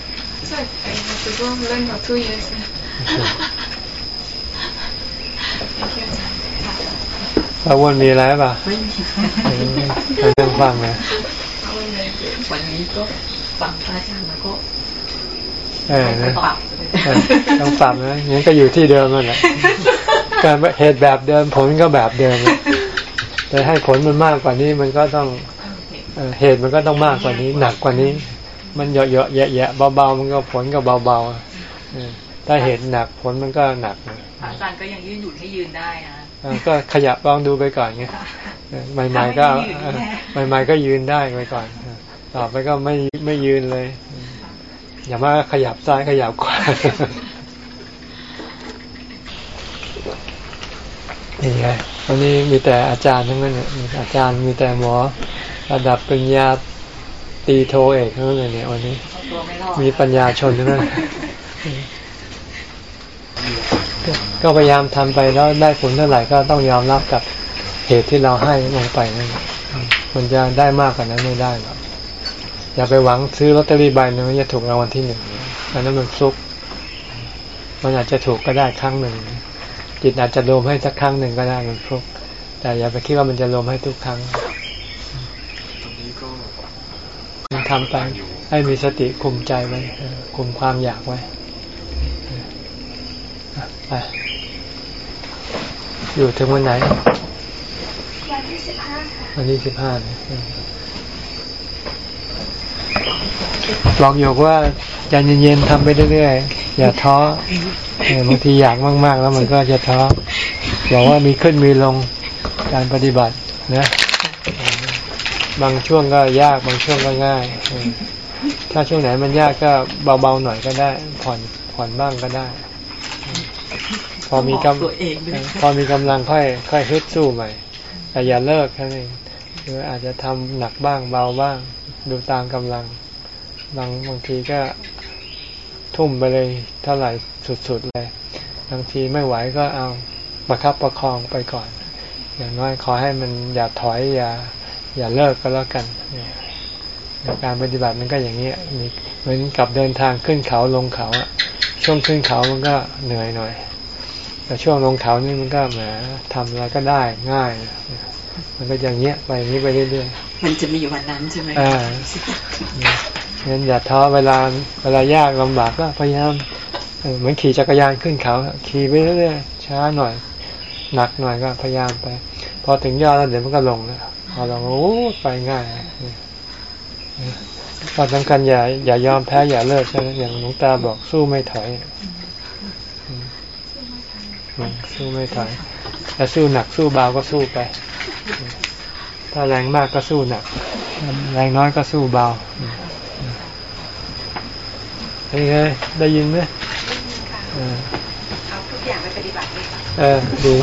So I have to go learn for two years. Thank you. ป้าอ้วนมีอะไรป่ะเออไปนั่งฟังนะ วันนี้ก็ฟังพระอาจารย์แล้วก็ เออนะ ปรับ เออต้องปรับนะงั้นก็อยู่ที่เดิมนั่นแหละ การเหตุแบบเดิมผลก็แบบเดิม แต่ให้ผลมันมากกว่านี้มันก็ต้องเอ่อเหตุมันก็ต้องมากกว่านี้ หนักกว่านี้ มันเยอะๆแยะๆเบาๆมันก็ผลก็เบาๆเออถ้าเหตุหนักผลมันก็หนักนะพระอาจารย์ก็ยังยืนหยุ่นให้ยืนได้นะเออก็ขยับลองดูไปก่อนไงเออใหม่ๆก็เออใหม่ ๆ ก็ยืนได้ไปก่อนเออต่อไปก็ไม่ไม่ยืนเลย อย่ามาขยับซ้ายขยับขวา นี่ไงวันนี้มีแต่อาจารย์ทั้งนั้นเนี่ยมีอาจารย์มีแต่หมอ ระดับปริญญาตีโทเอกทั้งนั้นเลยเนี่ยวันนี้ มีปัญญาชนทั้งนั้นก็พยายามทำไปแล้วได้ผลเท่าไหร่ก็ต้องยอมรับกับเหตุที่เราให้ลงไปนั่นมันจะได้มากกว่านั้นไม่ได้หรอกอย่าไปหวังซื้อลอตเตอรี่ใบหนึงว่าจะถูกรางวัลที่หนึ่งอันนั้นมันฟลุก มันอาจจะถูกก็ได้ครั้งหนึ่ง จิตอาจจะรวมให้สักครั้งหนึ่งก็ได้มันฟลุกแต่อย่าไปคิดว่ามันจะรวมให้ทุกครั้งตรงนี้ก็มันทำไปให้มีสติคุมใจไว้เออคุมความอยากไว้เอออะไปอยู่ถึงวันไหน วันที่สิบห้าค่ะวันที่สิบห้าเนี่ยเออ บอกโยกว่าใจเย็นๆทำไปเรื่อยๆอย่าท้อเออบางทีอยากมากๆ แล้วมันก็จะท้อบอกว่ามีขึ้นมีลงการปฏิบัตินะเออบางช่วงก็ยากบางช่วงก็ง่ายเออถ้าช่วงไหนมันยากก็เบาๆหน่อยก็ได้ ผ่อนผ่อนบ้างก็ได้เออพอมีกำตัวเองด้วยพอมีกำลังค่อย ค่อยฮึดสู้ใหม่ แต่อย่าเลิกแค่นั้นเองหรืออาจจะทำหนักบ้างเบาบ้าง ดูตามกำลัง บางบางทีก็ทุ่มไปเลยเท่าไหร่สุดๆเลยบางทีไม่ไหวก็เอาประคับประคองไปก่อน อย่างน้อยขอให้มันอย่าถอยอย่าอย่าเลิกก็แล้วกันเนี่ยการปฏิบัติมันก็อย่างนี้มีเหมือนกับเดินทางขึ้นเขาลงเขาอะช่วงขึ้นเขามันก็เหนื่อยหน่อย แต่ช่วงลงเขานี่มันก็แหมทำอะไรก็ได้ง่าย มันก็อย่างเงี้ยไปอย่างนี้ไปเรื่อยๆมันจะมีวันนั้นใช่ไหมอ่า งั้นอย่าท้อเวลาเวลายากลำบากก็พยายามเหมือนขี่จักรยานขึ้นเขา ขี่ไปเรื่อยๆช้าหน่อย หนักหน่อยก็พยายามไป พอถึงยอดแล้วเดี๋ยวมันก็ลงแล้วพอลงโอ้ไปง่ายตอนสำคัญอย่าอย่ายอมแพ้อย่าเลิกใช่ไหมอย่างหลวงตาบอกสู้ไม่ถอยสู้ไม่ถอยแต่สู้หนักสู้เบาก็สู้ไป ถ้าแรงมากก็สู้หนัก แรงน้อยก็สู้เบา เป็นไงได้ยินไหมเอาทุกอย่างไปปฏิบัติเลยค่ะเออดี